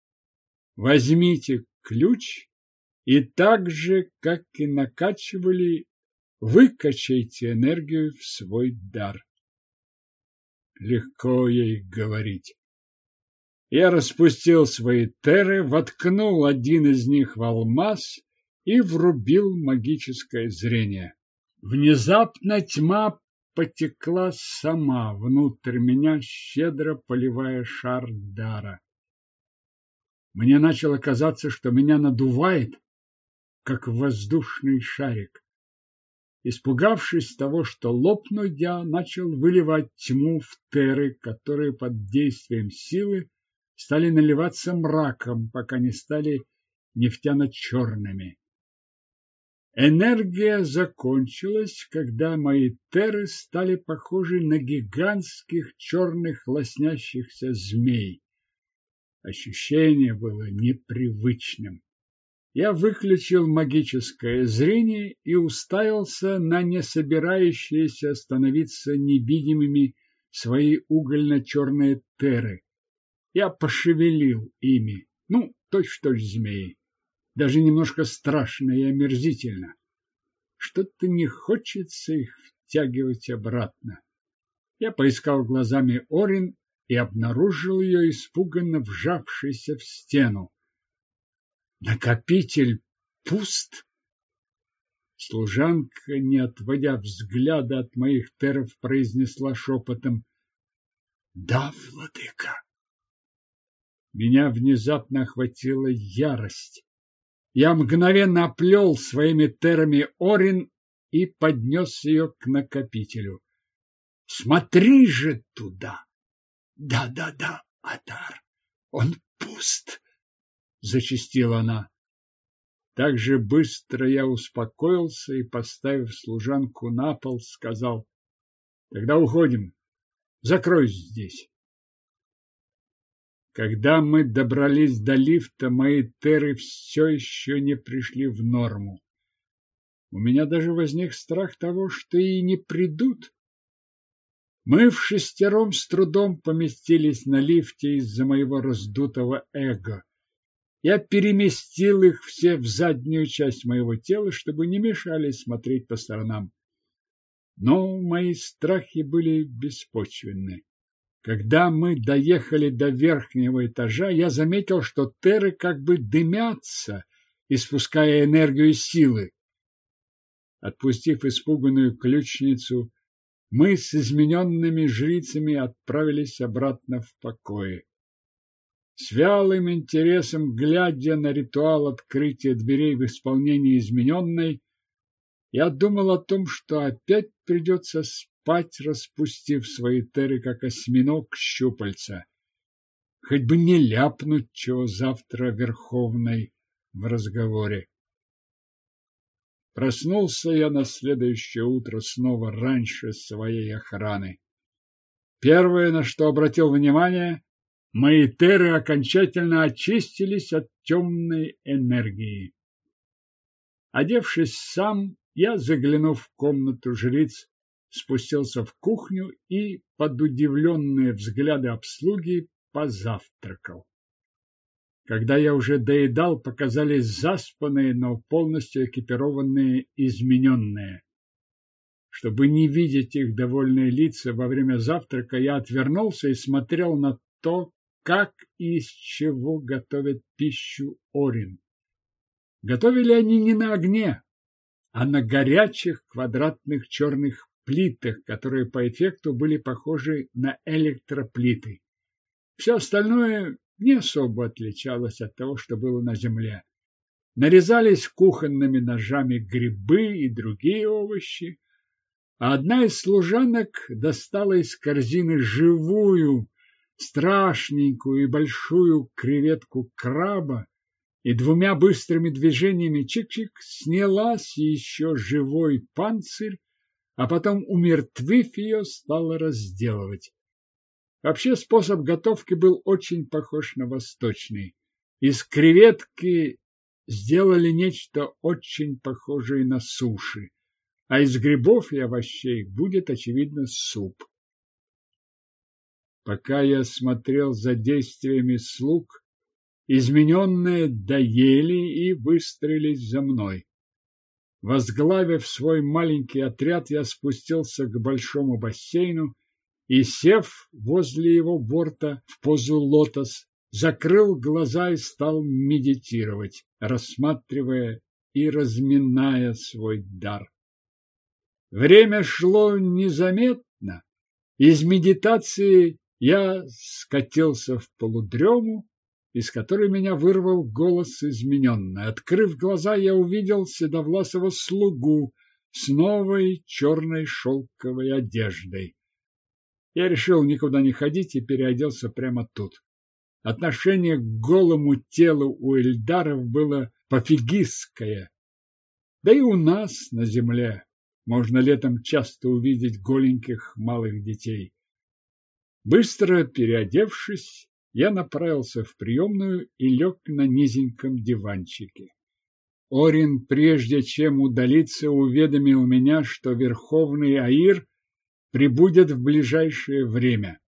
Возьмите ключ и так же, как и накачивали, выкачайте энергию в свой дар. Легко ей говорить. Я распустил свои теры, воткнул один из них в алмаз и врубил магическое зрение. Внезапно тьма потекла сама внутрь меня, щедро поливая шар дара. Мне начало казаться, что меня надувает, как воздушный шарик. Испугавшись того, что лопну, я начал выливать тьму в теры, которые под действием силы стали наливаться мраком, пока не стали нефтяно-черными. Энергия закончилась, когда мои теры стали похожи на гигантских черных лоснящихся змей. Ощущение было непривычным. Я выключил магическое зрение и уставился на не собирающиеся становиться невидимыми свои угольно-черные теры. Я пошевелил ими, ну, точь-в-точь змеи даже немножко страшно и омерзительно. Что-то не хочется их втягивать обратно. Я поискал глазами Орин и обнаружил ее испуганно вжавшейся в стену. Накопитель пуст. Служанка, не отводя взгляда от моих теров, произнесла шепотом. Да, владыка. Меня внезапно охватила ярость. Я мгновенно оплел своими терами Орин и поднес ее к накопителю. Смотри же туда! Да-да-да, Атар, он пуст, зачастила она. Так же быстро я успокоился и, поставив служанку на пол, сказал, тогда уходим. Закрой здесь. Когда мы добрались до лифта, мои теры все еще не пришли в норму. У меня даже возник страх того, что и не придут. Мы в шестером с трудом поместились на лифте из-за моего раздутого эго. Я переместил их все в заднюю часть моего тела, чтобы не мешали смотреть по сторонам. Но мои страхи были беспочвенны. Когда мы доехали до верхнего этажа, я заметил, что теры как бы дымятся, испуская энергию силы. Отпустив испуганную ключницу, мы с измененными жрицами отправились обратно в покое. С вялым интересом, глядя на ритуал открытия дверей в исполнении измененной, я думал о том, что опять придется спать, распустив свои теры, как осьминог щупальца. Хоть бы не ляпнуть, чего завтра Верховной в разговоре. Проснулся я на следующее утро снова раньше своей охраны. Первое, на что обратил внимание, мои теры окончательно очистились от темной энергии. Одевшись сам, я, заглянув в комнату жриц, спустился в кухню и, под удивленные взгляды обслуги, позавтракал. Когда я уже доедал, показались заспанные, но полностью экипированные измененные. Чтобы не видеть их довольные лица во время завтрака, я отвернулся и смотрел на то, как и из чего готовят пищу Орин. Готовили они не на огне, а на горячих квадратных черных плитах, которые по эффекту были похожи на электроплиты. Все остальное не особо отличалось от того, что было на земле. Нарезались кухонными ножами грибы и другие овощи, а одна из служанок достала из корзины живую, страшненькую и большую креветку краба и двумя быстрыми движениями чик-чик сняла с еще живой панцирь, а потом, умертвив ее, стала разделывать. Вообще способ готовки был очень похож на восточный. Из креветки сделали нечто очень похожее на суши, а из грибов и овощей будет, очевидно, суп. Пока я смотрел за действиями слуг, измененные доели и выстрелились за мной. Возглавив свой маленький отряд, я спустился к большому бассейну и, сев возле его борта в позу лотос, закрыл глаза и стал медитировать, рассматривая и разминая свой дар. Время шло незаметно. Из медитации я скатился в полудрему из которой меня вырвал голос измененный. Открыв глаза, я увидел седовласого слугу с новой черной шелковой одеждой. Я решил никуда не ходить и переоделся прямо тут. Отношение к голому телу у Эльдаров было пофигистское. Да и у нас на земле можно летом часто увидеть голеньких малых детей. Быстро переодевшись, я направился в приемную и лег на низеньком диванчике. Орин, прежде чем удалиться, уведомил меня, что Верховный Аир прибудет в ближайшее время.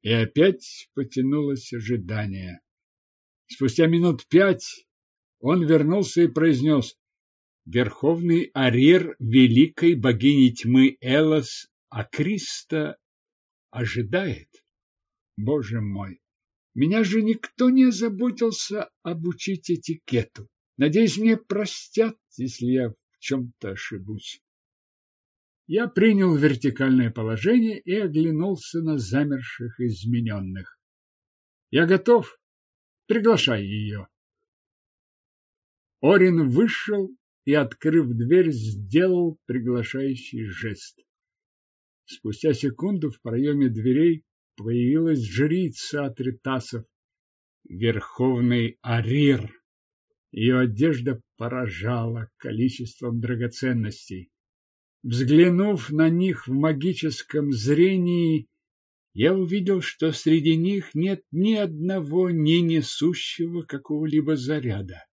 И опять потянулось ожидание. Спустя минут пять он вернулся и произнес «Верховный Арир великой богини тьмы Элос Акриста ожидает». Боже мой! Меня же никто не заботился обучить этикету. Надеюсь, мне простят, если я в чем-то ошибусь. Я принял вертикальное положение и оглянулся на замерших измененных. Я готов. Приглашай ее. Орин вышел и, открыв дверь, сделал приглашающий жест. Спустя секунду в проеме дверей появилась жрица Атритасов, верховный Арир. Ее одежда поражала количеством драгоценностей. Взглянув на них в магическом зрении, я увидел, что среди них нет ни одного не несущего какого-либо заряда.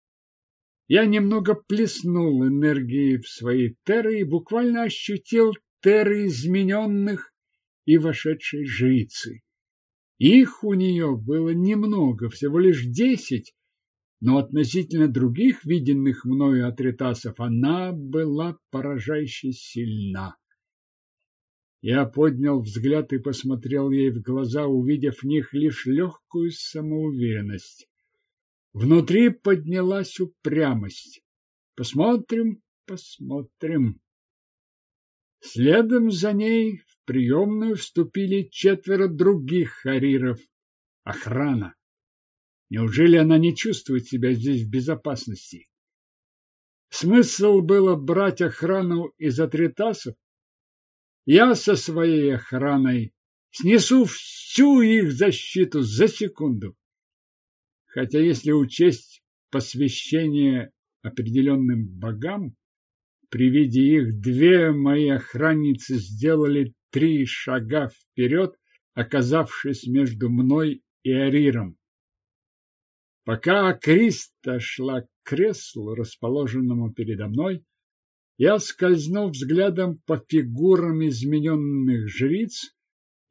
Я немного плеснул энергией в свои теры и буквально ощутил теры измененных и вошедшей жрицы. Их у нее было немного, всего лишь десять, но относительно других виденных мною атритасов она была поражающе сильна. Я поднял взгляд и посмотрел ей в глаза, увидев в них лишь легкую самоуверенность. Внутри поднялась упрямость. Посмотрим, посмотрим. Следом за ней приемную вступили четверо других хариров. Охрана. Неужели она не чувствует себя здесь в безопасности? Смысл было брать охрану из атритасов? Я со своей охраной снесу всю их защиту за секунду. Хотя если учесть посвящение определенным богам, при виде их две мои охранницы сделали три шага вперед, оказавшись между мной и Ариром. Пока Криста шла к креслу, расположенному передо мной, я скользнул взглядом по фигурам измененных жриц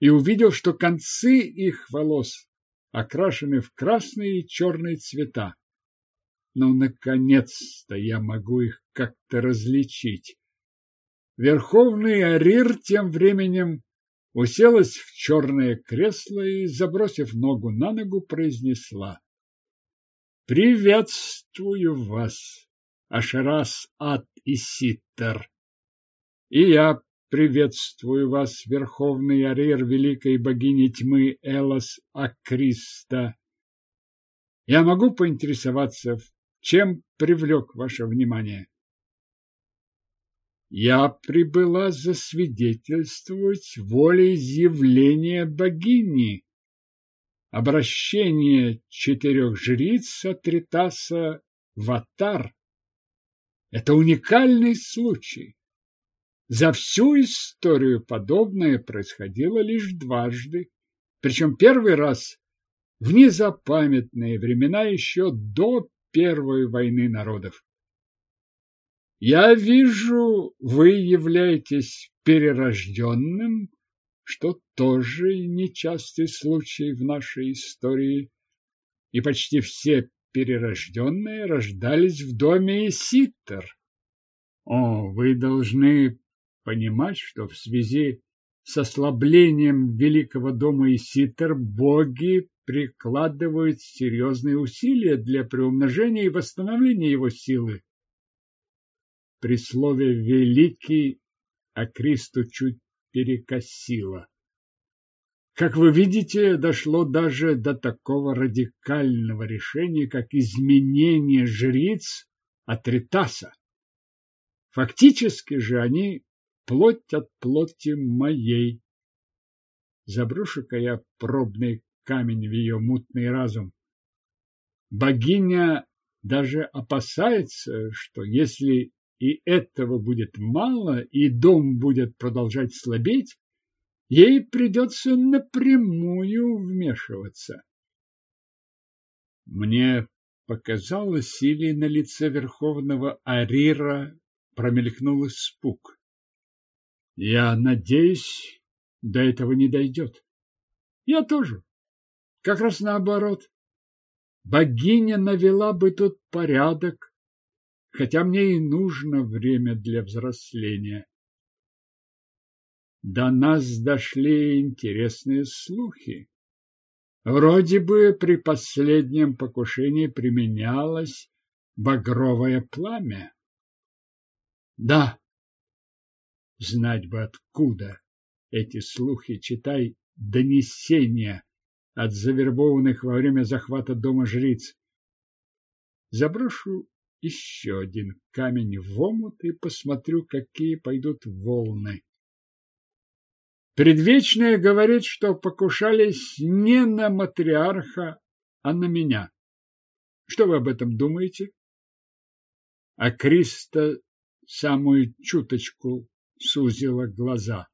и увидел, что концы их волос окрашены в красные и черные цвета. Но, наконец-то, я могу их как-то различить. Верховный Арир тем временем уселась в черное кресло и, забросив ногу на ногу, произнесла. Приветствую вас, Ашерас Ат и Ситтер. И я приветствую вас, Верховный Арир Великой Богини Тьмы Элос Акриста. Я могу поинтересоваться, чем привлек ваше внимание? Я прибыла засвидетельствовать волеизъявление богини, Обращение четырех жриц от Ритаса в Атар – это уникальный случай. За всю историю подобное происходило лишь дважды, причем первый раз в незапамятные времена еще до Первой войны народов. Я вижу, вы являетесь перерожденным что тоже нечастый случай в нашей истории, и почти все перерожденные рождались в доме Иситтер. О, вы должны понимать, что в связи с ослаблением великого дома Иситтер боги прикладывают серьезные усилия для приумножения и восстановления его силы. При слове «великий» Акристу чуть перекосило. Как вы видите, дошло даже до такого радикального решения, как изменение жриц от Ритаса. Фактически же они плоть от плоти моей. Заброшу-ка я пробный камень в ее мутный разум. Богиня даже опасается, что если и этого будет мало, и дом будет продолжать слабеть, ей придется напрямую вмешиваться. Мне показалось, или на лице верховного Арира промелькнул испуг. Я надеюсь, до этого не дойдет. Я тоже. Как раз наоборот. Богиня навела бы тут порядок, хотя мне и нужно время для взросления. До нас дошли интересные слухи. Вроде бы при последнем покушении применялось багровое пламя. Да, знать бы откуда эти слухи, читай донесения от завербованных во время захвата дома жриц. Заброшу еще один камень в омут и посмотрю, какие пойдут волны. Предвечная говорит, что покушались не на матриарха, а на меня. Что вы об этом думаете? А Криста самую чуточку сузила глаза.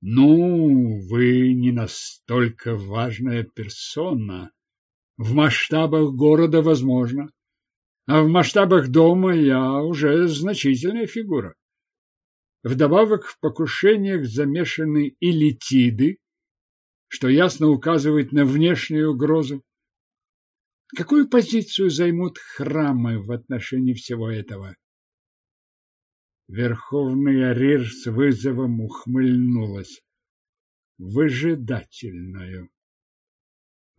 Ну, вы не настолько важная персона. В масштабах города возможно, а в масштабах дома я уже значительная фигура. Вдобавок в покушениях замешаны и летиды, что ясно указывает на внешнюю угрозу. Какую позицию займут храмы в отношении всего этого? Верховный Арир с вызовом ухмыльнулась. Выжидательную.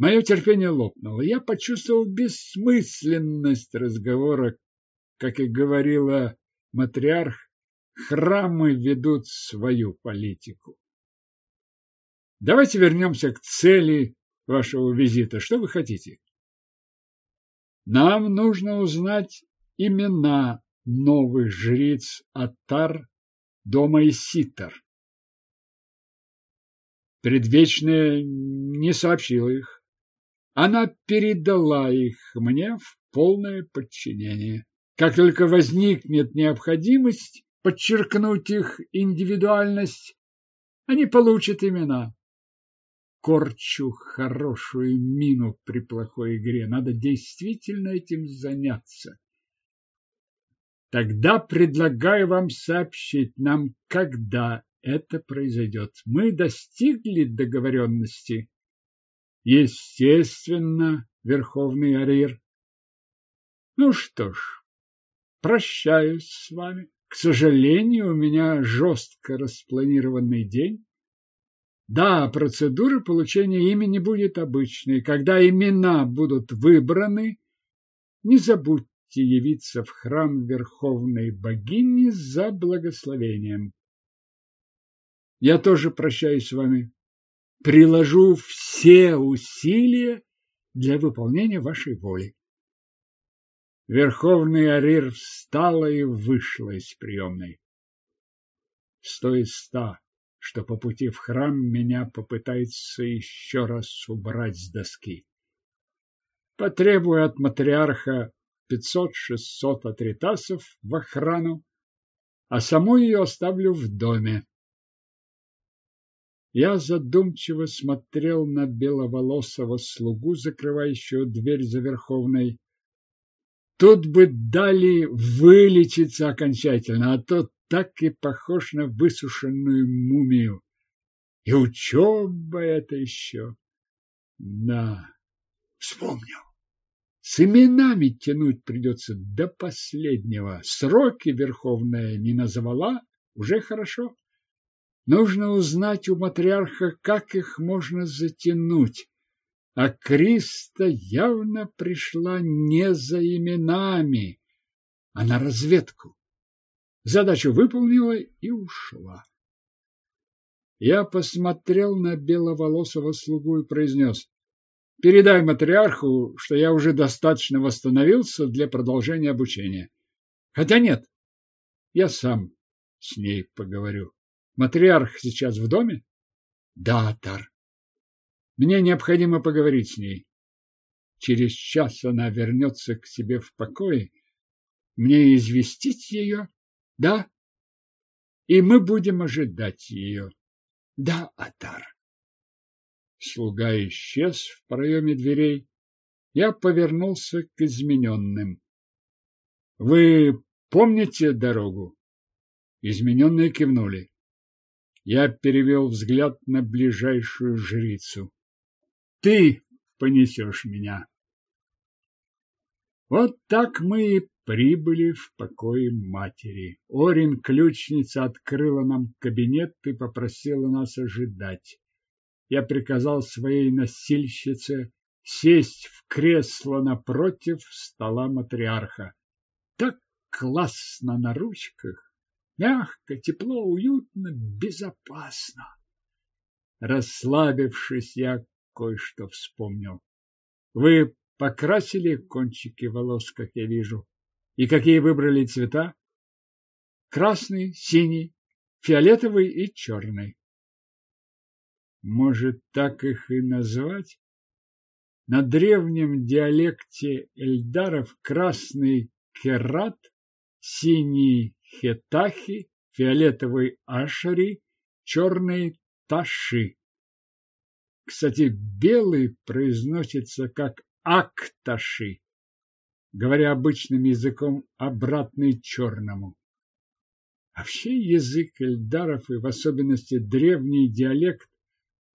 Мое терпение лопнуло. Я почувствовал бессмысленность разговора. Как и говорила матриарх, храмы ведут свою политику. Давайте вернемся к цели вашего визита. Что вы хотите? Нам нужно узнать имена новых жриц Атар дома Иситар. Предвечная не сообщила их. Она передала их мне в полное подчинение. Как только возникнет необходимость подчеркнуть их индивидуальность, они получат имена. Корчу хорошую мину при плохой игре. Надо действительно этим заняться. Тогда предлагаю вам сообщить нам, когда это произойдет. Мы достигли договоренности. Естественно, Верховный Арир. Ну что ж, прощаюсь с вами. К сожалению, у меня жестко распланированный день. Да, процедура получения имени будет обычной. Когда имена будут выбраны, не забудьте явиться в храм Верховной Богини за благословением. Я тоже прощаюсь с вами. Приложу все усилия для выполнения вашей воли. Верховный Арир встала и вышла из приемной. Сто из ста, что по пути в храм меня попытается еще раз убрать с доски. Потребую от матриарха пятьсот-шестьсот атритасов в охрану, а саму ее оставлю в доме. Я задумчиво смотрел на беловолосого слугу, закрывающего дверь за Верховной. Тут бы дали вылечиться окончательно, а то так и похож на высушенную мумию. И учеба это еще. Да, вспомнил. С именами тянуть придется до последнего. Сроки Верховная не назвала, уже хорошо. Нужно узнать у матриарха, как их можно затянуть. А Криста явно пришла не за именами, а на разведку. Задачу выполнила и ушла. Я посмотрел на беловолосого слугу и произнес. Передай матриарху, что я уже достаточно восстановился для продолжения обучения. Хотя нет, я сам с ней поговорю. Матриарх сейчас в доме? Да, Тар. Мне необходимо поговорить с ней. Через час она вернется к себе в покое. Мне известить ее? Да. И мы будем ожидать ее. Да, Атар. Слуга исчез в проеме дверей. Я повернулся к измененным. Вы помните дорогу? Измененные кивнули. Я перевел взгляд на ближайшую жрицу. Ты понесешь меня. Вот так мы и прибыли в покое матери. Орин-ключница открыла нам кабинет и попросила нас ожидать я приказал своей носильщице сесть в кресло напротив стола матриарха. Так классно на ручках, мягко, тепло, уютно, безопасно. Расслабившись, я кое-что вспомнил. Вы покрасили кончики волос, как я вижу. И какие выбрали цвета? Красный, синий, фиолетовый и черный. Может, так их и назвать? На древнем диалекте эльдаров красный керат, синий хетахи, фиолетовый ашари, черный таши. Кстати, белый произносится как акташи, говоря обычным языком, обратный черному. Вообще язык эльдаров и в особенности древний диалект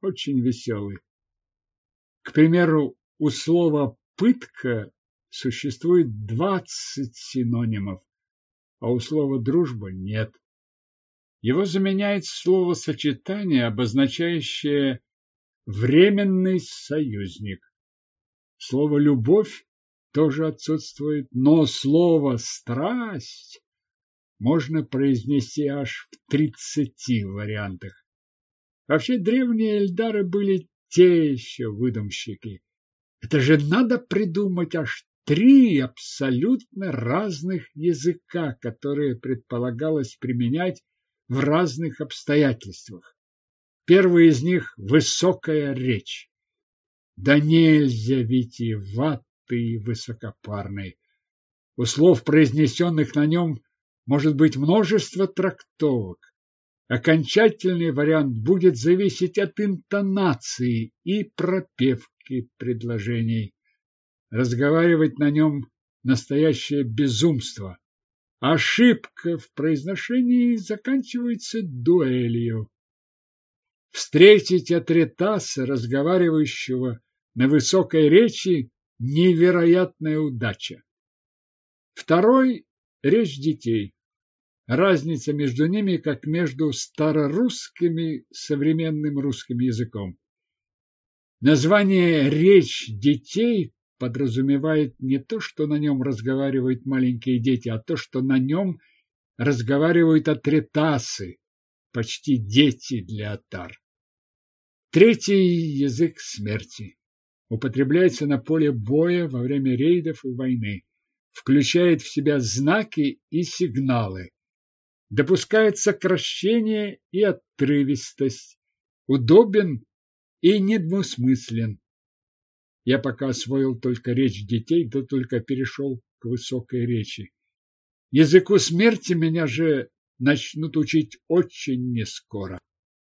очень веселый. К примеру, у слова «пытка» существует двадцать синонимов, а у слова «дружба» нет. Его заменяет словосочетание, обозначающее временный союзник. Слово «любовь» тоже отсутствует, но слово «страсть» можно произнести аж в тридцати вариантах. Вообще древние эльдары были те еще выдумщики. Это же надо придумать аж три абсолютно разных языка, которые предполагалось применять в разных обстоятельствах. Первый из них – высокая речь. Да нельзя витиеватый и высокопарный. У слов, произнесенных на нем, может быть множество трактовок. Окончательный вариант будет зависеть от интонации и пропевки предложений. Разговаривать на нем настоящее безумство. Ошибка в произношении заканчивается дуэлью. Встретить Атретаса, разговаривающего на высокой речи, невероятная удача. Второй – речь детей. Разница между ними, как между старорусским и современным русским языком. Название «речь детей» подразумевает не то, что на нем разговаривают маленькие дети, а то, что на нем разговаривают атретасы, почти дети для атар. Третий язык смерти употребляется на поле боя во время рейдов и войны, включает в себя знаки и сигналы, допускает сокращение и отрывистость, удобен и недвусмыслен. Я пока освоил только речь детей, да только перешел к высокой речи. Языку смерти меня же начнут учить очень нескоро.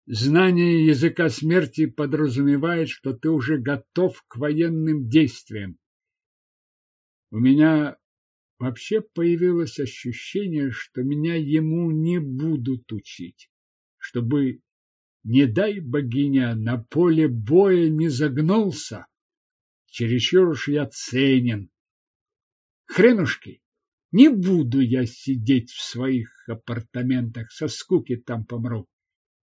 Знание языка смерти подразумевает, что ты уже готов к военным действиям. У меня Вообще появилось ощущение, что меня ему не будут учить, чтобы, не дай богиня, на поле боя не загнулся. Чересчур уж я ценен. Хренушки, не буду я сидеть в своих апартаментах, со скуки там помру.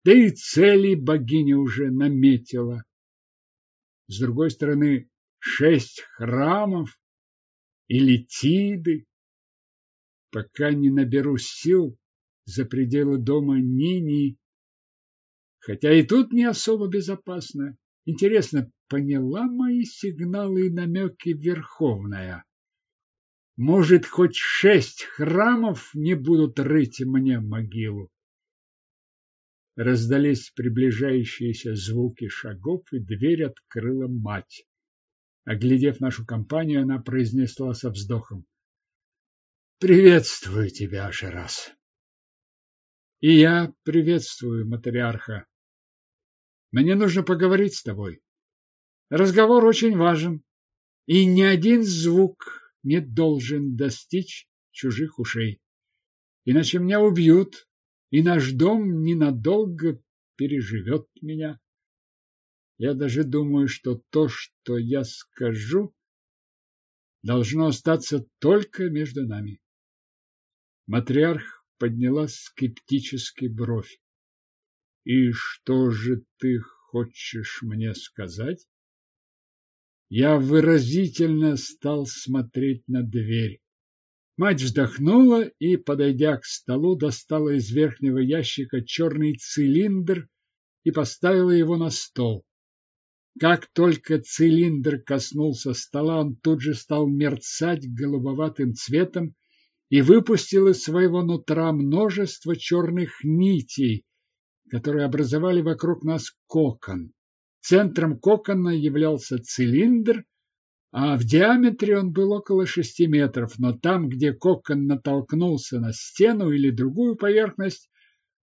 Да и цели богиня уже наметила. С другой стороны, шесть храмов или Тиды. Пока не наберу сил за пределы дома Нини. Хотя и тут не особо безопасно. Интересно, поняла мои сигналы и намеки Верховная? Может, хоть шесть храмов не будут рыть мне могилу? Раздались приближающиеся звуки шагов, и дверь открыла мать. Оглядев нашу компанию, она произнесла со вздохом. Приветствую тебя, Шерас. И я приветствую матриарха. Мне нужно поговорить с тобой. Разговор очень важен, и ни один звук не должен достичь чужих ушей. Иначе меня убьют, и наш дом ненадолго переживет меня. Я даже думаю, что то, что я скажу, должно остаться только между нами. Матриарх подняла скептически бровь. И что же ты хочешь мне сказать? Я выразительно стал смотреть на дверь. Мать вздохнула и, подойдя к столу, достала из верхнего ящика черный цилиндр и поставила его на стол. Как только цилиндр коснулся стола, он тут же стал мерцать голубоватым цветом и выпустил из своего нутра множество черных нитей, которые образовали вокруг нас кокон. Центром кокона являлся цилиндр, а в диаметре он был около шести метров, но там, где кокон натолкнулся на стену или другую поверхность,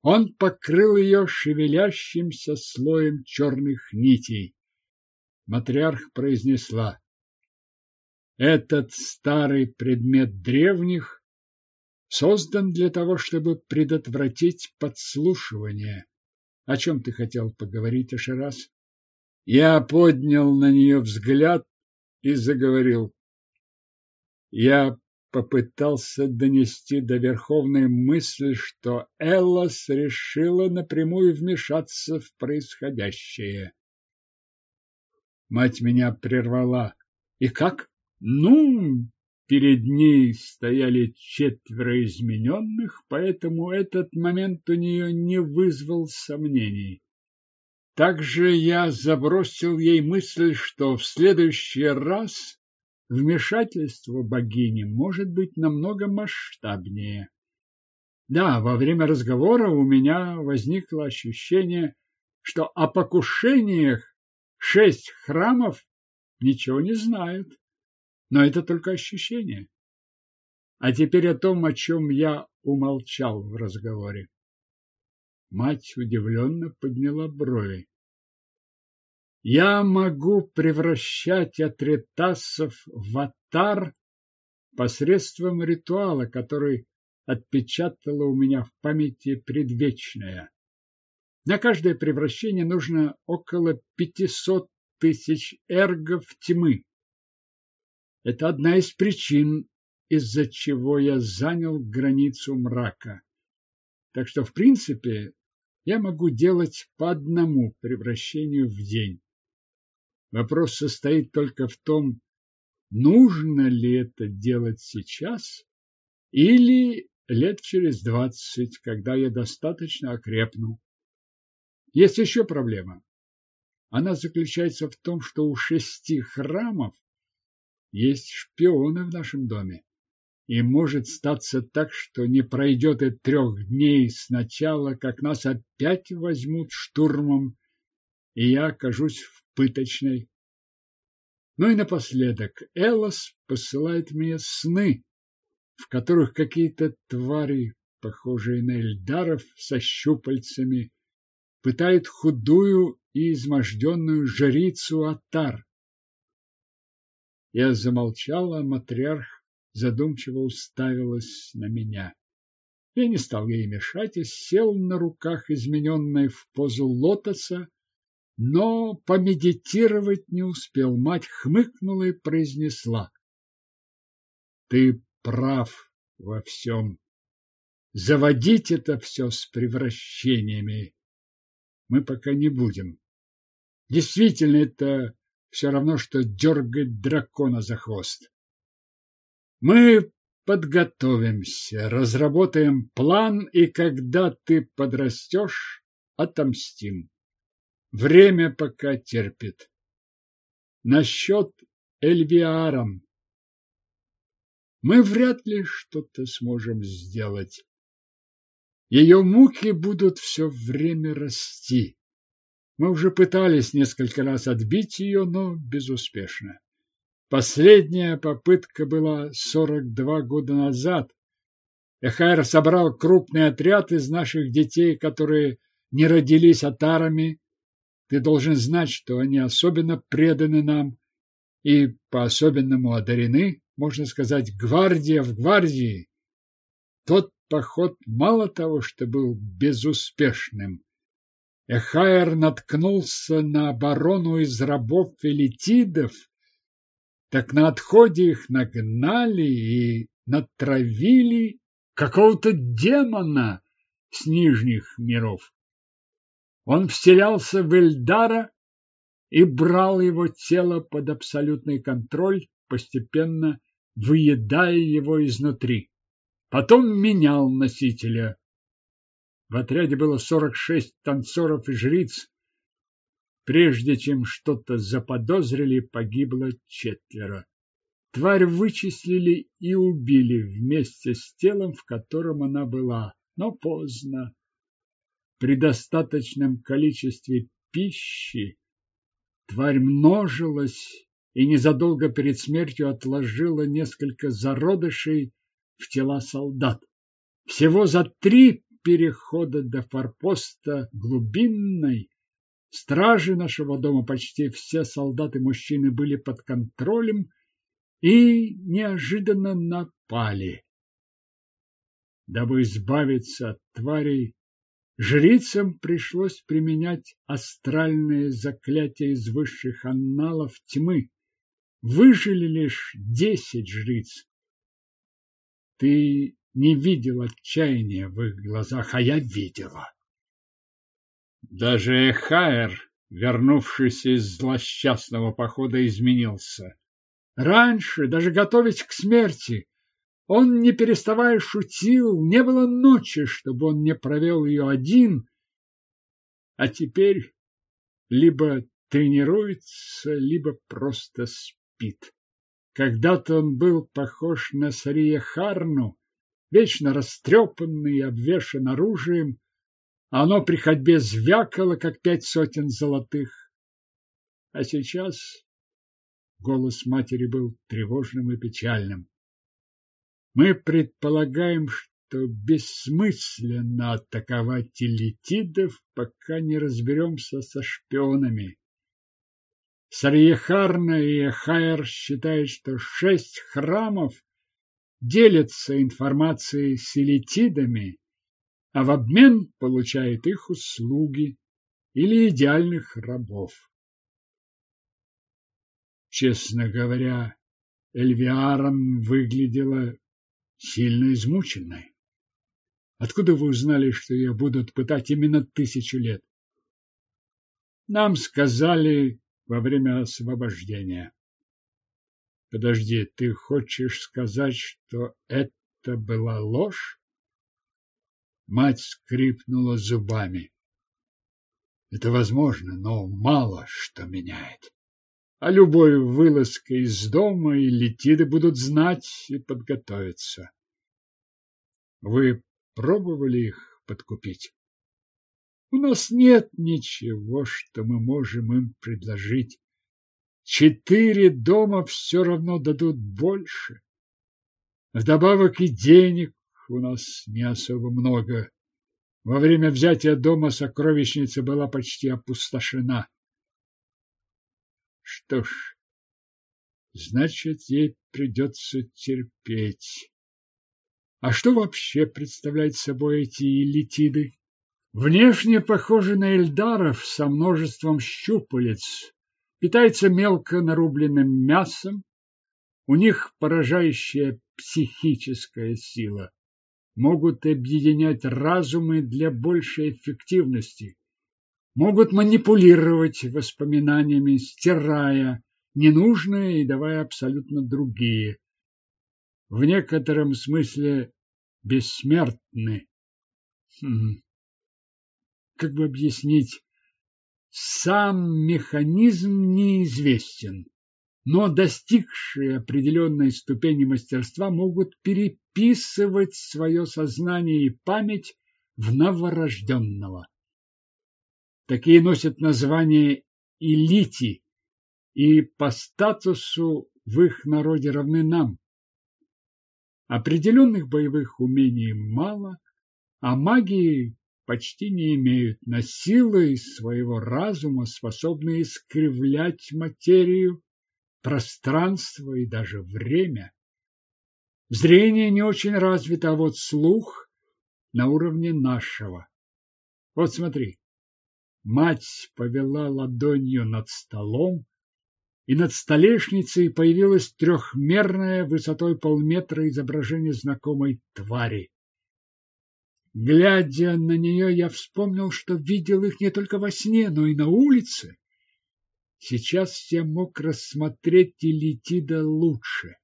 Он покрыл ее шевелящимся слоем черных нитей. Матриарх произнесла. Этот старый предмет древних создан для того, чтобы предотвратить подслушивание. О чем ты хотел поговорить, Ашерас? Я поднял на нее взгляд и заговорил. Я попытался донести до Верховной мысль, что Эллас решила напрямую вмешаться в происходящее. Мать меня прервала. И как? Ну, перед ней стояли четверо измененных, поэтому этот момент у нее не вызвал сомнений. Также я забросил ей мысль, что в следующий раз вмешательство богини может быть намного масштабнее. Да, во время разговора у меня возникло ощущение, что о покушениях шесть храмов ничего не знают. Но это только ощущение. А теперь о том, о чем я умолчал в разговоре. Мать удивленно подняла брови. Я могу превращать атритасов в атар посредством ритуала, который отпечатала у меня в памяти предвечная. На каждое превращение нужно около 500 тысяч эргов тьмы. Это одна из причин, из-за чего я занял границу мрака. Так что, в принципе, я могу делать по одному превращению в день. Вопрос состоит только в том, нужно ли это делать сейчас или лет через двадцать, когда я достаточно окрепну. Есть еще проблема. Она заключается в том, что у шести храмов есть шпионы в нашем доме. И может статься так, что не пройдет и трех дней сначала, как нас опять возьмут штурмом, и я окажусь в пыточной. Ну и напоследок Элос посылает мне сны, в которых какие-то твари, похожие на эльдаров со щупальцами, пытают худую и изможденную жрицу Атар. Я замолчала, матриарх задумчиво уставилась на меня. Я не стал ей мешать и сел на руках, измененной в позу лотоса, но помедитировать не успел. Мать хмыкнула и произнесла. Ты прав во всем. Заводить это все с превращениями мы пока не будем. Действительно, это все равно, что дергать дракона за хвост. Мы подготовимся, разработаем план, и когда ты подрастешь, отомстим. Время пока терпит. Насчет Эльвиаром. Мы вряд ли что-то сможем сделать. Ее муки будут все время расти. Мы уже пытались несколько раз отбить ее, но безуспешно. Последняя попытка была 42 года назад. Эхайр собрал крупный отряд из наших детей, которые не родились атарами, ты должен знать, что они особенно преданы нам и по-особенному одарены, можно сказать, гвардия в гвардии. Тот поход мало того, что был безуспешным. Эхайр наткнулся на оборону из рабов филитидов, так на отходе их нагнали и натравили какого-то демона с нижних миров. Он вселялся в Эльдара и брал его тело под абсолютный контроль, постепенно выедая его изнутри. Потом менял носителя. В отряде было 46 танцоров и жриц. Прежде чем что-то заподозрили, погибло четверо. Тварь вычислили и убили вместе с телом, в котором она была, но поздно при достаточном количестве пищи тварь множилась и незадолго перед смертью отложила несколько зародышей в тела солдат. Всего за три перехода до форпоста глубинной стражи нашего дома почти все солдаты-мужчины были под контролем и неожиданно напали. Дабы избавиться от тварей, жрицам пришлось применять астральные заклятия из высших анналов тьмы. Выжили лишь десять жриц. Ты не видел отчаяния в их глазах, а я видела. Даже Эхайр, вернувшись из злосчастного похода, изменился. Раньше, даже готовясь к смерти, он, не переставая, шутил, не было ночи, чтобы он не провел ее один, а теперь либо тренируется, либо просто спит. Когда-то он был похож на Сария Харну, вечно растрепанный обвешан оружием, оно при ходьбе звякало, как пять сотен золотых. А сейчас голос матери был тревожным и печальным. Мы предполагаем, что бессмысленно атаковать телетидов, пока не разберемся со шпионами. Сарьехарна и Эхайр считают, что шесть храмов делятся информацией с элитидами, а в обмен получают их услуги или идеальных рабов. Честно говоря, Эльвиаром выглядела сильно измученной. Откуда вы узнали, что ее будут пытать именно тысячу лет? Нам сказали во время освобождения. Подожди, ты хочешь сказать, что это была ложь? Мать скрипнула зубами. Это возможно, но мало что меняет. А любой вылазкой из дома и летиды будут знать и подготовиться. Вы пробовали их подкупить? У нас нет ничего, что мы можем им предложить. Четыре дома все равно дадут больше. Вдобавок и денег у нас не особо много. Во время взятия дома сокровищница была почти опустошена. Что ж, значит, ей придется терпеть. А что вообще представляют собой эти элитиды? Внешне похожи на эльдаров со множеством щупалец, питаются мелко нарубленным мясом, у них поражающая психическая сила могут объединять разумы для большей эффективности, могут манипулировать воспоминаниями, стирая ненужные и давая абсолютно другие. В некотором смысле бессмертны. Хм. Как бы объяснить? Сам механизм неизвестен но достигшие определенной ступени мастерства могут переписывать свое сознание и память в новорожденного. Такие носят название элити и по статусу в их народе равны нам. Определенных боевых умений мало, а магии почти не имеют, но силой своего разума способны искривлять материю пространство и даже время. Зрение не очень развито, а вот слух на уровне нашего. Вот смотри. Мать повела ладонью над столом, и над столешницей появилось трехмерное высотой полметра изображение знакомой твари. Глядя на нее, я вспомнил, что видел их не только во сне, но и на улице. Сейчас я мог рассмотреть Элитида лучше.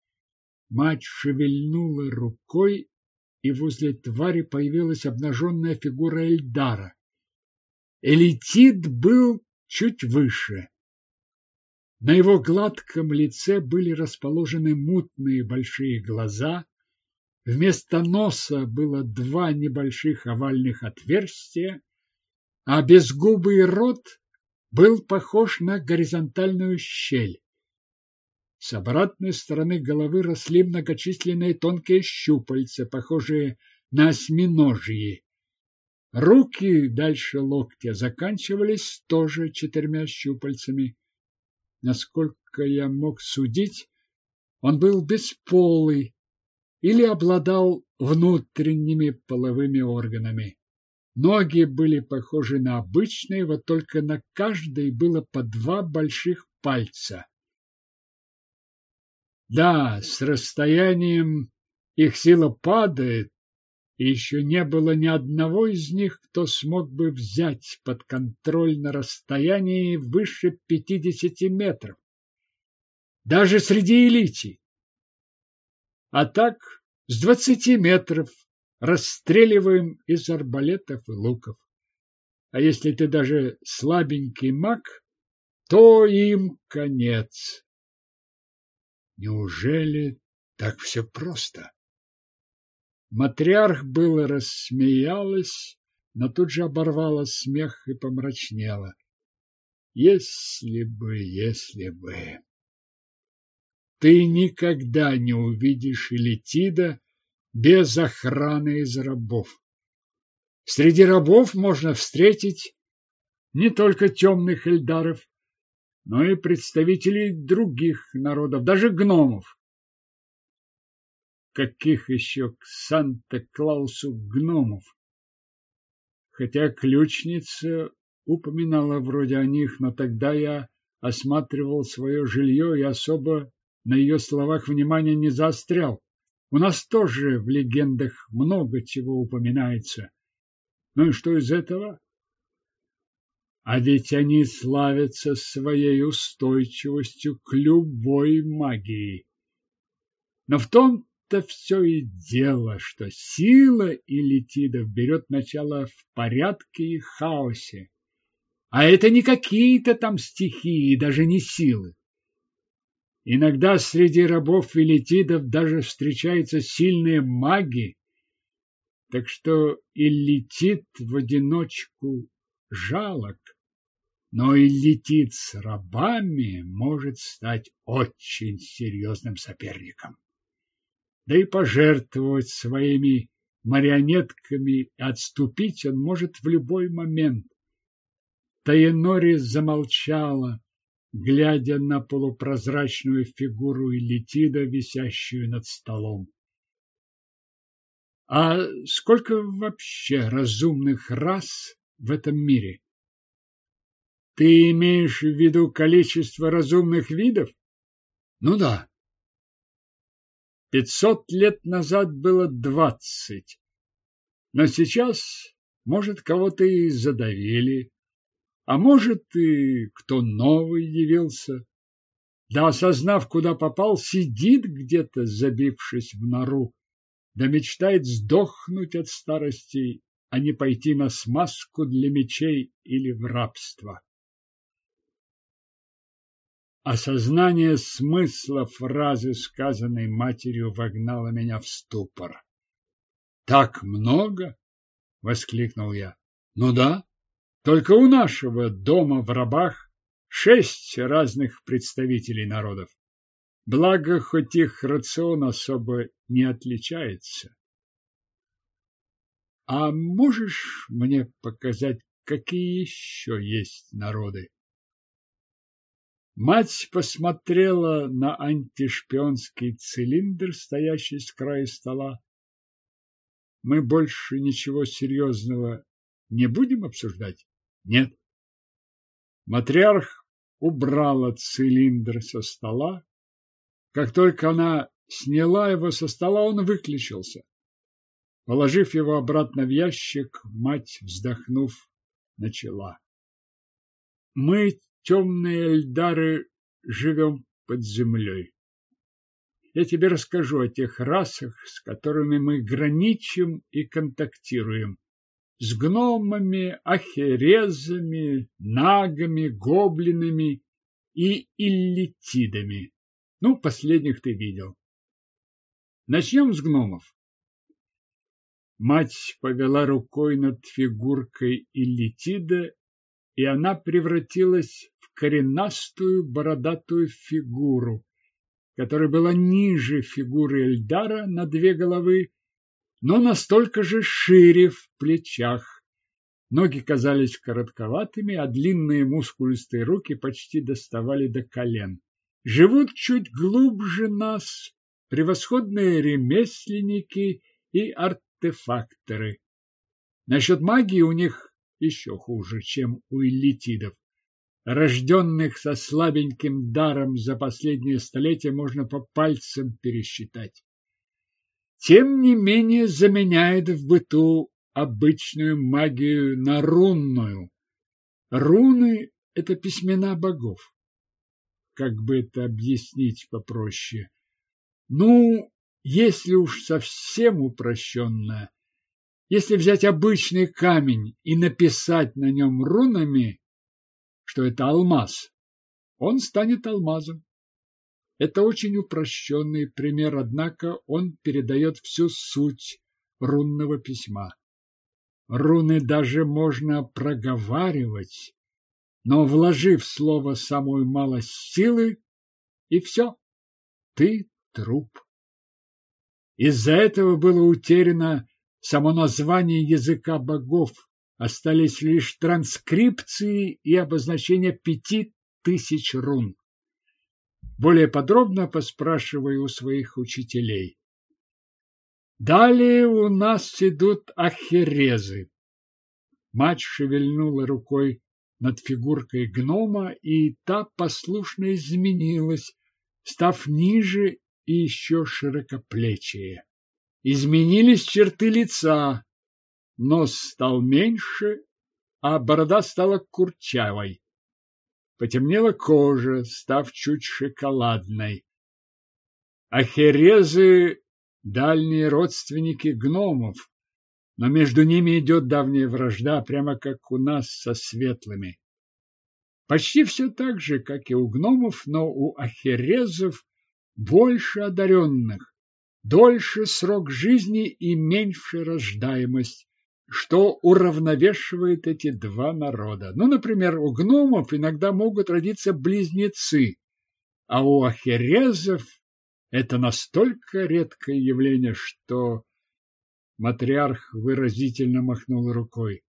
Мать шевельнула рукой, и возле твари появилась обнаженная фигура Эльдара. Элитид был чуть выше. На его гладком лице были расположены мутные большие глаза. Вместо носа было два небольших овальных отверстия, а безгубый рот был похож на горизонтальную щель. С обратной стороны головы росли многочисленные тонкие щупальца, похожие на осьминожьи. Руки дальше локтя заканчивались тоже четырьмя щупальцами. Насколько я мог судить, он был бесполый или обладал внутренними половыми органами. Ноги были похожи на обычные, вот только на каждой было по два больших пальца. Да, с расстоянием их сила падает, и еще не было ни одного из них, кто смог бы взять под контроль на расстоянии выше пятидесяти метров. Даже среди элити. А так, с двадцати метров расстреливаем из арбалетов и луков. А если ты даже слабенький маг, то им конец. Неужели так все просто? Матриарх было рассмеялась, но тут же оборвала смех и помрачнела. Если бы, если бы. Ты никогда не увидишь Элитида без охраны из рабов. Среди рабов можно встретить не только темных эльдаров, но и представителей других народов, даже гномов. Каких еще к Санта-Клаусу гномов? Хотя ключница упоминала вроде о них, но тогда я осматривал свое жилье и особо на ее словах внимания не заострял. У нас тоже в легендах много чего упоминается. Ну и что из этого? А ведь они славятся своей устойчивостью к любой магии. Но в том это все и дело, что сила элитидов берет начало в порядке и хаосе. А это не какие-то там стихии, даже не силы. Иногда среди рабов элитидов даже встречаются сильные маги, так что элитид в одиночку жалок, но элитид с рабами может стать очень серьезным соперником да и пожертвовать своими марионетками и отступить он может в любой момент. Таенори замолчала, глядя на полупрозрачную фигуру Элитида, висящую над столом. А сколько вообще разумных рас в этом мире? Ты имеешь в виду количество разумных видов? Ну да. Пятьсот лет назад было двадцать, но сейчас, может, кого-то и задавили, а может, и кто новый явился. Да, осознав, куда попал, сидит где-то, забившись в нору, да мечтает сдохнуть от старости, а не пойти на смазку для мечей или в рабство. Осознание смысла фразы, сказанной матерью, вогнало меня в ступор. «Так много?» — воскликнул я. «Ну да, только у нашего дома в рабах шесть разных представителей народов. Благо, хоть их рацион особо не отличается. А можешь мне показать, какие еще есть народы? Мать посмотрела на антишпионский цилиндр, стоящий с края стола. Мы больше ничего серьезного не будем обсуждать? Нет. Матриарх убрала цилиндр со стола. Как только она сняла его со стола, он выключился. Положив его обратно в ящик, мать, вздохнув, начала. Мы темные эльдары живем под землей. Я тебе расскажу о тех расах, с которыми мы граничим и контактируем. С гномами, ахерезами, нагами, гоблинами и иллитидами. Ну, последних ты видел. Начнем с гномов. Мать повела рукой над фигуркой Иллитида, и она превратилась коренастую бородатую фигуру, которая была ниже фигуры Эльдара на две головы, но настолько же шире в плечах, Ноги казались коротковатыми, а длинные мускулистые руки почти доставали до колен. Живут чуть глубже нас превосходные ремесленники и артефакторы. Насчет магии у них еще хуже, чем у элитидов. Рожденных со слабеньким даром за последние столетия можно по пальцам пересчитать. Тем не менее заменяет в быту обычную магию на рунную. Руны – это письмена богов. Как бы это объяснить попроще? Ну, если уж совсем упрощенно, если взять обычный камень и написать на нем рунами, что это алмаз, он станет алмазом. Это очень упрощенный пример, однако он передает всю суть рунного письма. Руны даже можно проговаривать, но вложив слово самую малость силы, и все, ты труп. Из-за этого было утеряно само название языка богов, остались лишь транскрипции и обозначения пяти тысяч рун. Более подробно поспрашиваю у своих учителей. Далее у нас идут ахерезы. Мать шевельнула рукой над фигуркой гнома, и та послушно изменилась, став ниже и еще широкоплечие. Изменились черты лица, нос стал меньше, а борода стала курчавой. Потемнела кожа, став чуть шоколадной. Ахерезы дальние родственники гномов, но между ними идет давняя вражда, прямо как у нас со светлыми. Почти все так же, как и у гномов, но у ахерезов больше одаренных, дольше срок жизни и меньше рождаемость, что уравновешивает эти два народа. Ну, например, у гномов иногда могут родиться близнецы, а у ахерезов это настолько редкое явление, что матриарх выразительно махнул рукой.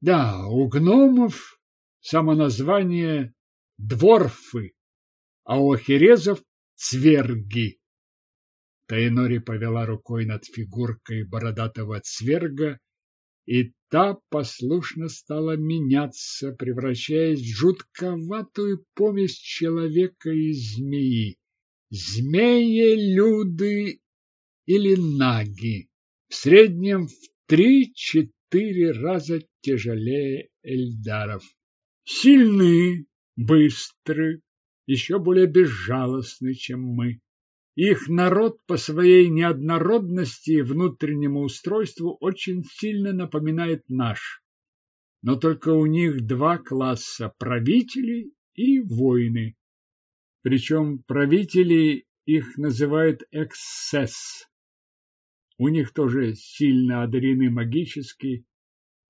Да, у гномов само название дворфы, а у ахерезов цверги. Таинори повела рукой над фигуркой бородатого цверга, и та послушно стала меняться, превращаясь в жутковатую помесь человека и змеи змеи-люды или наги, в среднем в три-четыре раза тяжелее эльдаров. Сильны, быстры, еще более безжалостны, чем мы. Их народ по своей неоднородности и внутреннему устройству очень сильно напоминает наш. Но только у них два класса – правители и воины причем правители их называют эксцесс. У них тоже сильно одарены магически,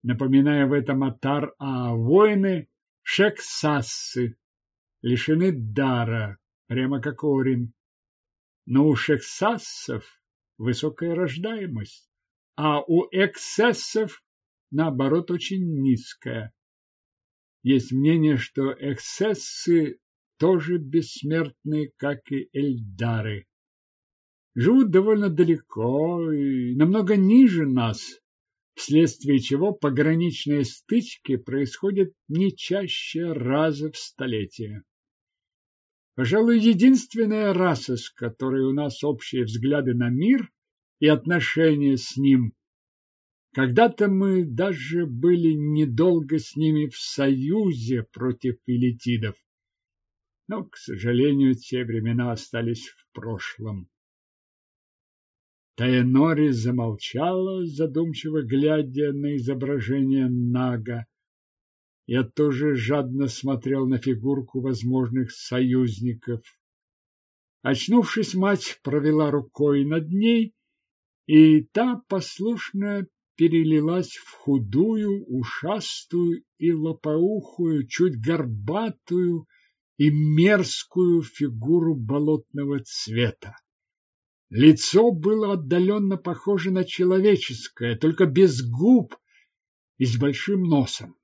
напоминая в этом Атар, а воины – шексассы, лишены дара, прямо как Орин. Но у шексассов высокая рождаемость, а у эксцессов, наоборот, очень низкая. Есть мнение, что эксцессы тоже бессмертны, как и эльдары. Живут довольно далеко и намного ниже нас, вследствие чего пограничные стычки происходят не чаще раза в столетие. Пожалуй, единственная раса, с которой у нас общие взгляды на мир и отношения с ним. Когда-то мы даже были недолго с ними в союзе против элитидов но, к сожалению, те времена остались в прошлом. Таенори замолчала, задумчиво глядя на изображение Нага. Я тоже жадно смотрел на фигурку возможных союзников. Очнувшись, мать провела рукой над ней, и та послушно перелилась в худую, ушастую и лопоухую, чуть горбатую, и мерзкую фигуру болотного цвета. Лицо было отдаленно похоже на человеческое, только без губ и с большим носом.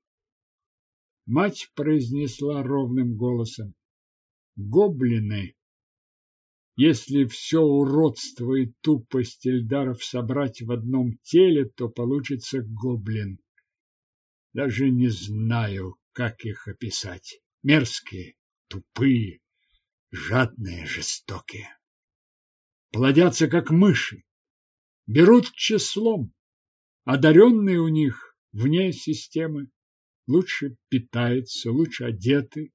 Мать произнесла ровным голосом. Гоблины. Если все уродство и тупость Эльдаров собрать в одном теле, то получится гоблин. Даже не знаю, как их описать. Мерзкие, тупые, жадные, жестокие. Плодятся, как мыши. Берут числом. Одаренные у них вне системы лучше питаются, лучше одеты,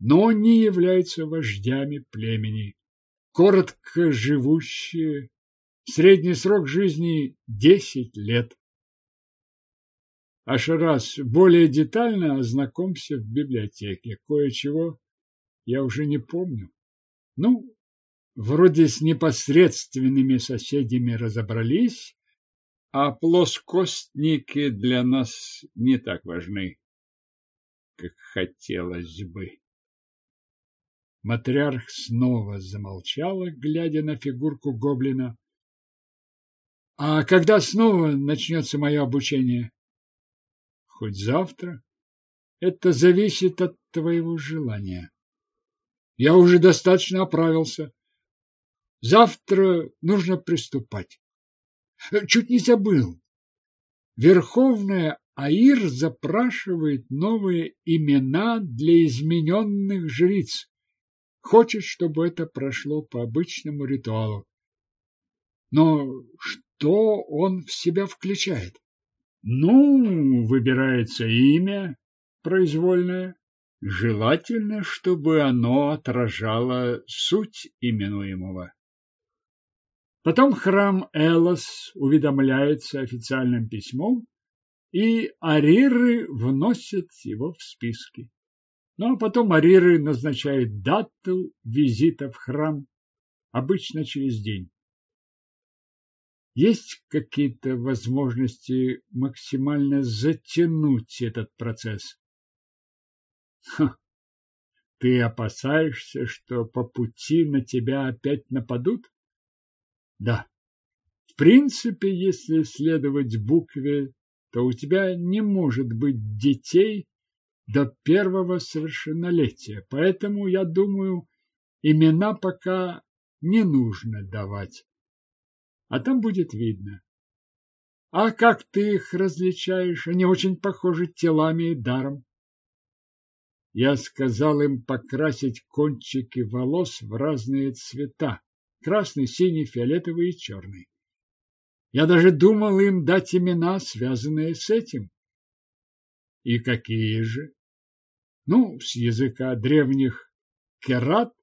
но не являются вождями племени. Коротко живущие, средний срок жизни десять лет. Аж раз более детально ознакомься в библиотеке. Кое-чего я уже не помню. Ну, вроде с непосредственными соседями разобрались, а плоскостники для нас не так важны как хотелось бы. Матриарх снова замолчала, глядя на фигурку гоблина. — А когда снова начнется мое обучение? — Хоть завтра. Это зависит от твоего желания. Я уже достаточно оправился. Завтра нужно приступать. Чуть не забыл. Верховная Аир запрашивает новые имена для измененных жриц. Хочет, чтобы это прошло по обычному ритуалу. Но что он в себя включает? Ну, выбирается имя произвольное. Желательно, чтобы оно отражало суть именуемого. Потом храм Элос уведомляется официальным письмом, и ариры вносят его в списки. Ну, а потом ариры назначают дату визита в храм, обычно через день. Есть какие-то возможности максимально затянуть этот процесс? Ха, ты опасаешься, что по пути на тебя опять нападут? Да. В принципе, если следовать букве то у тебя не может быть детей до первого совершеннолетия. Поэтому, я думаю, имена пока не нужно давать. А там будет видно. А как ты их различаешь? Они очень похожи телами и даром. Я сказал им покрасить кончики волос в разные цвета. Красный, синий, фиолетовый и черный. Я даже думал им дать имена, связанные с этим. И какие же? Ну, с языка древних Керат,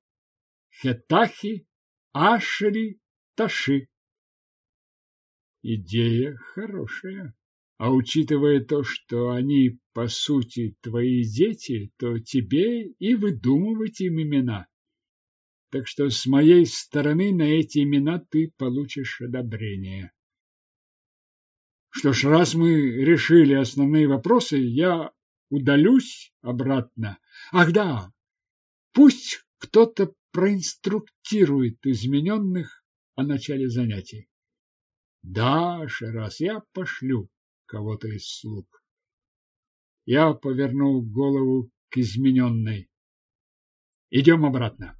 Хетахи, Ашери, Таши. Идея хорошая. А учитывая то, что они, по сути, твои дети, то тебе и выдумывать им имена. Так что с моей стороны на эти имена ты получишь одобрение. Что ж, раз мы решили основные вопросы, я удалюсь обратно. Ах да, пусть кто-то проинструктирует измененных о начале занятий. Да, Шерас, я пошлю кого-то из слуг. Я повернул голову к измененной. Идем обратно.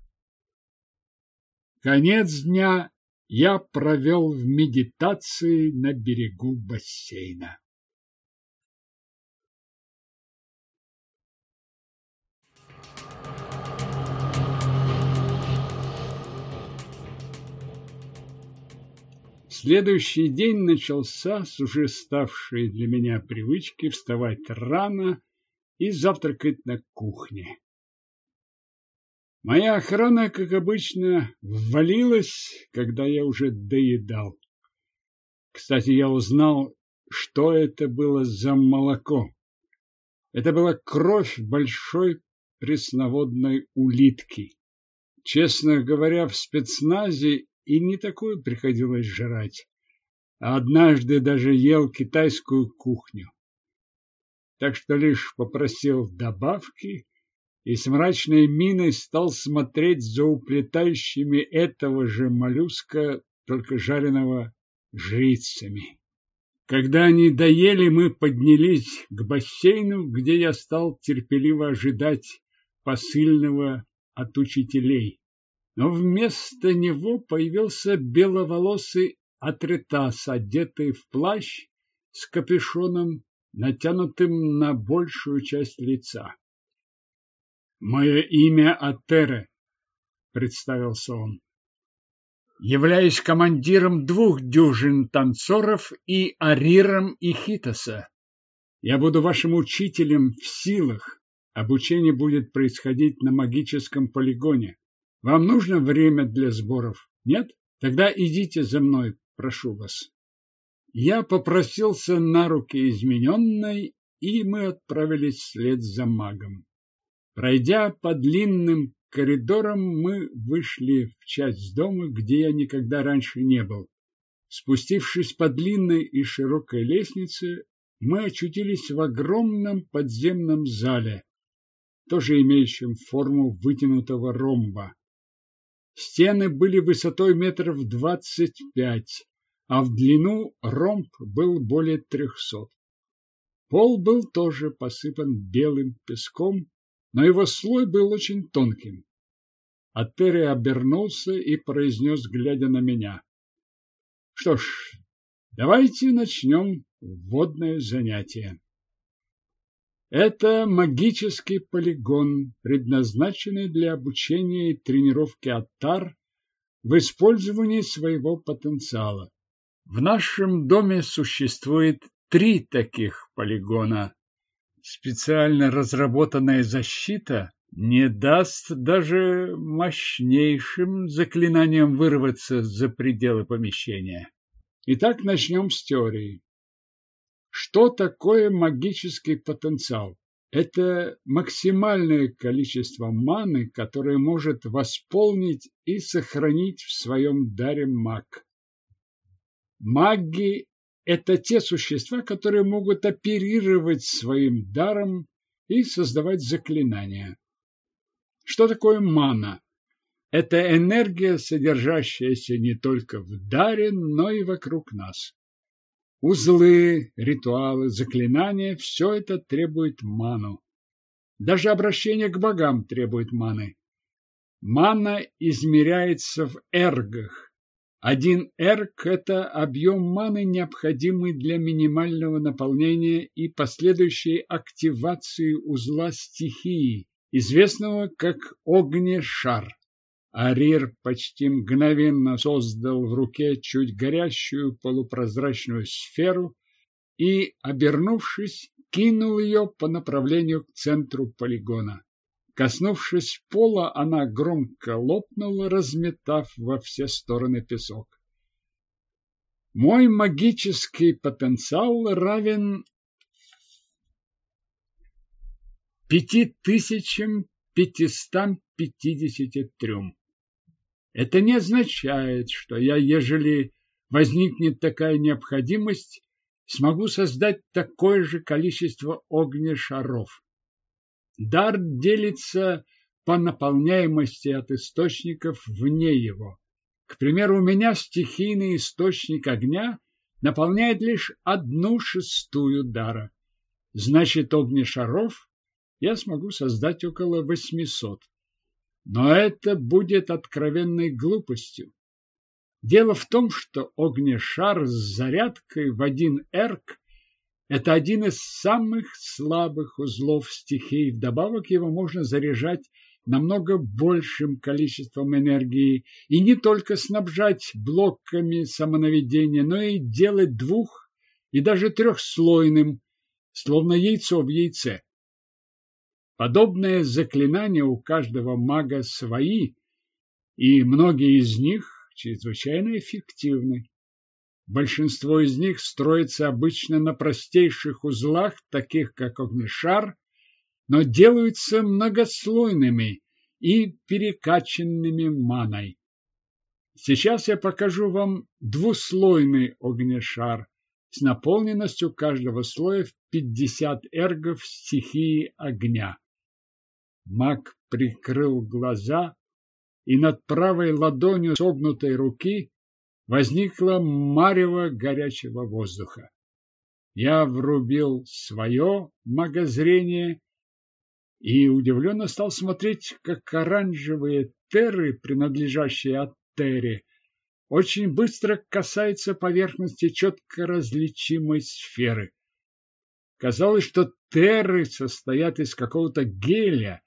Конец дня я провел в медитации на берегу бассейна. Следующий день начался с уже ставшей для меня привычки вставать рано и завтракать на кухне. Моя охрана, как обычно, ввалилась, когда я уже доедал. Кстати, я узнал, что это было за молоко. Это была кровь большой пресноводной улитки. Честно говоря, в спецназе и не такое приходилось жрать. А однажды даже ел китайскую кухню. Так что лишь попросил добавки и с мрачной миной стал смотреть за уплетающими этого же моллюска, только жареного жрицами. Когда они доели, мы поднялись к бассейну, где я стал терпеливо ожидать посыльного от учителей. Но вместо него появился беловолосый Атретас, одетый в плащ с капюшоном, натянутым на большую часть лица. «Мое имя Атере», — представился он. «Являюсь командиром двух дюжин танцоров и Ариром и Хитоса. Я буду вашим учителем в силах. Обучение будет происходить на магическом полигоне. Вам нужно время для сборов? Нет? Тогда идите за мной, прошу вас. Я попросился на руки измененной, и мы отправились вслед за магом. Пройдя по длинным коридорам, мы вышли в часть дома, где я никогда раньше не был. Спустившись по длинной и широкой лестнице, мы очутились в огромном подземном зале, тоже имеющем форму вытянутого ромба. Стены были высотой метров двадцать пять, а в длину ромб был более трехсот. Пол был тоже посыпан белым песком, но его слой был очень тонким. Атери обернулся и произнес, глядя на меня. Что ж, давайте начнем вводное занятие. Это магический полигон, предназначенный для обучения и тренировки Аттар в использовании своего потенциала. В нашем доме существует три таких полигона. Специально разработанная защита не даст даже мощнейшим заклинаниям вырваться за пределы помещения. Итак, начнем с теории. Что такое магический потенциал? Это максимальное количество маны, которое может восполнить и сохранить в своем даре маг. Маги – это те существа, которые могут оперировать своим даром и создавать заклинания. Что такое мана? Это энергия, содержащаяся не только в даре, но и вокруг нас. Узлы, ритуалы, заклинания – все это требует ману. Даже обращение к богам требует маны. Мана измеряется в эргах. Один эрг – это объем маны, необходимый для минимального наполнения и последующей активации узла стихии, известного как огнешар. Арир почти мгновенно создал в руке чуть горящую полупрозрачную сферу и, обернувшись, кинул ее по направлению к центру полигона. Коснувшись пола, она громко лопнула, разметав во все стороны песок. Мой магический потенциал равен пяти тысячам пятистам пятидесяти трем. Это не означает, что я, ежели возникнет такая необходимость, смогу создать такое же количество огнешаров. Дар делится по наполняемости от источников вне его. К примеру, у меня стихийный источник огня наполняет лишь одну шестую дара. Значит, огнешаров я смогу создать около восьмисот. Но это будет откровенной глупостью. Дело в том, что огнешар с зарядкой в один эрк – это один из самых слабых узлов стихий. Вдобавок его можно заряжать намного большим количеством энергии и не только снабжать блоками самонаведения, но и делать двух- и даже трехслойным, словно яйцо в яйце. Подобные заклинания у каждого мага свои, и многие из них чрезвычайно эффективны. Большинство из них строится обычно на простейших узлах, таких как огнешар, но делаются многослойными и перекачанными маной. Сейчас я покажу вам двуслойный огнешар с наполненностью каждого слоя в 50 эргов стихии огня. Маг прикрыл глаза, и над правой ладонью согнутой руки возникла марево горячего воздуха. Я врубил свое магозрение и удивленно стал смотреть, как оранжевые терры, принадлежащие Аттере, очень быстро касаются поверхности четко различимой сферы. Казалось, что терры состоят из какого-то геля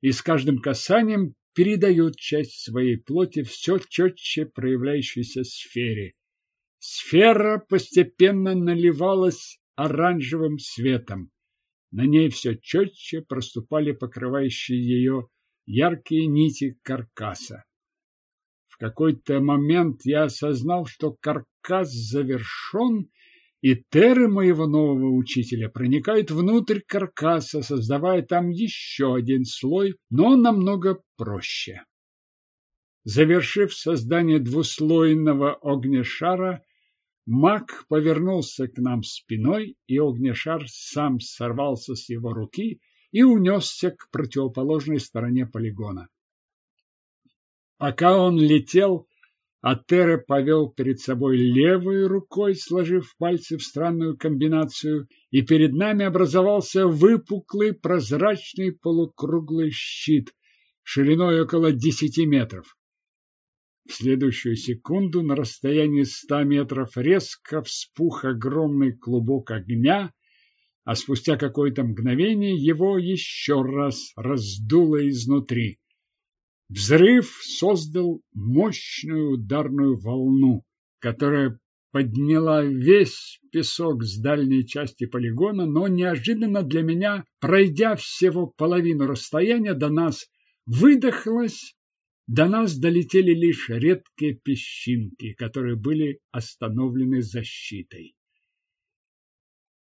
и с каждым касанием передают часть своей плоти все четче проявляющейся сфере. Сфера постепенно наливалась оранжевым светом. На ней все четче проступали покрывающие ее яркие нити каркаса. В какой-то момент я осознал, что каркас завершен, и теры моего нового учителя проникают внутрь каркаса, создавая там еще один слой, но намного проще. Завершив создание двуслойного огнешара, Маг повернулся к нам спиной, и огнешар сам сорвался с его руки и унесся к противоположной стороне полигона. Пока он летел, Атере повел перед собой левой рукой, сложив пальцы в странную комбинацию, и перед нами образовался выпуклый прозрачный полукруглый щит шириной около десяти метров. В следующую секунду на расстоянии ста метров резко вспух огромный клубок огня, а спустя какое-то мгновение его еще раз раздуло изнутри. Взрыв создал мощную ударную волну, которая подняла весь песок с дальней части полигона, но неожиданно для меня, пройдя всего половину расстояния до нас, выдохлась до нас долетели лишь редкие песчинки, которые были остановлены защитой.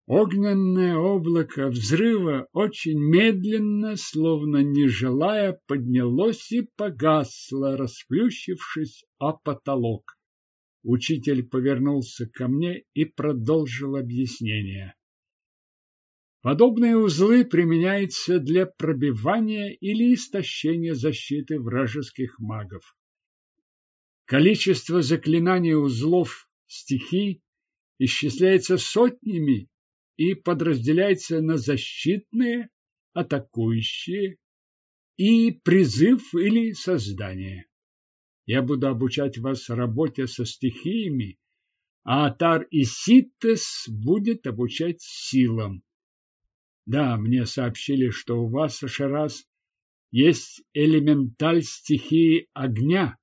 Огненное облако взрыва очень медленно, словно не желая, поднялось и погасло, расплющившись о потолок. Учитель повернулся ко мне и продолжил объяснение. Подобные узлы применяются для пробивания или истощения защиты вражеских магов. Количество заклинаний узлов стихий исчисляется сотнями и подразделяется на защитные, атакующие и призыв или создание. Я буду обучать вас работе со стихиями, а Атар и Ситес будет обучать силам. Да, мне сообщили, что у вас, Ашерас, есть элементаль стихии огня.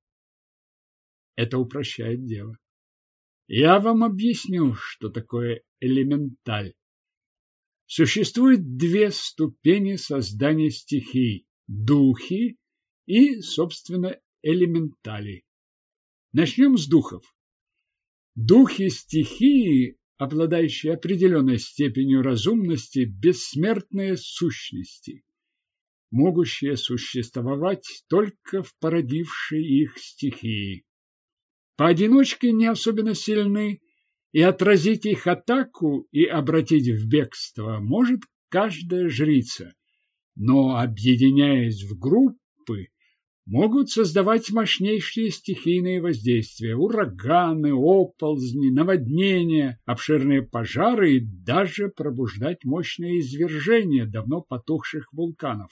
Это упрощает дело. Я вам объясню, что такое элементаль. Существует две ступени создания стихий – духи и, собственно, элементали. Начнем с духов. Духи стихии обладающие определенной степенью разумности, бессмертные сущности, могущие существовать только в породившей их стихии. Поодиночке не особенно сильны, и отразить их атаку и обратить в бегство может каждая жрица, но, объединяясь в группы, могут создавать мощнейшие стихийные воздействия – ураганы, оползни, наводнения, обширные пожары и даже пробуждать мощные извержения давно потухших вулканов.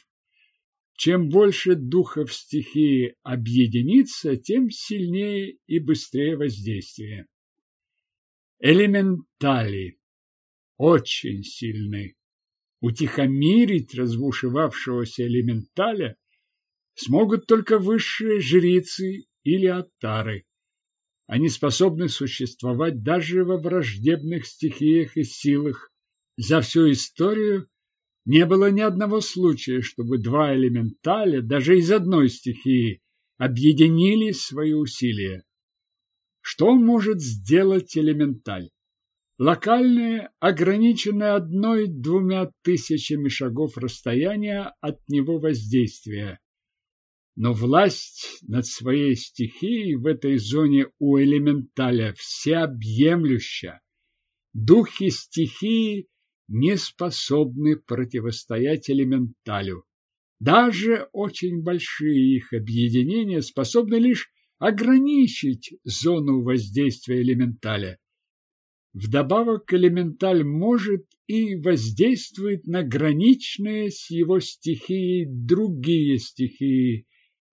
Чем больше духов стихии объединится, тем сильнее и быстрее воздействие. Элементали очень сильны. Утихомирить разбушевавшегося элементаля смогут только высшие жрицы или аттары. Они способны существовать даже во враждебных стихиях и силах. За всю историю не было ни одного случая, чтобы два элементаля, даже из одной стихии, объединили свои усилия. Что может сделать элементаль? Локальное, ограниченное одной-двумя тысячами шагов расстояния от него воздействия но власть над своей стихией в этой зоне у элементаля всеобъемлюща. Духи стихии не способны противостоять элементалю. Даже очень большие их объединения способны лишь ограничить зону воздействия элементаля. Вдобавок элементаль может и воздействует на граничные с его стихией другие стихии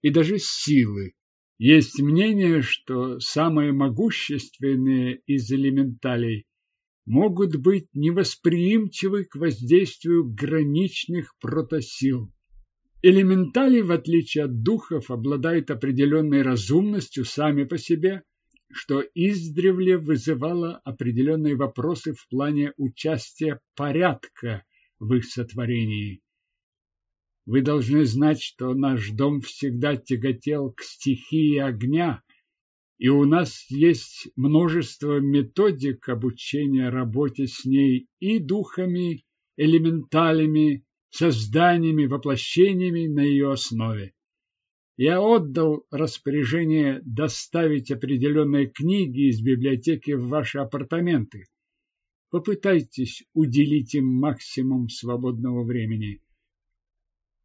и даже силы. Есть мнение, что самые могущественные из элементалей могут быть невосприимчивы к воздействию граничных протосил. Элементали, в отличие от духов, обладают определенной разумностью сами по себе, что издревле вызывало определенные вопросы в плане участия порядка в их сотворении. Вы должны знать, что наш дом всегда тяготел к стихии огня, и у нас есть множество методик обучения работе с ней и духами, элементалями, созданиями, воплощениями на ее основе. Я отдал распоряжение доставить определенные книги из библиотеки в ваши апартаменты. Попытайтесь уделить им максимум свободного времени.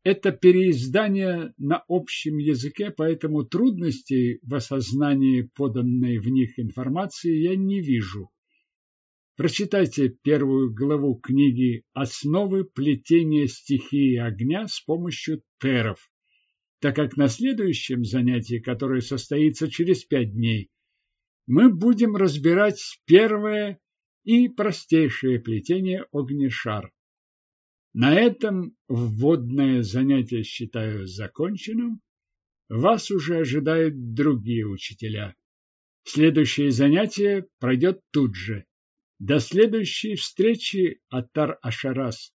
Это переиздание на общем языке, поэтому трудностей в осознании поданной в них информации я не вижу. Прочитайте первую главу книги «Основы плетения стихии огня с помощью теров», так как на следующем занятии, которое состоится через пять дней, мы будем разбирать первое и простейшее плетение огнешар. На этом вводное занятие считаю законченным. Вас уже ожидают другие учителя. Следующее занятие пройдет тут же. До следующей встречи, Атар Ашарас,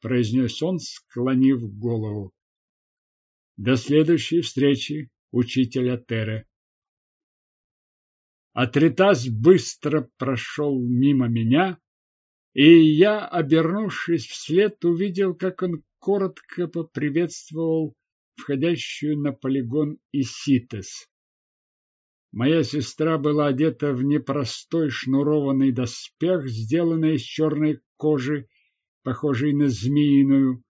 произнес он, склонив голову. До следующей встречи, учитель Атере. Атритас быстро прошел мимо меня, и я, обернувшись вслед, увидел, как он коротко поприветствовал входящую на полигон Иситес. Моя сестра была одета в непростой шнурованный доспех, сделанный из черной кожи, похожей на змеиную.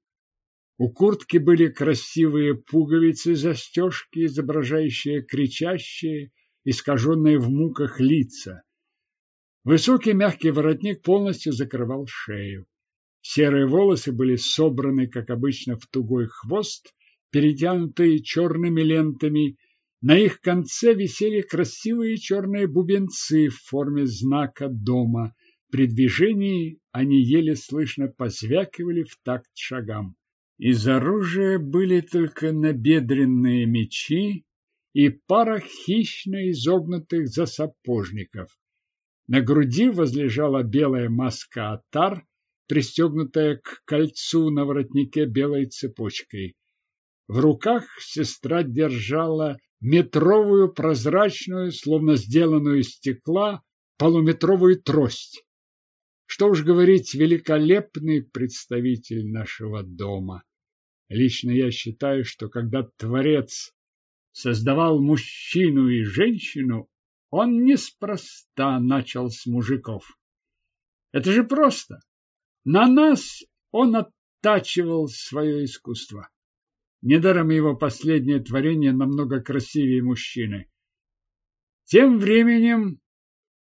У куртки были красивые пуговицы-застежки, изображающие кричащие, искаженные в муках лица. Высокий мягкий воротник полностью закрывал шею. Серые волосы были собраны, как обычно, в тугой хвост, перетянутые черными лентами. На их конце висели красивые черные бубенцы в форме знака дома. При движении они еле слышно позвякивали в такт шагам. Из оружия были только набедренные мечи и пара хищно изогнутых засапожников. На груди возлежала белая маска атар, пристегнутая к кольцу на воротнике белой цепочкой. В руках сестра держала метровую прозрачную, словно сделанную из стекла, полуметровую трость. Что уж говорить, великолепный представитель нашего дома. Лично я считаю, что когда Творец создавал мужчину и женщину, он неспроста начал с мужиков. Это же просто. На нас он оттачивал свое искусство. Недаром его последнее творение намного красивее мужчины. Тем временем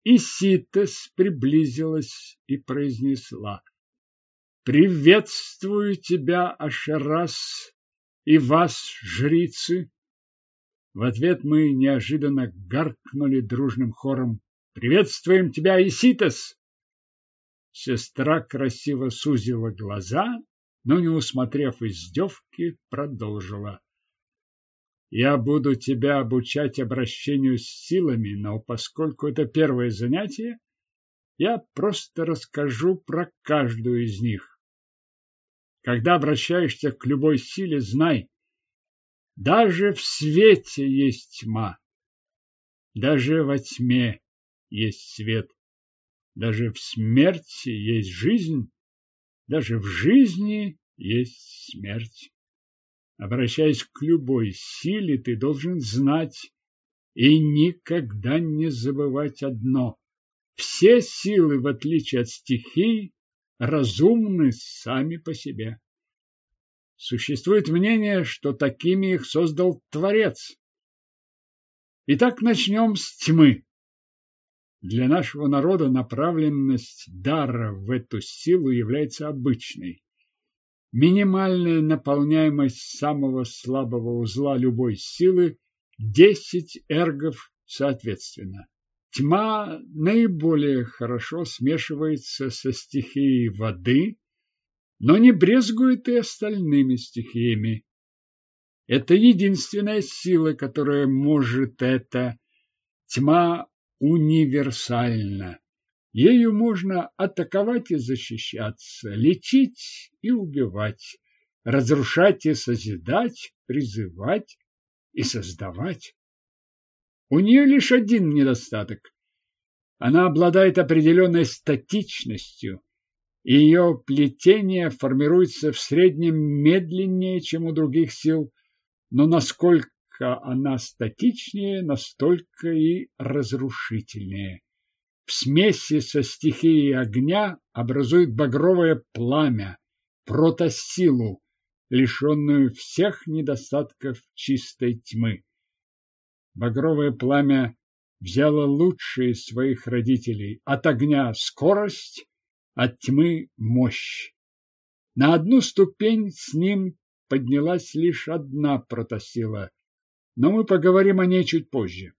Иситес приблизилась и произнесла. «Приветствую тебя, Ашерас, и вас, жрицы!» В ответ мы неожиданно гаркнули дружным хором «Приветствуем тебя, Иситес!» Сестра красиво сузила глаза, но, не усмотрев издевки, продолжила. «Я буду тебя обучать обращению с силами, но поскольку это первое занятие, я просто расскажу про каждую из них. Когда обращаешься к любой силе, знай, даже в свете есть тьма. Даже во тьме есть свет. Даже в смерти есть жизнь. Даже в жизни есть смерть. Обращаясь к любой силе, ты должен знать и никогда не забывать одно. Все силы, в отличие от стихий, разумны сами по себе. Существует мнение, что такими их создал Творец. Итак, начнем с тьмы. Для нашего народа направленность дара в эту силу является обычной. Минимальная наполняемость самого слабого узла любой силы – 10 эргов соответственно. Тьма наиболее хорошо смешивается со стихией воды, но не брезгует и остальными стихиями. Это единственная сила, которая может это. Тьма универсальна. Ею можно атаковать и защищаться, лечить и убивать, разрушать и созидать, призывать и создавать. У нее лишь один недостаток. Она обладает определенной статичностью, и ее плетение формируется в среднем медленнее, чем у других сил, но насколько она статичнее, настолько и разрушительнее. В смеси со стихией огня образует багровое пламя, протосилу, лишенную всех недостатков чистой тьмы. Багровое пламя взяло лучшее из своих родителей. От огня скорость, от тьмы мощь. На одну ступень с ним поднялась лишь одна протосила, но мы поговорим о ней чуть позже.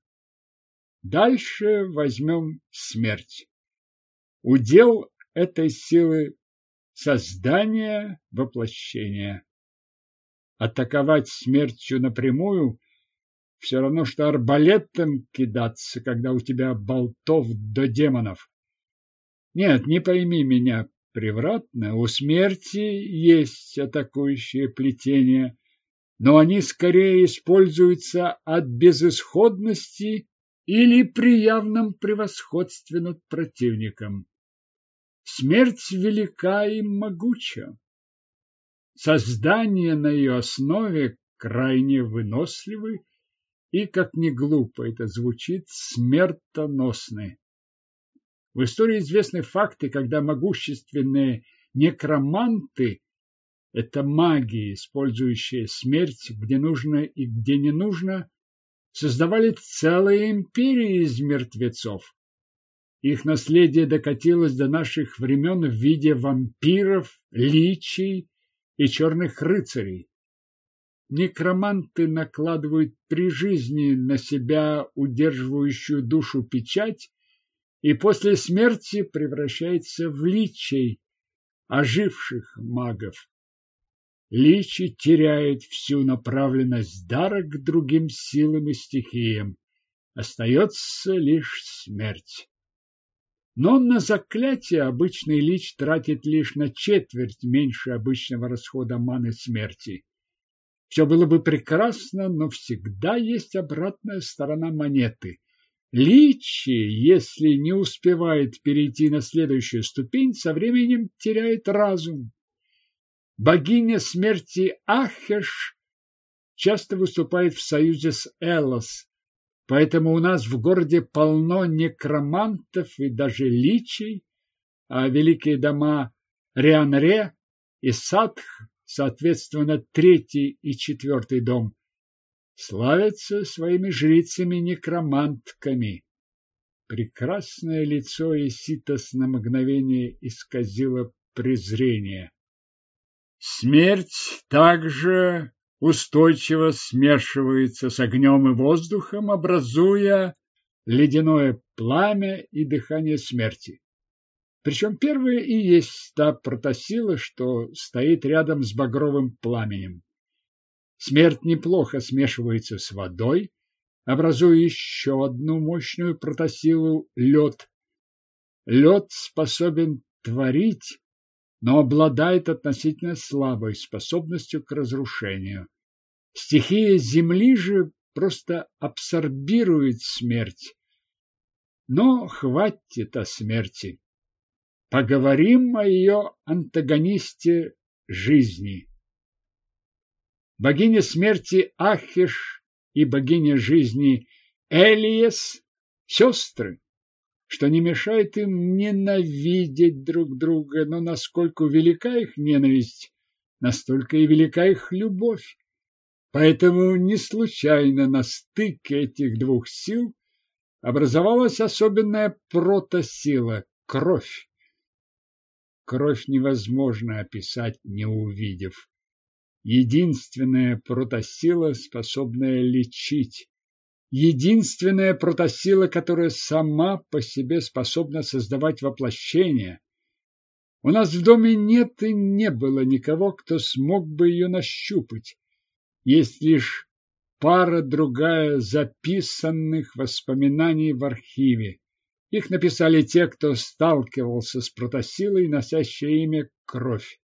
Дальше возьмем смерть. Удел этой силы создание воплощения. Атаковать смертью напрямую все равно, что арбалетом кидаться, когда у тебя болтов до демонов. Нет, не пойми меня превратно, у смерти есть атакующие плетения, но они скорее используются от безысходности или при явном превосходстве над противником. Смерть велика и могуча. Создание на ее основе крайне выносливы и, как ни глупо это звучит, смертоносны. В истории известны факты, когда могущественные некроманты – это маги, использующие смерть где нужно и где не нужно, создавали целые империи из мертвецов. Их наследие докатилось до наших времен в виде вампиров, личий и черных рыцарей. Некроманты накладывают при жизни на себя удерживающую душу печать и после смерти превращается в личей, оживших магов. Личи теряет всю направленность дара к другим силам и стихиям. Остается лишь смерть. Но на заклятие обычный лич тратит лишь на четверть меньше обычного расхода маны смерти. Все было бы прекрасно, но всегда есть обратная сторона монеты. Личи, если не успевает перейти на следующую ступень, со временем теряет разум. Богиня смерти Ахеш часто выступает в союзе с Элос, поэтому у нас в городе полно некромантов и даже личей, а великие дома Рианре и Садх соответственно, третий и четвертый дом, славятся своими жрицами-некромантками. Прекрасное лицо Иситос на мгновение исказило презрение. Смерть также устойчиво смешивается с огнем и воздухом, образуя ледяное пламя и дыхание смерти. Причем первая и есть та протосила, что стоит рядом с багровым пламенем. Смерть неплохо смешивается с водой, образуя еще одну мощную протосилу – лед. Лед способен творить, но обладает относительно слабой способностью к разрушению. Стихия Земли же просто абсорбирует смерть. Но хватит о смерти. Поговорим о ее антагонисте жизни. Богиня смерти Ахиш и богиня жизни Элиес – сестры, что не мешает им ненавидеть друг друга, но насколько велика их ненависть, настолько и велика их любовь. Поэтому не случайно на стыке этих двух сил образовалась особенная протосила – кровь. Кровь невозможно описать, не увидев. Единственная протосила, способная лечить. Единственная протосила, которая сама по себе способна создавать воплощение. У нас в доме нет и не было никого, кто смог бы ее нащупать. Есть лишь пара другая записанных воспоминаний в архиве. Их написали те, кто сталкивался с протосилой, носящей имя «Кровь».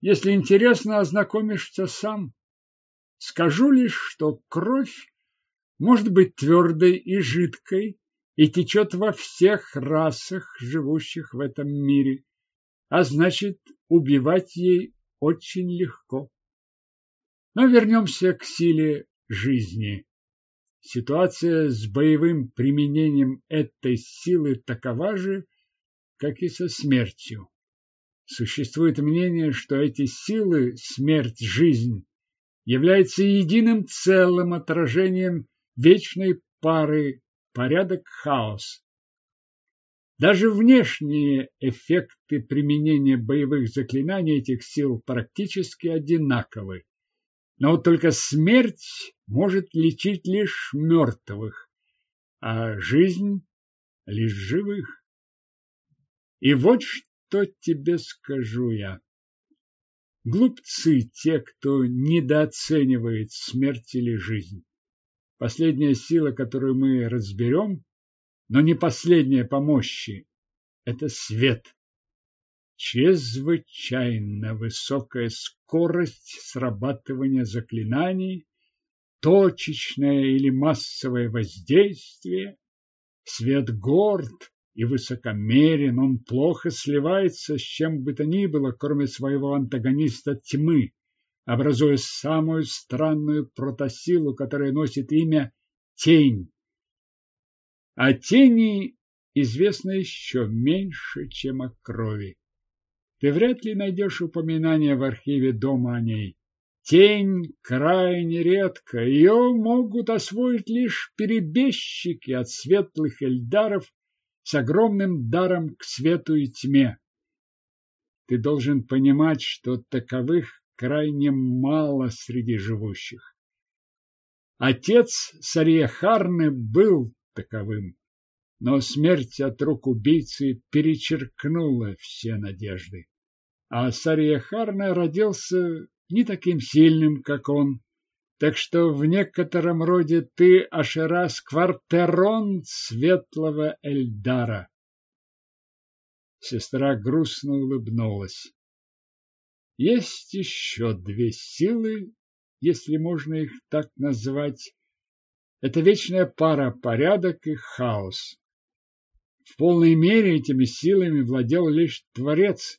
Если интересно, ознакомишься сам. Скажу лишь, что кровь может быть твердой и жидкой и течет во всех расах, живущих в этом мире, а значит, убивать ей очень легко. Но вернемся к силе жизни. Ситуация с боевым применением этой силы такова же, как и со смертью. Существует мнение, что эти силы, смерть, жизнь, являются единым целым отражением вечной пары порядок-хаос. Даже внешние эффекты применения боевых заклинаний этих сил практически одинаковы. Но вот только смерть может лечить лишь мертвых, а жизнь — лишь живых. И вот что тебе скажу я. Глупцы те, кто недооценивает смерть или жизнь. Последняя сила, которую мы разберем, но не последняя по мощи, это свет чрезвычайно высокая скорость срабатывания заклинаний, точечное или массовое воздействие. Свет горд и высокомерен, он плохо сливается с чем бы то ни было, кроме своего антагониста тьмы, образуя самую странную протосилу, которая носит имя Тень. А тени известно еще меньше, чем о крови. Ты вряд ли найдешь упоминание в архиве дома о ней. Тень крайне редко, ее могут освоить лишь перебежчики от светлых эльдаров с огромным даром к свету и тьме. Ты должен понимать, что таковых крайне мало среди живущих. Отец Сарьяхарны был таковым но смерть от рук убийцы перечеркнула все надежды. А Сарьяхарна родился не таким сильным, как он, так что в некотором роде ты Ашерас Квартерон светлого Эльдара. Сестра грустно улыбнулась. Есть еще две силы, если можно их так назвать. Это вечная пара порядок и хаос. В полной мере этими силами владел лишь Творец.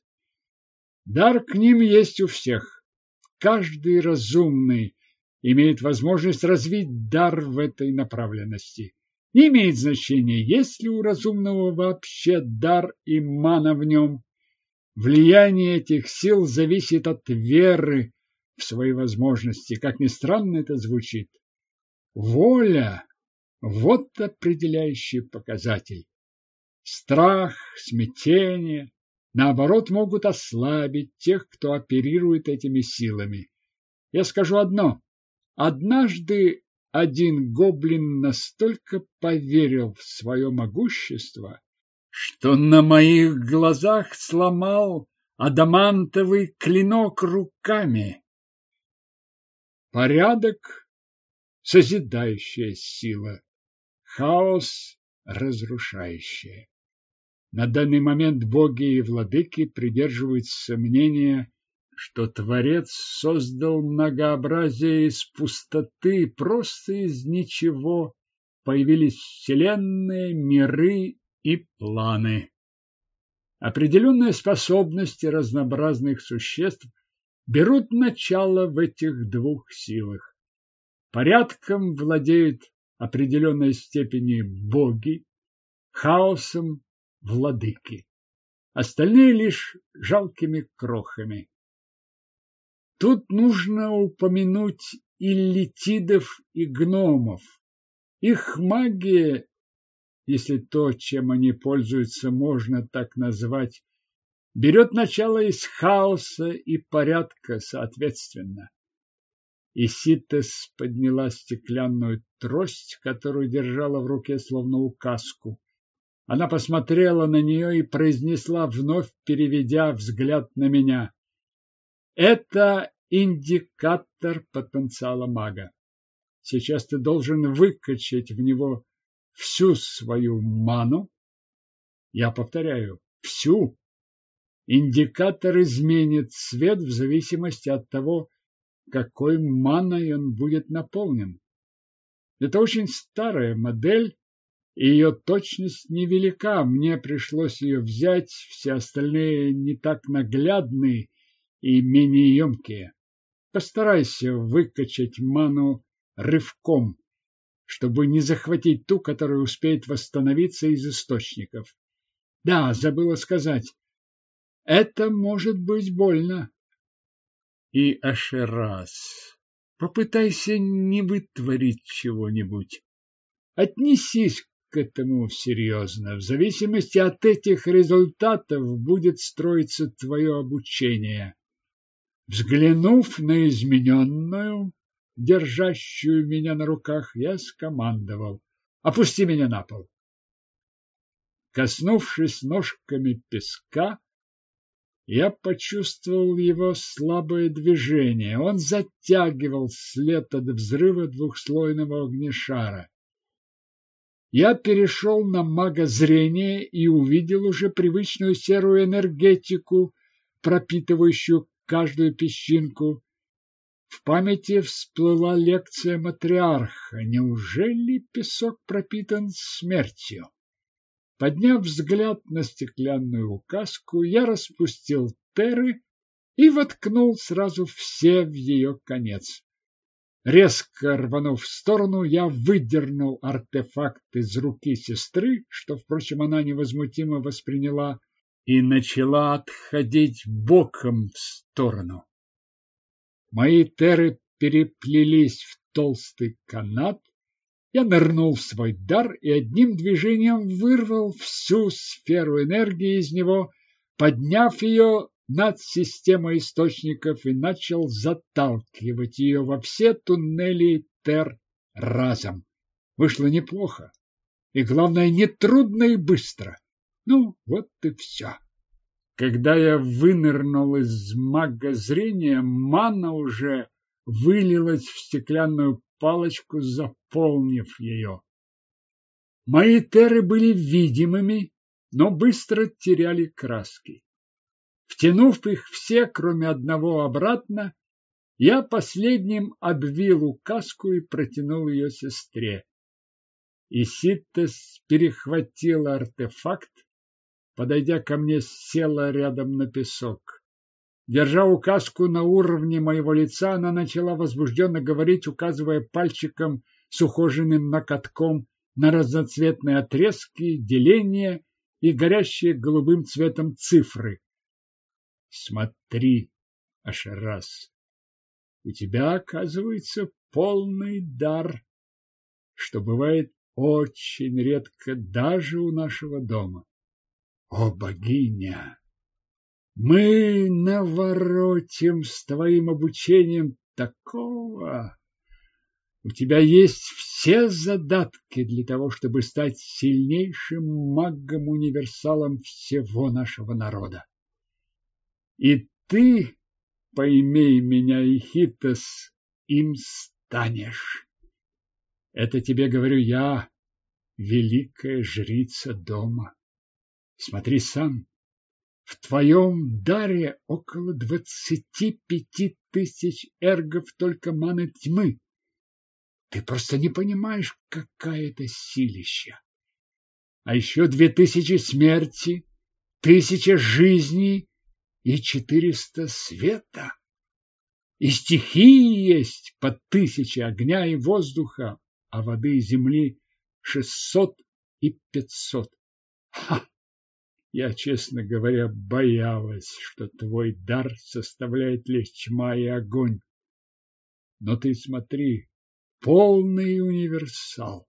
Дар к ним есть у всех. Каждый разумный имеет возможность развить дар в этой направленности. Не имеет значения, есть ли у разумного вообще дар и мана в нем. Влияние этих сил зависит от веры в свои возможности, как ни странно это звучит. Воля – вот определяющий показатель. Страх, смятение, наоборот, могут ослабить тех, кто оперирует этими силами. Я скажу одно. Однажды один гоблин настолько поверил в свое могущество, что на моих глазах сломал адамантовый клинок руками. Порядок — созидающая сила, хаос — разрушающая. На данный момент боги и владыки придерживаются мнения, что Творец создал многообразие из пустоты, просто из ничего появились вселенные, миры и планы. Определенные способности разнообразных существ берут начало в этих двух силах. Порядком владеют определенной степени боги, хаосом владыки. Остальные лишь жалкими крохами. Тут нужно упомянуть иллитидов и гномов. Их магия если то, чем они пользуются, можно так назвать, берет начало из хаоса и порядка соответственно. Иситес подняла стеклянную трость, которую держала в руке словно указку. Она посмотрела на нее и произнесла, вновь переведя взгляд на меня. Это индикатор потенциала мага. Сейчас ты должен выкачать в него всю свою ману. Я повторяю, всю. Индикатор изменит цвет в зависимости от того, какой маной он будет наполнен. Это очень старая модель, и ее точность невелика. Мне пришлось ее взять, все остальные не так наглядные и менее емкие. Постарайся выкачать ману рывком, чтобы не захватить ту, которая успеет восстановиться из источников. Да, забыла сказать, это может быть больно. И Ашерас, попытайся не вытворить чего-нибудь. Отнесись к этому серьезно. В зависимости от этих результатов будет строиться твое обучение. Взглянув на измененную, держащую меня на руках, я скомандовал. Опусти меня на пол. Коснувшись ножками песка, я почувствовал его слабое движение. Он затягивал след от взрыва двухслойного огнешара. Я перешел на магозрение и увидел уже привычную серую энергетику, пропитывающую каждую песчинку. В памяти всплыла лекция матриарха. Неужели песок пропитан смертью? Подняв взгляд на стеклянную указку, я распустил теры и воткнул сразу все в ее конец. Резко рванув в сторону, я выдернул артефакт из руки сестры, что, впрочем, она невозмутимо восприняла, и начала отходить боком в сторону. Мои теры переплелись в толстый канат, я нырнул в свой дар и одним движением вырвал всю сферу энергии из него, подняв ее над системой источников и начал заталкивать ее во все туннели Тер разом. Вышло неплохо. И, главное, не трудно и быстро. Ну, вот и все. Когда я вынырнул из мага зрения, мана уже вылилась в стеклянную палочку, заполнив ее. Мои теры были видимыми, но быстро теряли краски. Втянув их все, кроме одного, обратно, я последним обвил указку и протянул ее сестре. Иситтес перехватила артефакт, подойдя ко мне, села рядом на песок. Держа указку на уровне моего лица, она начала возбужденно говорить, указывая пальчиком с ухоженным накатком на разноцветные отрезки, деления и горящие голубым цветом цифры. Смотри, Ашерас, у тебя, оказывается, полный дар, что бывает очень редко даже у нашего дома. О, богиня! Мы наворотим с твоим обучением такого. У тебя есть все задатки для того, чтобы стать сильнейшим магом-универсалом всего нашего народа. И ты, поймей меня, Ихитос, им станешь. Это тебе говорю я, великая жрица дома. Смотри сам. В твоем даре около двадцати пяти тысяч эргов только маны тьмы. Ты просто не понимаешь, какая это силища. А еще две тысячи смерти, тысяча жизней и четыреста света. И стихии есть по тысяче огня и воздуха, а воды и земли шестьсот и пятьсот. Ха! Я, честно говоря, боялась, что твой дар составляет лишь тьма и огонь. Но ты смотри, полный универсал.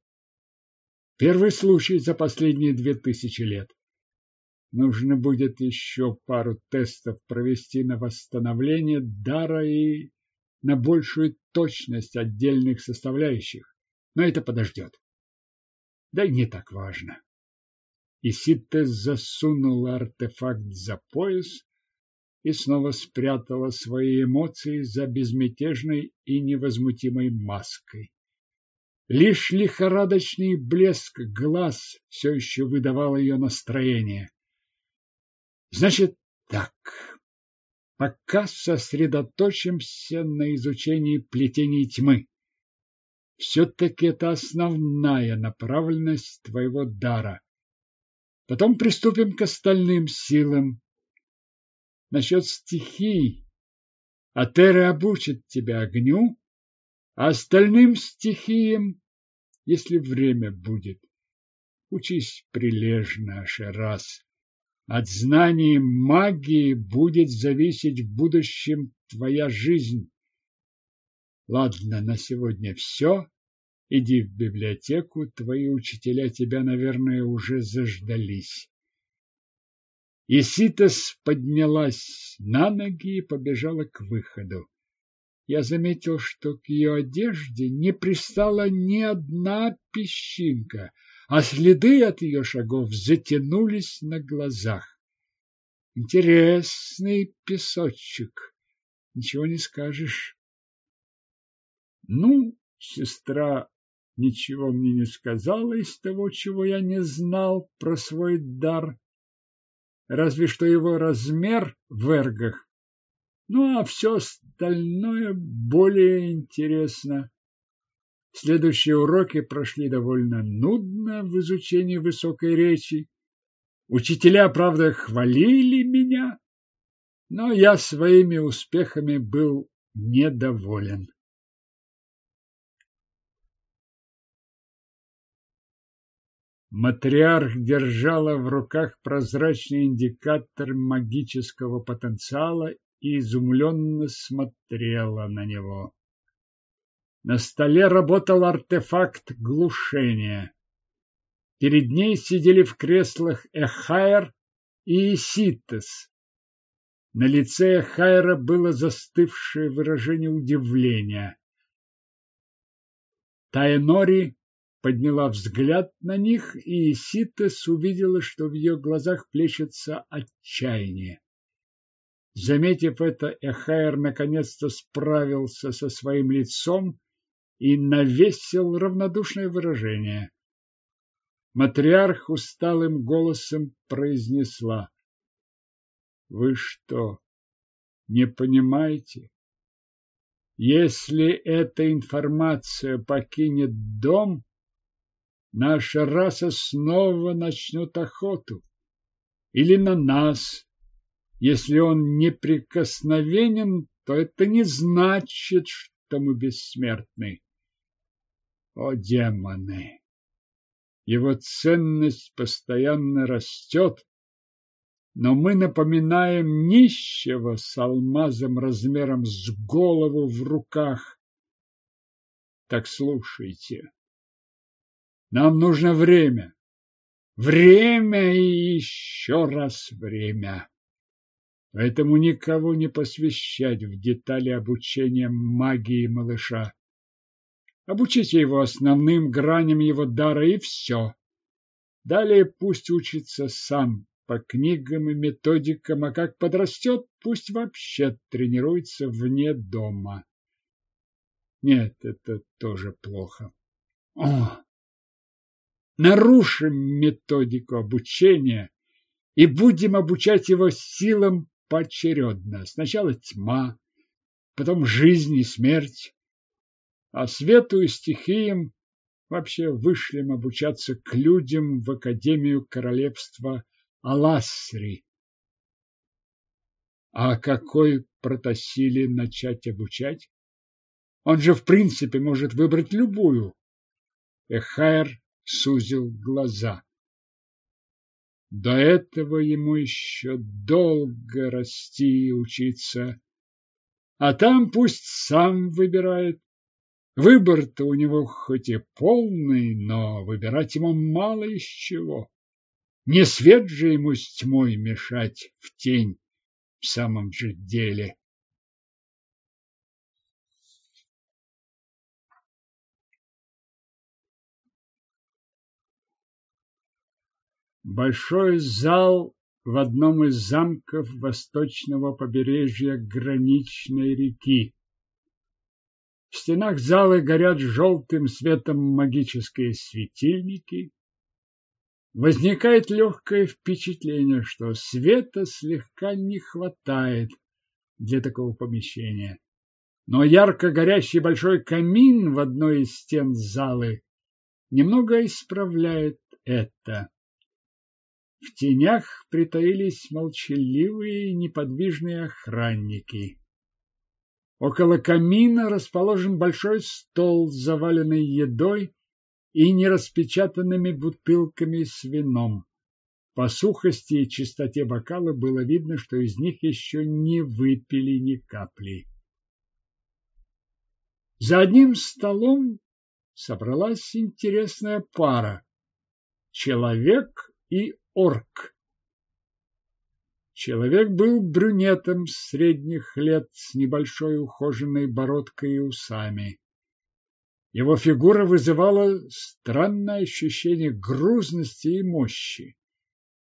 Первый случай за последние две тысячи лет. Нужно будет еще пару тестов провести на восстановление дара и на большую точность отдельных составляющих. Но это подождет. Да и не так важно. Иситте засунула артефакт за пояс и снова спрятала свои эмоции за безмятежной и невозмутимой маской. Лишь лихорадочный блеск глаз все еще выдавал ее настроение. Значит так, пока сосредоточимся на изучении плетений тьмы. Все-таки это основная направленность твоего дара. Потом приступим к остальным силам. Насчет стихий. Атера обучит тебя огню, а остальным стихиям, если время будет. Учись прилежно, Ашерас. От знаний магии будет зависеть в будущем твоя жизнь. Ладно, на сегодня все. Иди в библиотеку, твои учителя тебя, наверное, уже заждались. Иситас поднялась на ноги и побежала к выходу. Я заметил, что к ее одежде не пристала ни одна песчинка — а следы от ее шагов затянулись на глазах. Интересный песочек, ничего не скажешь. Ну, сестра ничего мне не сказала из того, чего я не знал про свой дар, разве что его размер в эргах. Ну, а все остальное более интересно. Следующие уроки прошли довольно нудно в изучении высокой речи. Учителя, правда, хвалили меня, но я своими успехами был недоволен. Матриарх держала в руках прозрачный индикатор магического потенциала и изумленно смотрела на него. На столе работал артефакт глушения. Перед ней сидели в креслах Эхайр и Иситес. На лице Эхайра было застывшее выражение удивления. Таэнори подняла взгляд на них, и Иситес увидела, что в ее глазах плещется отчаяние. Заметив это, Эхайр наконец-то справился со своим лицом и навесил равнодушное выражение. Матриарх усталым голосом произнесла. Вы что, не понимаете? Если эта информация покинет дом, наша раса снова начнет охоту. Или на нас. Если он неприкосновенен, то это не значит, что мы бессмертны. О, демоны! Его ценность постоянно растет, но мы напоминаем нищего с алмазом размером с голову в руках. Так слушайте. Нам нужно время. Время и еще раз время. Поэтому никого не посвящать в детали обучения магии малыша. Обучите его основным граням его дара и все. Далее пусть учится сам по книгам и методикам, а как подрастет, пусть вообще тренируется вне дома. Нет, это тоже плохо. О! Нарушим методику обучения и будем обучать его силам поочередно. Сначала тьма, потом жизнь и смерть, а свету и стихиям вообще вышлем обучаться к людям в Академию Королевства Аласри. А какой протасили начать обучать? Он же в принципе может выбрать любую. Эхайр сузил глаза. До этого ему еще долго расти и учиться. А там пусть сам выбирает. Выбор-то у него хоть и полный, но выбирать ему мало из чего. Не свет же ему с тьмой мешать в тень в самом же деле. Большой зал в одном из замков восточного побережья граничной реки. В стенах зала горят желтым светом магические светильники. Возникает легкое впечатление, что света слегка не хватает для такого помещения. Но ярко горящий большой камин в одной из стен залы немного исправляет это. В тенях притаились молчаливые неподвижные охранники. Около камина расположен большой стол, заваленный едой и нераспечатанными бутылками с вином. По сухости и чистоте бокала было видно, что из них еще не выпили ни капли. За одним столом собралась интересная пара — человек и орк. Человек был брюнетом средних лет с небольшой ухоженной бородкой и усами. Его фигура вызывала странное ощущение грузности и мощи.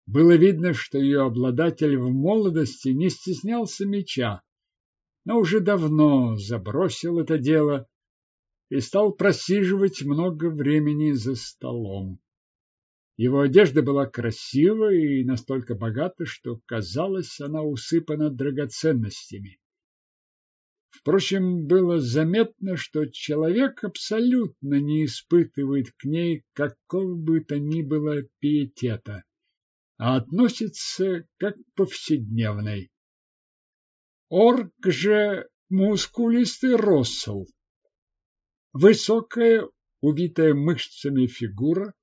Было видно, что ее обладатель в молодости не стеснялся меча, но уже давно забросил это дело и стал просиживать много времени за столом. Его одежда была красива и настолько богата, что казалось, она усыпана драгоценностями. Впрочем, было заметно, что человек абсолютно не испытывает к ней какого бы то ни было пиетета, а относится как к повседневной. Орк же мускулистый Россел. Высокая, убитая мышцами фигура,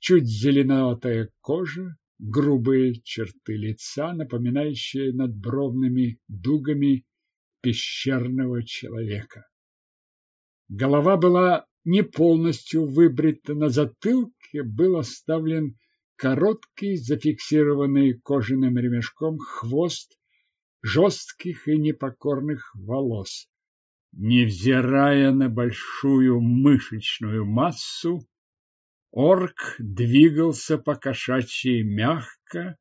чуть зеленоватая кожа, грубые черты лица, напоминающие надбровными дугами пещерного человека. Голова была не полностью выбрита, на затылке был оставлен короткий, зафиксированный кожаным ремешком хвост жестких и непокорных волос. Невзирая на большую мышечную массу, Орк двигался по-кошачьи мягко,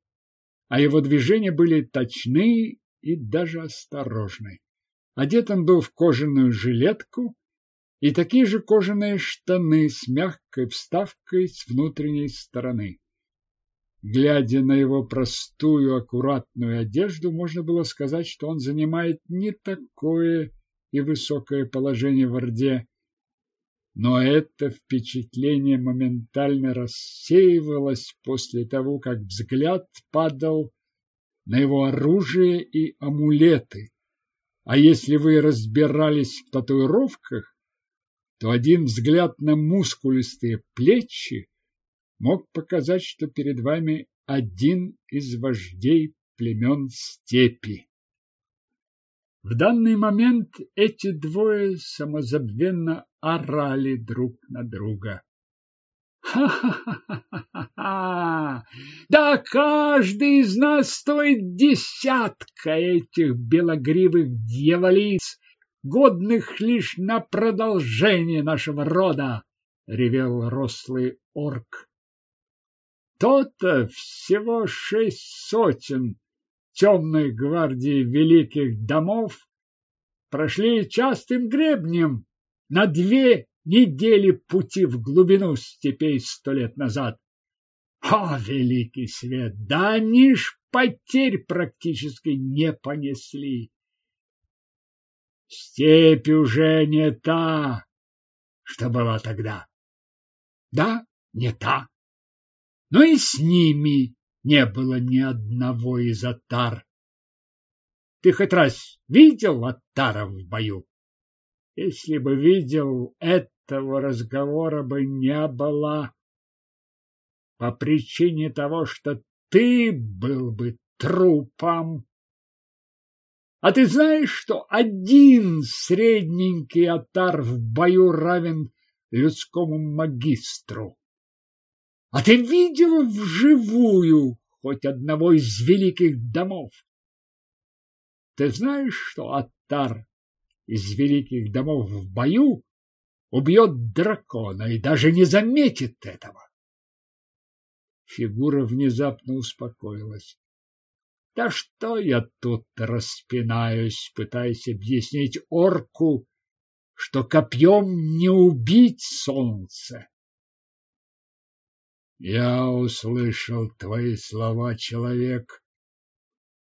а его движения были точны и даже осторожны. Одет он был в кожаную жилетку и такие же кожаные штаны с мягкой вставкой с внутренней стороны. Глядя на его простую, аккуратную одежду, можно было сказать, что он занимает не такое и высокое положение в Орде, но это впечатление моментально рассеивалось после того, как взгляд падал на его оружие и амулеты. А если вы разбирались в татуировках, то один взгляд на мускулистые плечи мог показать, что перед вами один из вождей племен степи. В данный момент эти двое самозабвенно орали друг на друга. Ха-ха-ха-ха-ха! Да каждый из нас стоит десятка этих белогривых дьяволиц, годных лишь на продолжение нашего рода, ревел рослый орк. То-то всего шесть сотен темной гвардии великих домов прошли частым гребнем на две недели пути в глубину степей сто лет назад. О, великий свет! Да они ж потерь практически не понесли. Степь уже не та, что была тогда. Да, не та. Но и с ними не было ни одного из атар. Ты хоть раз видел атара в бою? Если бы видел, этого разговора бы не было. По причине того, что ты был бы трупом. А ты знаешь, что один средненький атар в бою равен людскому магистру? А ты видел вживую хоть одного из великих домов? Ты знаешь, что атар из великих домов в бою убьет дракона и даже не заметит этого? Фигура внезапно успокоилась. Да что я тут распинаюсь, пытаясь объяснить орку, что копьем не убить солнце. Я услышал твои слова, человек,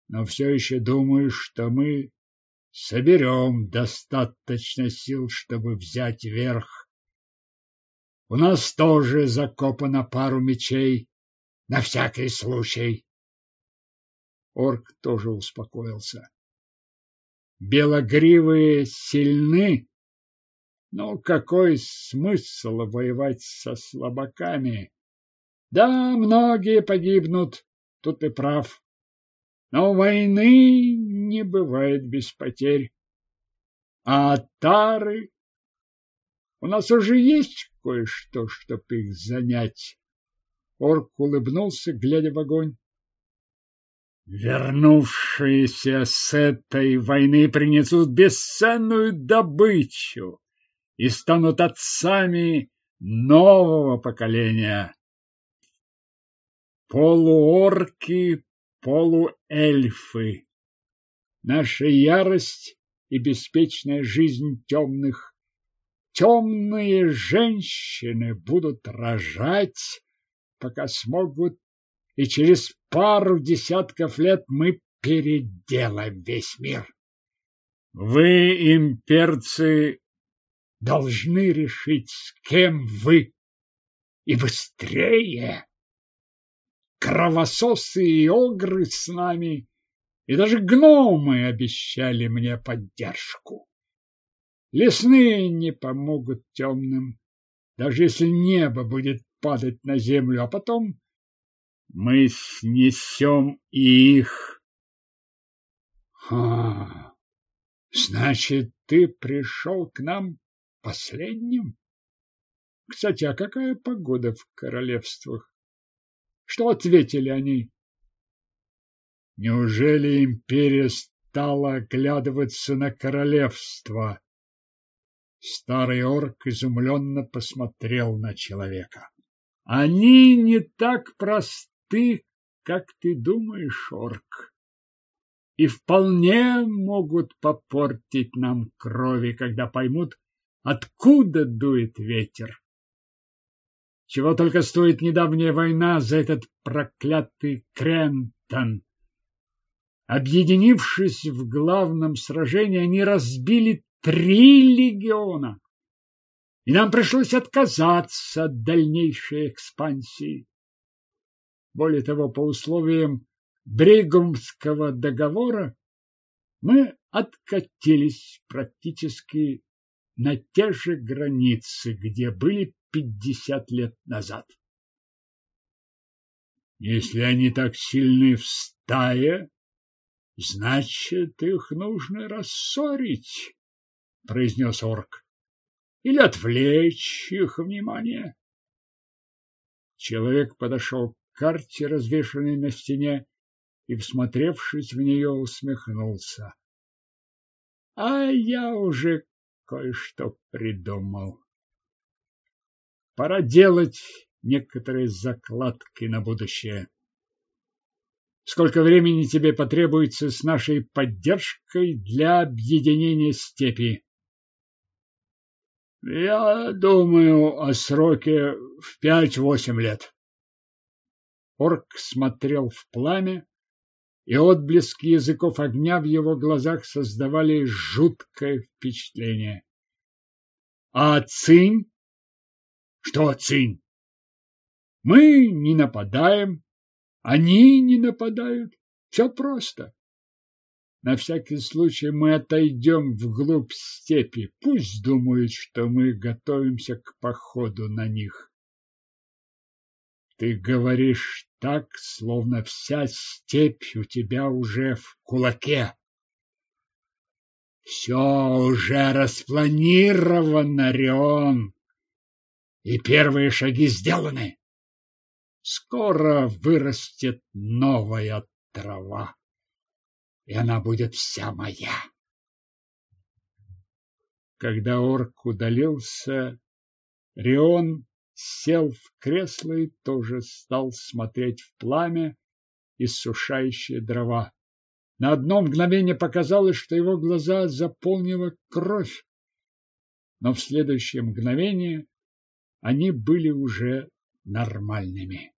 но все еще думаю, что мы соберем достаточно сил, чтобы взять верх. У нас тоже закопано пару мечей на всякий случай. Орк тоже успокоился. Белогривые сильны, но какой смысл воевать со слабаками? Да, многие погибнут, тут ты прав. Но войны не бывает без потерь. А тары... У нас уже есть кое-что, чтоб их занять. Орк улыбнулся, глядя в огонь. Вернувшиеся с этой войны принесут бесценную добычу и станут отцами нового поколения. Полуорки, полуэльфы. Наша ярость и беспечная жизнь темных. Темные женщины будут рожать, пока смогут и через пару десятков лет мы переделаем весь мир. Вы, имперцы, должны решить, с кем вы, и быстрее. Кровососы и огры с нами, и даже гномы обещали мне поддержку. Лесные не помогут темным, даже если небо будет падать на землю, а потом мы снесем их. А, значит, ты пришел к нам последним? Кстати, а какая погода в королевствах? Что ответили они? Неужели империя стала оглядываться на королевство? Старый орк изумленно посмотрел на человека. Они не так просты ты, как ты думаешь, орк, и вполне могут попортить нам крови, когда поймут, откуда дует ветер. Чего только стоит недавняя война за этот проклятый Крентон. Объединившись в главном сражении, они разбили три легиона, и нам пришлось отказаться от дальнейшей экспансии. Более того, по условиям Бригумского договора мы откатились практически на те же границы, где были пятьдесят лет назад. Если они так сильны в стае, значит, их нужно рассорить, произнес орк, или отвлечь их внимание. Человек подошел карте, развешанной на стене, и, всмотревшись в нее, усмехнулся. А я уже кое-что придумал. Пора делать некоторые закладки на будущее. Сколько времени тебе потребуется с нашей поддержкой для объединения степи? Я думаю о сроке в пять-восемь лет. Орк смотрел в пламя, и отблески языков огня в его глазах создавали жуткое впечатление. А Цинь? Что Цинь? Мы не нападаем, они не нападают. Все просто. На всякий случай мы отойдем вглубь степи. Пусть думают, что мы готовимся к походу на них. Ты говоришь так, словно вся степь у тебя уже в кулаке. Все уже распланировано, Рион, и первые шаги сделаны. Скоро вырастет новая трава, и она будет вся моя. Когда орк удалился, Рион сел в кресло и тоже стал смотреть в пламя, иссушающее дрова. На одно мгновение показалось, что его глаза заполнила кровь, но в следующее мгновение они были уже нормальными.